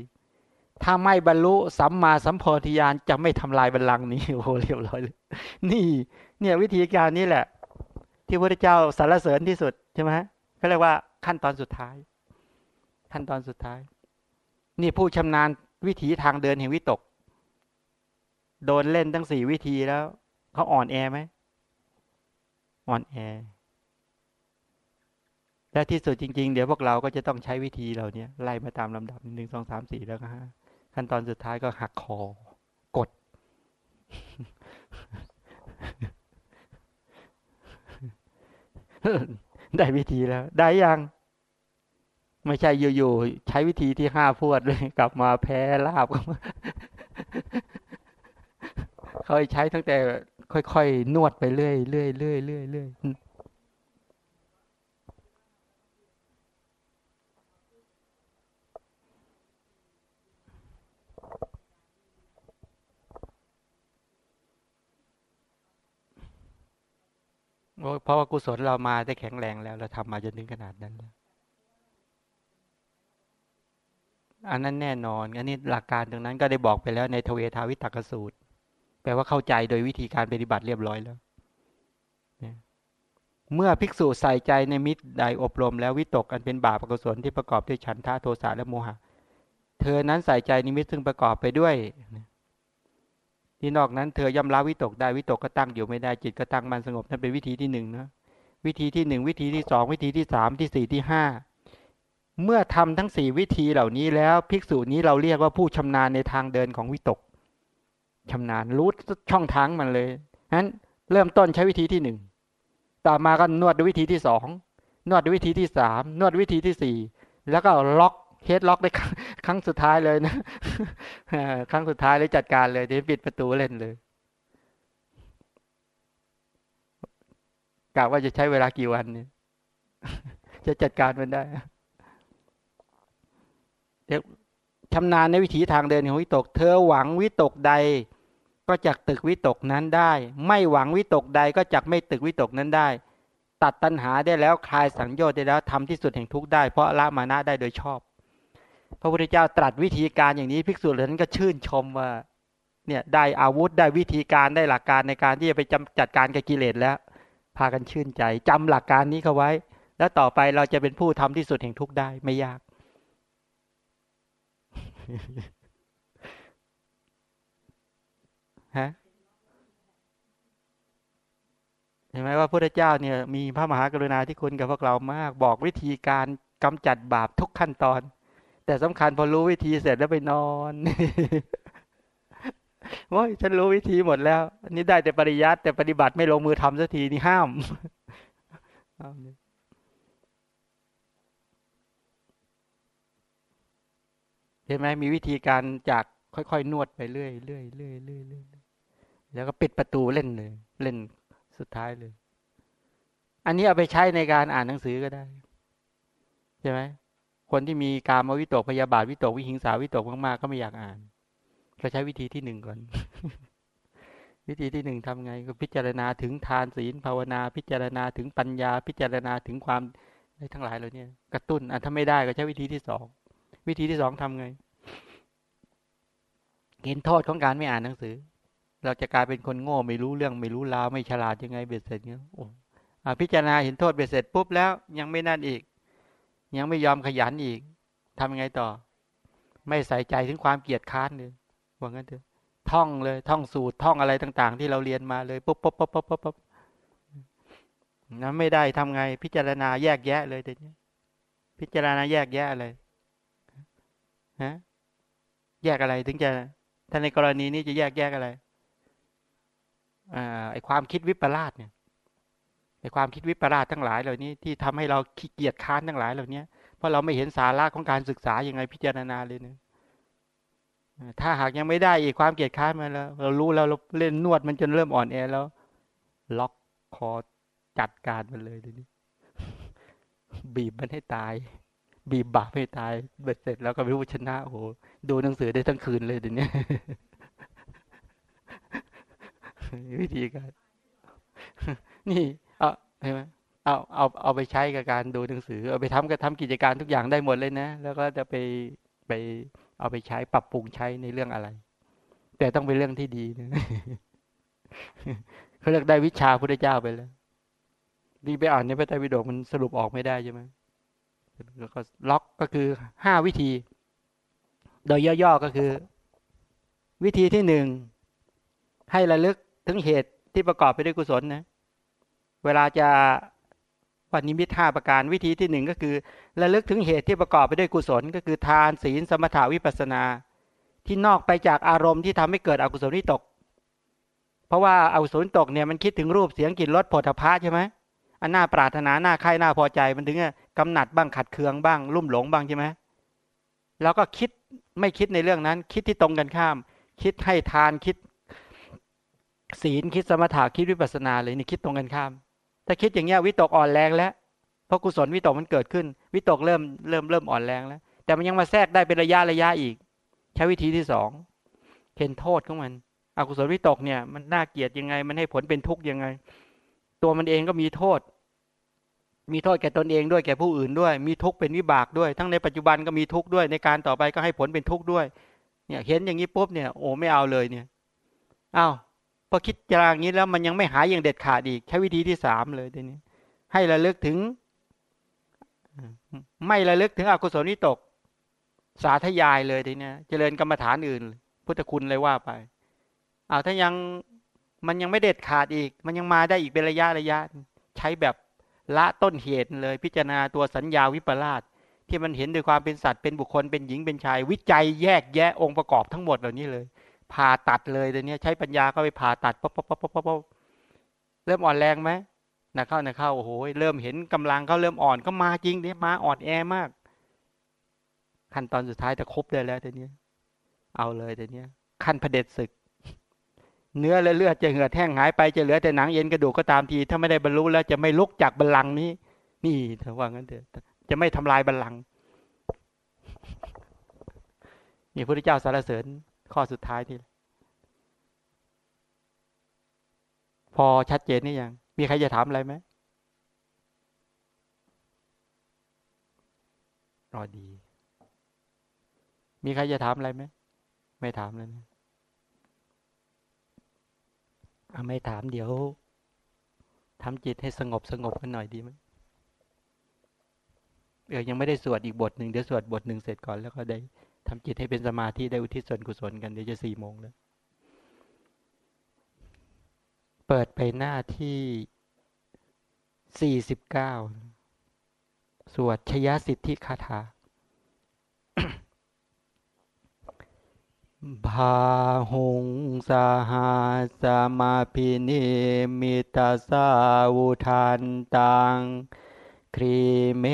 A: ถ้าไม่บรรลุสัมมาสัมโพธิญาณจะไม่ทำลายบัลลังก์นี้โอ้เรียบร้อยเลยนี่ เนี่ยวิธีการนี้แหละ ที่พระเจ้าสรรเสริญที่สุดใช่ไหมเขาเรียกว่าขั้นตอนสุดท้าย ขั้นตอนสุดท้าย นี่ผู้ชำนาญ วิถีทางเดินแห่งวิตก โดนเล่นตั้งสี่วิธีแล้ว เขาอ่อนแอไหมอ่อนแอและที่สุดจริง ๆ เดี๋ยวพวกเราก็จะต้องใช้วิธีเราเนี้ยไล่มาตามลำดับหนึ่งสองสามสี่แล้วก็ห้าขั้นตอนสุดท้ายก็หักคอกด ได้วิธีแล้ว ได้ยัง ไม่ใช่อยู่ๆใช้วิธีที่ห้าพวดเลยกลับมาแพ้ลาบเขาใช้ตั้งแต่ค่อยๆ นวดไปเรื่อยๆเรื่อยๆเรื่อยๆเพราะว่ากุศลเรามาได้แข็งแรงแล้ว เราทำมาจนถึงขนาดนั้นแล้ว อันนั้นแน่นอน อันนี้หลักการตรงนั้นก็ได้บอกไปแล้วในทเวทาวิตกสูตร แปลว่าเข้าใจโดยวิธีการปฏิบัติเรียบร้อยแล้ว เมื่อภิกษุใส่ใจในมิตรใดอบรม แล้ววิตกอันเป็นบาปอกุศลที่ประกอบด้วยฉันทะโทสะและโมหะ เธอนั้นใส่ใจนิมิตซึ่งประกอบไปด้วย ที่นอกนั้นเธอย่อมละวิตกได้วิตกก็ตั้งอยู่ไม่ได้จิตก็ตั้งมันสงบนั่นเป็นวิธีที่หนึ่งนะ วิธีที่หนึ่งวิธีที่สองวิธีที่สามที่สี่ที่ห้า เมื่อทำทั้งสี่วิธีเหล่านี้แล้ว ภิกษุนี้เราเรียกว่าผู้ชำนาญในทางเดินของวิตกชำนาญรู้ช่องทางมันเลยนั้นเริ่มต้นใช้วิธีที่หนึ่งต่อมาก็นวดด้วยวิธีที่สองนวดด้วยวิธีที่สามนวดวิธีที่สี่แล้วก็ล็อกเฮดล็อกได้ครั้งสุดท้ายเลยนะครั้งสุดท้ายเลยจัดการเลยเดี๋ยวปิดประตูเล่นเลยกะว่าจะใช้เวลากี่วันเนี่ยจะจัดการมันได้ ชำนาญในวิถีทางเดินของวิตก เธอหวังวิตกใด ก็จักตึกวิตกนั้นได้ ไม่หวังวิตกใดก็จักไม่ตึกวิตกนั้นได้ ตัดตัณหาได้แล้วคลายสังโยชน์ได้แล้วทำที่สุดแห่งทุกข์ได้ เพราะละมานะได้โดยชอบ พระพุทธเจ้าตรัสวิธีการอย่างนี้ภิกษุเหล่านั้นก็ชื่นชมว่าเนี่ยได้อาวุธได้วิธีการได้หลักการในการที่จะไปจัดการกับกิเลสแล้ว พากันชื่นใจจำหลักการนี้เข้าไว้ แล้วต่อไปเราจะเป็นผู้ทำที่สุดแห่งทุกข์ได้ไม่ยาก ฮะเห็นไหมว่าพระเจ้าเนี่ย มีพระมหากรุณาธิคุณกับพวกเรามาก บอกวิธีการกำจัดบาปทุกขั้นตอน แต่สำคัญพอรู้วิธีเสร็จแล้วไปนอนว่าฉันรู้วิธีหมดแล้วอันนี้ได้แต่ปริยัติแต่ปฏิบัติไม่ลงมือทำสักทีนี่ห้าม เห็นไหมมีวิธีการจากค่อยๆ นวดไปเรื่อยเรื่อยเรื่อยเรื่อยเรื่อยแล้วก็ปิดประตูเล่นเลย เล่นสุดท้ายเลย อันนี้เอาไปใช้ในการอ่านหนังสือก็ได้ใช่ไหมคนที่มีการมวิตกพยาบาทวิตกวิหิงสาวิตกมากๆก็ไม่อยากอ่านก็ใช้วิธีที่หนึ่งก่อน วิธีที่หนึ่งทำไง ก็พิจารณาถึงทานศีลภาวนา พิจารณาถึงปัญญา พิจารณาถึงความในทั้งหลายเหล่านี้กระตุ้นอะถ้าไม่ได้ก็ใช้วิธีที่สอง วิธีที่สองทำไง เห็นโทษของการไม่อ่านหนังสือ เราจะกลายเป็นคนโง่ไม่รู้เรื่องไม่รู้ราวไม่ฉลาดยังไงเบ็ดเสร็จเงี้ยโอ้พิจารณาเห็นโทษเบ็ดเสร็จปุ๊บแล้วยังไม่นั่นอีก ยังไม่ยอมขยันอีกทำยังไงต่อ ไม่ใส่ใจถึงความเกียดค้านเลยว่างั้นเถอะท่องเลย ท่องสูตรท่องอะไรต่าง ๆ ที่เราเรียนมาเลยปุ๊บปุ๊บปุ๊บปุ๊บปุ๊บนั้นไม่ได้ทำไงพิจารณาแยกแยะเลยเดี๋ยวนี้พิจารณาแยกแยะอะไร ฮะแยกอะไรถึงจะถ้าในกรณีนี้จะแยกแยกอะไรอ่าไอความคิดวิปลาสเนี่ยไอความคิดวิปลาสทั้งหลายเหล่านี้ที่ทำให้เราขี้เกียจค้านทั้งหลายเหล่านี้เพราะเราไม่เห็นสาระของการศึกษายังไงพิจารณาเลยเนี่ยถ้าหากยังไม่ได้อีกความเกียดค้านมาแล้ว เรารู้แล้วเราเล่นนวดมันจนเริ่มอ่อนแอแล้ว ล็อกคอจัดการมันเลยทีนี้บีบมันให้ตาย บีบบาปให้ตายเบ็ดเสร็จแล้วก็ไม่รู้ชนะ โอ้โหดูหนังสือได้ทั้งคืนเลยเดี๋ยวนี้วิธีการนี่ เอาใช่ไหมเอาเอาเอาไปใช้กับการดูหนังสือ เอาไปทำกับทำกิจการทุกอย่างได้หมดเลยนะ แล้วก็จะไปไป เอาไปใช้ปรับปรุงใช้ในเรื่องอะไร แต่ต้องเป็นเรื่องที่ดีนะเขาเรียกได้วิชาพุทธเจ้าไปแล้วดีไปอ่านในพระไตรปิฎกมันสรุปออกไม่ได้ใช่ไหม แล้วก็ล็อกก็คือห้าวิธี โดยย่อๆก็คือ วิธีที่หนึ่งให้ระลึกถึงเหตุที่ประกอบไปด้วยกุศลนะ เวลาจะวันนิมิตห้าประการวิธีที่หนึ่งก็คือระลึกถึงเหตุที่ประกอบไปด้วยกุศล ก็คือทานศีลสมถาวิปัสนา ที่นอกไปจากอารมณ์ที่ทำให้เกิดอกุศลวิตก เพราะว่าอากุศลตกเนี่ยมันคิดถึงรูปเสียงกลิ่นรสผลพะใช่ไหมอันน่าปรารถนาหน้าใครหน้าพอใจมันถึง กำหนัดบ้างขัดเคืองบ้าง ลุ่มหลงบ้างใช่ไหมแล้วก็คิดไม่คิดในเรื่องนั้น คิดที่ตรงกันข้าม คิดให้ทานคิด ศีลคิดสมถะคิดวิปัสนาเลยนี่คิดตรงกันข้าม ถ้าคิดอย่างเงี้ยวิตกอ่อนแรงแล้วเพราะกุศลวิตกมันเกิดขึ้น วิตกเริ่มเริ่มเริ่มอ่อนแรงแล้ว แต่มันยังมาแทรกได้เป็นระยะระยะอีก ใช้วิธีที่สองเห็นโทษของมันอกุศลวิตกเนี่ย มันน่าเกลียดยังไง มันให้ผลเป็นทุกข์ยังไง ตัวมันเองก็มีโทษ มีโทษแก่ตนเองด้วยแก่ผู้อื่นด้วย มีทุกข์เป็นวิบากด้วย ทั้งในปัจจุบันก็มีทุกข์ด้วยในการต่อไปก็ให้ผลเป็นทุกข์ด้วย เนี่ยเห็นอย่างนี้ปุ๊บเนี่ยโอ้ไม่เอาเลยเนี่ยอ้าวพอคิดจางนี้แล้วมันยังไม่หายอย่างเด็ดขาดอีกใช้วิธีที่สามเลยทีนี้ให้ระลึกถึง ไม่ระลึกถึงอกุศลวิตก สาธยายเลยทีนี้เจริญกรรมฐานอื่น พุทธคุณเลยว่าไปเอาถ้ายังมันยังไม่เด็ดขาดอีก มันยังมาได้อีกเป็นระยะระยะ ใช้แบบ ละต้นเหตุเลย พิจารณาตัวสัญญาวิปลาสที่มันเห็นโดยความเป็นสัตว์เป็นบุคคลเป็นหญิงเป็นชาย วิจัยแยกแยะองค์ประกอบทั้งหมดเหล่านี้เลยผ่าตัดเลยตัวนี้ใช้ปัญญาก็ไปผ่าตัดป๊อปป๊อปป๊อปป๊อปเริ่มอ่อนแรงไหมนะเข้านะเข้าโอ้โหเริ่มเห็นกำลังเขาเริ่มอ่อนก็มาจริงเนี่ยมาอ่อนแอมาก ขั้นตอนสุดท้ายจะครบได้แล้วตัวนี้เอาเลยตัวนี้ขั้นพระเด็จศึก เนื้อและเลือดจะเหือดแห้งหายไปจะเหลือแต่หนังเย็นกระดูกก็ตามที ถ้าไม่ได้บรรลุแล้วจะไม่ลุกจากบัลลังก์นี้ นี่เธอว่างั้นเถอะจะไม่ทำลายบัลลังก์นี่พระพุทธเจ้าสารเสริญข้อสุดท้ายนี่พอชัดเจนนี่ยัง มีใครจะถามอะไรไหมรอดี มีใครจะถามอะไรไหม ไม่ถามเลยนะ ไม่ถามเดี๋ยวทำจิตให้สงบสงบกันหน่อยดีไหมเออยังไม่ได้สวดอีกบทหนึ่งเดี๋ยวสวดบทหนึ่งเสร็จก่อนแล้วก็ได้ทำจิตให้เป็นสมาธิได้อุทิศส่วนกุศลกันเดี๋ยวจะสี่โมงแล้วเปิดไปหน้าที่สี่สิบเก้าสวดชยสิทธิคาถา บาหุงสหาสมาพินิมิตาสาวุทันตังครีเม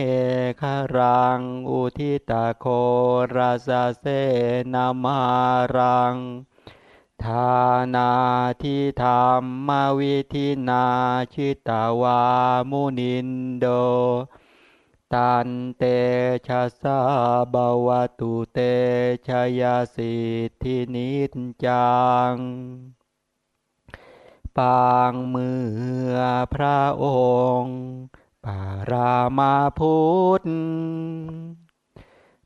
A: ฆรัง อุทิตาโคราสเสนามารัง ทานาทิธรรมวิธินาชิตาวามุนินโด ตันเตชะสาบาวตุเตชยาสิทธินิจังปางมือพระองค์ปารามาพุทธ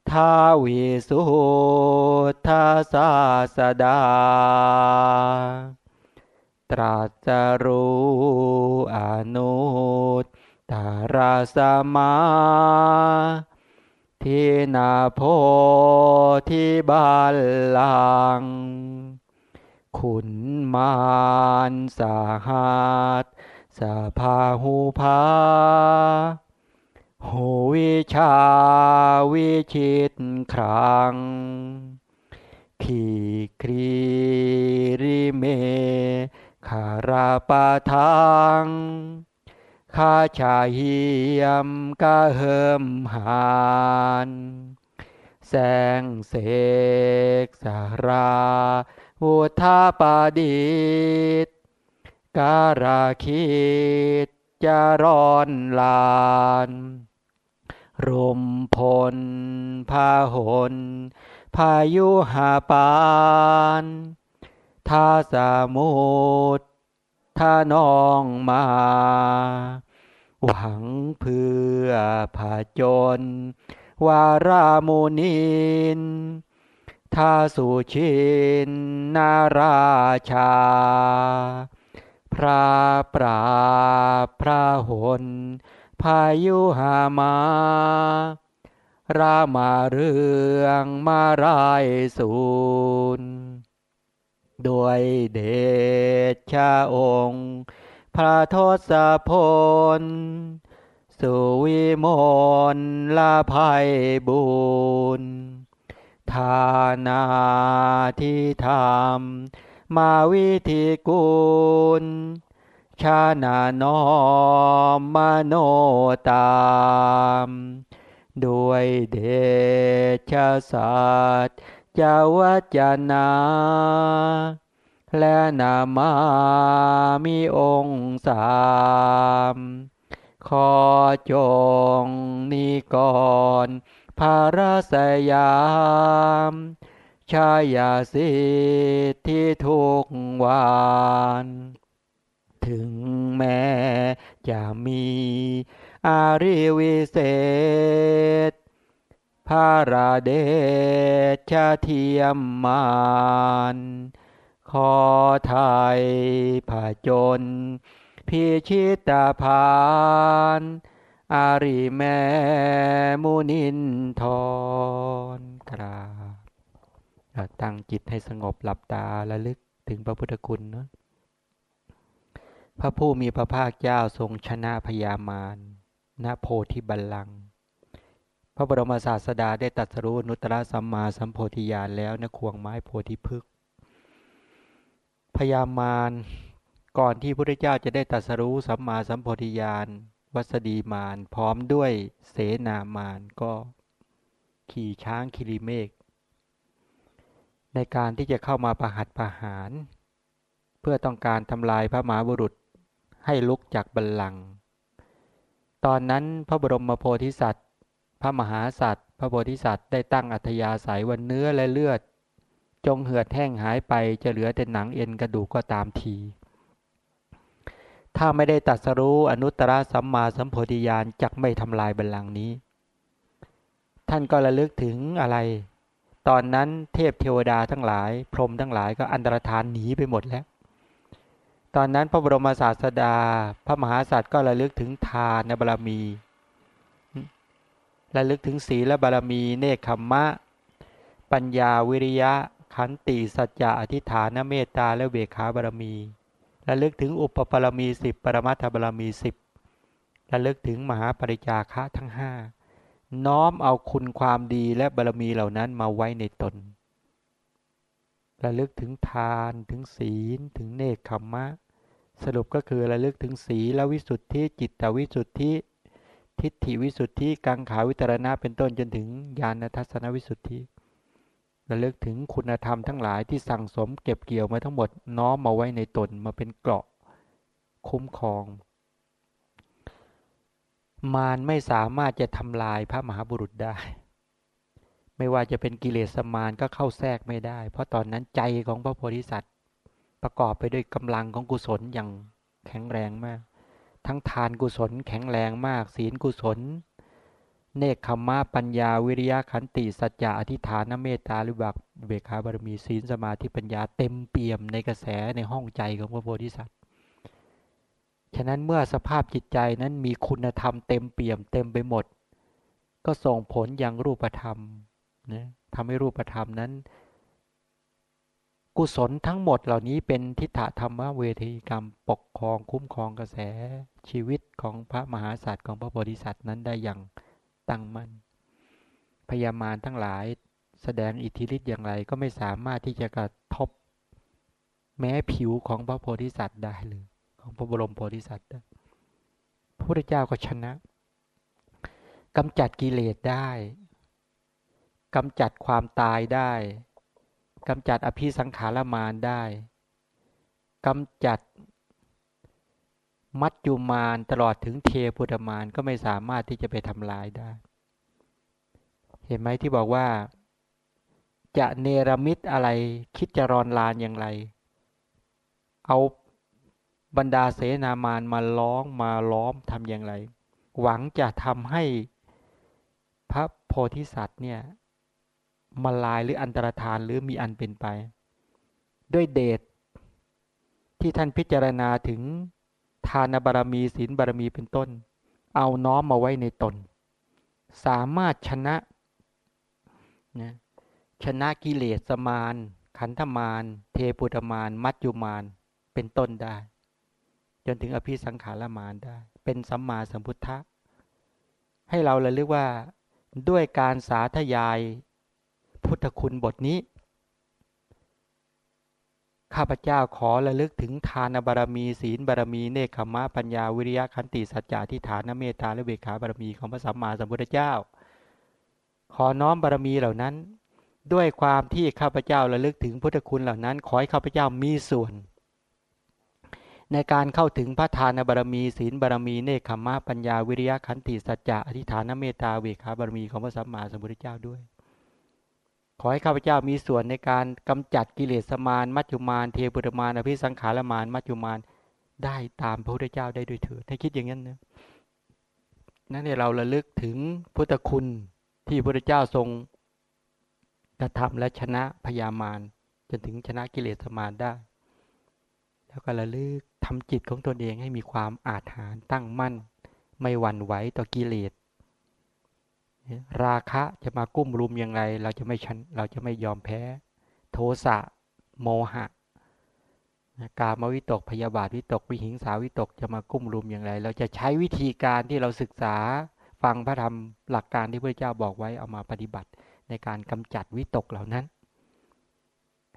A: ทาวิสุทธาสาสดา ตรัสรู้อนุต ตาราสมาทินาโพธิบาลัง ขุนมานสาหัสสาพาหูพาโหวิชาวิชิตครัง ขีครีริเมคาราปาทัง ข้าชาเฮียมกะเฮิมหานแสงเสกสาราวุธาปาดิตการาคิดจะร้อนลานรุมพลพาหนพายุหาปานทาสมุทท่านองมา หวังเพื่อผาจน วารามุนินทาสุชินนาราชา พระปราพระหนพายุหามารามาเรื่องมารายสูนด้วยเดชะองค์ พระทศพล สุวิมลละภัยบุญทานาที่ทำมาวิธีกุลชาณานอมมโนตาม ด้วยเดชะสัตจาวจนา และนามามีองค์สามขอจงนิกรภารสยามชายาสิทธิทุกวันถึงแม้จะมีอาริวิเศษพาราเดชเทียมมาน ขอไทยผาจน พิชิตาพานอาริแม่มุนินทรกราบตั้งจิตให้สงบหลับตาและลึกถึงพระพุทธคุณเนาะพระผู้มีพระภาคเจ้าทรงชนะพยามารณโพธิบัลลังก์พระบรมศาสดาได้ตัดสรู้นุตตรสัมมาสัมโพธิญาณแล้วนะควงไม้โพธิพฤกษ์ พยามารก่อนที่พระเจ้าจะได้ตัสรู้สัมมาสัมโพธิญาณวัสดีมารพร้อมด้วยเสนามารก็ขี่ช้างคิริเมก ในการที่จะเข้ามาประหัตประหาร เพื่อต้องการทำลายพระมหาบุรุษให้ลุกจากบัลลังก์ตอนนั้นพระบรมโพธิสัตว์ พระมหาสัตว์ พระโพธิสัตว์ได้ตั้งอัธยาศัยวันเนื้อและเลือด จงเหือดแห้งหายไปจะเหลือแต่หนังเอ็นกระดูกก็ตามที ถ้าไม่ได้ตัดสรู้อนุตตรสัมมาสัมโพธิญาณจักไม่ทำลายบัลลังก์นี้ ท่านก็ระลึกถึงอะไร ตอนนั้นเทพเทวดาทั้งหลาย พรหมทั้งหลายก็อันตรธานหนีไปหมดแล้ว ตอนนั้นพระบรมศาสดา พระมหาสัตว์ก็ระลึกถึงทานบารมีระลึกถึงศีลบารมี เนคขมมะ ปัญญาวิริยะ ขันติสัจจะอธิฐานเมตตาและเวขาบารมีระลึกถึงอุปปารมีสิบปรมัตถบารมีสิบระลึกถึงมหาปริจาคะทั้งห้าน้อมเอาคุณความดีและบารมีเหล่านั้นมาไว้ในตน ระลึกถึงทานถึงศีล ถึงเนคขมมะ สรุปก็คือระลึกถึงสีและวิสุทธิจิตวิสุทธิ ทิฏฐิวิสุทธิกังขาวิตรณะเป็นต้นจนถึงญาณทัศนวิสุทธิ ระลึกถึงคุณธรรมทั้งหลายที่สั่งสมเก็บเกี่ยวมาทั้งหมดน้อมมาไว้ในตนมาเป็นเกราะ คุ้มครอง มารไม่สามารถจะทำลายพระมหาบุรุษได้ ไม่ว่าจะเป็นกิเลสมารก็เข้าแทรกไม่ได้ เพราะตอนนั้นใจของพระโพธิสัตว์ ประกอบไปด้วยกำลังของกุศลอย่างแข็งแรงมาก ทั้งทานกุศลแข็งแรงมาก ศีลกุศล เนคขมะปัญญาวิริยะขันติสัจจะอธิฐานเมตตาหรือบักเบคาบารมีศีลสมาธิปัญญาเต็มเปี่ยมในกระแสในห้องใจของพระโพธิสัตว์ฉะนั้นเมื่อสภาพจิตใจนั้นมีคุณธรรมเต็มเปี่ยมเต็มไปหมด ก็ส่งผลอย่างรูปธรรมนะทำให้รูปธรรมนั้น กุศลทั้งหมดเหล่านี้เป็นทิฏฐธรรมเวทีกรรมปกครองคุ้มครองกระแสชีวิตของพระมหาสัตว์ของพระโพธิสัตว์นั้นได้อย่าง ตั้งมั่น พยามารทั้งหลายแสดงอิทธิฤทธิ์อย่างไรก็ไม่สามารถที่จะกระทบ แม้ผิวของพระโพธิสัตว์ได้เลยของพระบรมโพธิสัตว์พระพุทธเจ้าก็ชนะกำจัดกิเลสได้กำจัดความตายได้กำจัดอภิสังขารมารได้กำจัด มัจจุมารตลอดถึงเทพุทธมารก็ไม่สามารถที่จะไปทำลายได้ เห็นไหมที่บอกว่า จะเนรมิตอะไร คิดจะรอนลานอย่างไร เอาบรรดาเสนามารมาล้องมาล้อมทำอย่างไร หวังจะทำให้พระโพธิสัตว์เนี่ยมาลายหรืออันตรธานหรือมีอันเป็นไป ด้วยเดชที่ท่านพิจารณาถึง ทานบารมีศีลบารมีเป็นต้น เอาน้อมมาไว้ในตน สามารถชนะนะชนะกิเลสมารขันธมารเทปุตมารมัจจุมารเป็นต้นได้ จนถึงอภิสังขารมารได้ เป็นสัมมาสัมพุทธะให้เราเลยเรียกว่าด้วยการสาธยายพุทธคุณบทนี้ ข้าพเจ้าขอระลึกถึงทานบารมี ศีลบารมี เนคขมะปัญญาวิริยะขันติสัจจะทิฏฐานเมตตาและเบขาบารมีของพระสัมมาสัมพุทธเจ้า ขอน้อมบารมีเหล่านั้น ด้วยความที่ข้าพเจ้าระลึกถึงพุทธคุณเหล่านั้น ขอให้ข้าพเจ้ามีส่วน ในการเข้าถึงพระทานบารมี ศีลบารมี เนคขมะปัญญาวิริยะขันติสัจจะอธิฐานเมตตาเวขาบารมีของพระสัมมาสัมพุทธเจ้าด้วย ขอให้ข้าพเจ้ามีส่วนในการกำจัดกิเลสมารมัจจุมารเทปุตมารอภิสังขารมารมัจจุมารได้ตามพระพุทธเจ้าได้ด้วยเถิดให้คิดอย่างนั้นนะนั่นเนี่ยเราระลึกถึงพุทธคุณที่พระพุทธเจ้าทรงกระทำและชนะพยามารจนถึงชนะกิเลสมารได้ แล้วก็ระลึกทำจิตของตนเองให้มีความอาถรรพ์ตั้งมั่น ไม่หวั่นไหวต่อกิเลส ราคะจะมากุ้มรุมย่างไรเราจะไม่ชันเราจะไม่ยอมแพ้ โทสะโมหะกามวิตกพยาบาทวิตกวิหิงสาวิตกจะมากุ้มรุมอย่างไร เราจะใช้วิธีการที่เราศึกษาฟังพระธรรมหลักการที่พระเจ้าบอกไว้เอามาปฏิบัติ ในการกำจัดวิตกเหล่านั้น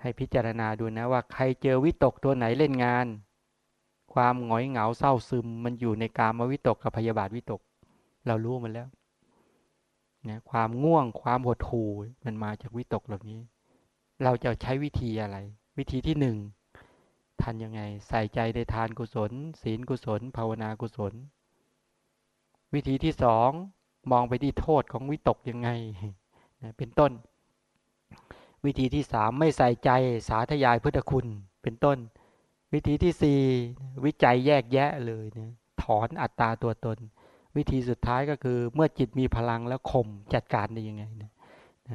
A: ให้พิจารณาดูนะว่าใครเจอวิตกตัวไหนเล่นงาน ความหงอยเหงาเศร้าซึมมันอยู่ในกามวิตกกับพยาบาทวิตก เรารู้มันแล้ว นะความง่วงความหดหู่มันมาจากวิตกเหล่านี้ เราจะใช้วิธีอะไร วิธีที่หนึ่งทันยังไง ใส่ใจในทานกุศล ศีลกุศล ภาวนากุศล วิธีที่สองมองไปที่โทษของวิตกยังไงนะเป็นต้น วิธีที่สามไม่ใส่ใจสาธยายพุทธคุณเป็นต้น วิธีที่สี่วิจัยแยกแยะเลยนะถอนอัตตาตัวตน วิธีสุดท้ายก็คือ เมื่อจิตมีพลังแล้วข่มจัดการได้ยังไงนะ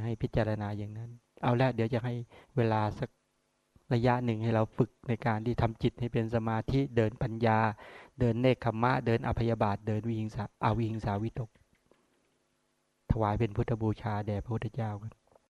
A: ให้พิจารณาอย่างนั้น เอาละเดี๋ยวจะให้เวลาสักระยะหนึ่งให้เราฝึกในการที่ทำจิตให้เป็นสมาธิเดินปัญญา เดินเนคขมะ เดินอภยบาท เดินวิหิงสาอาวิหิงสาวิตก ถวายเป็นพุทธบูชาแด่พระพุทธเจ้ากัน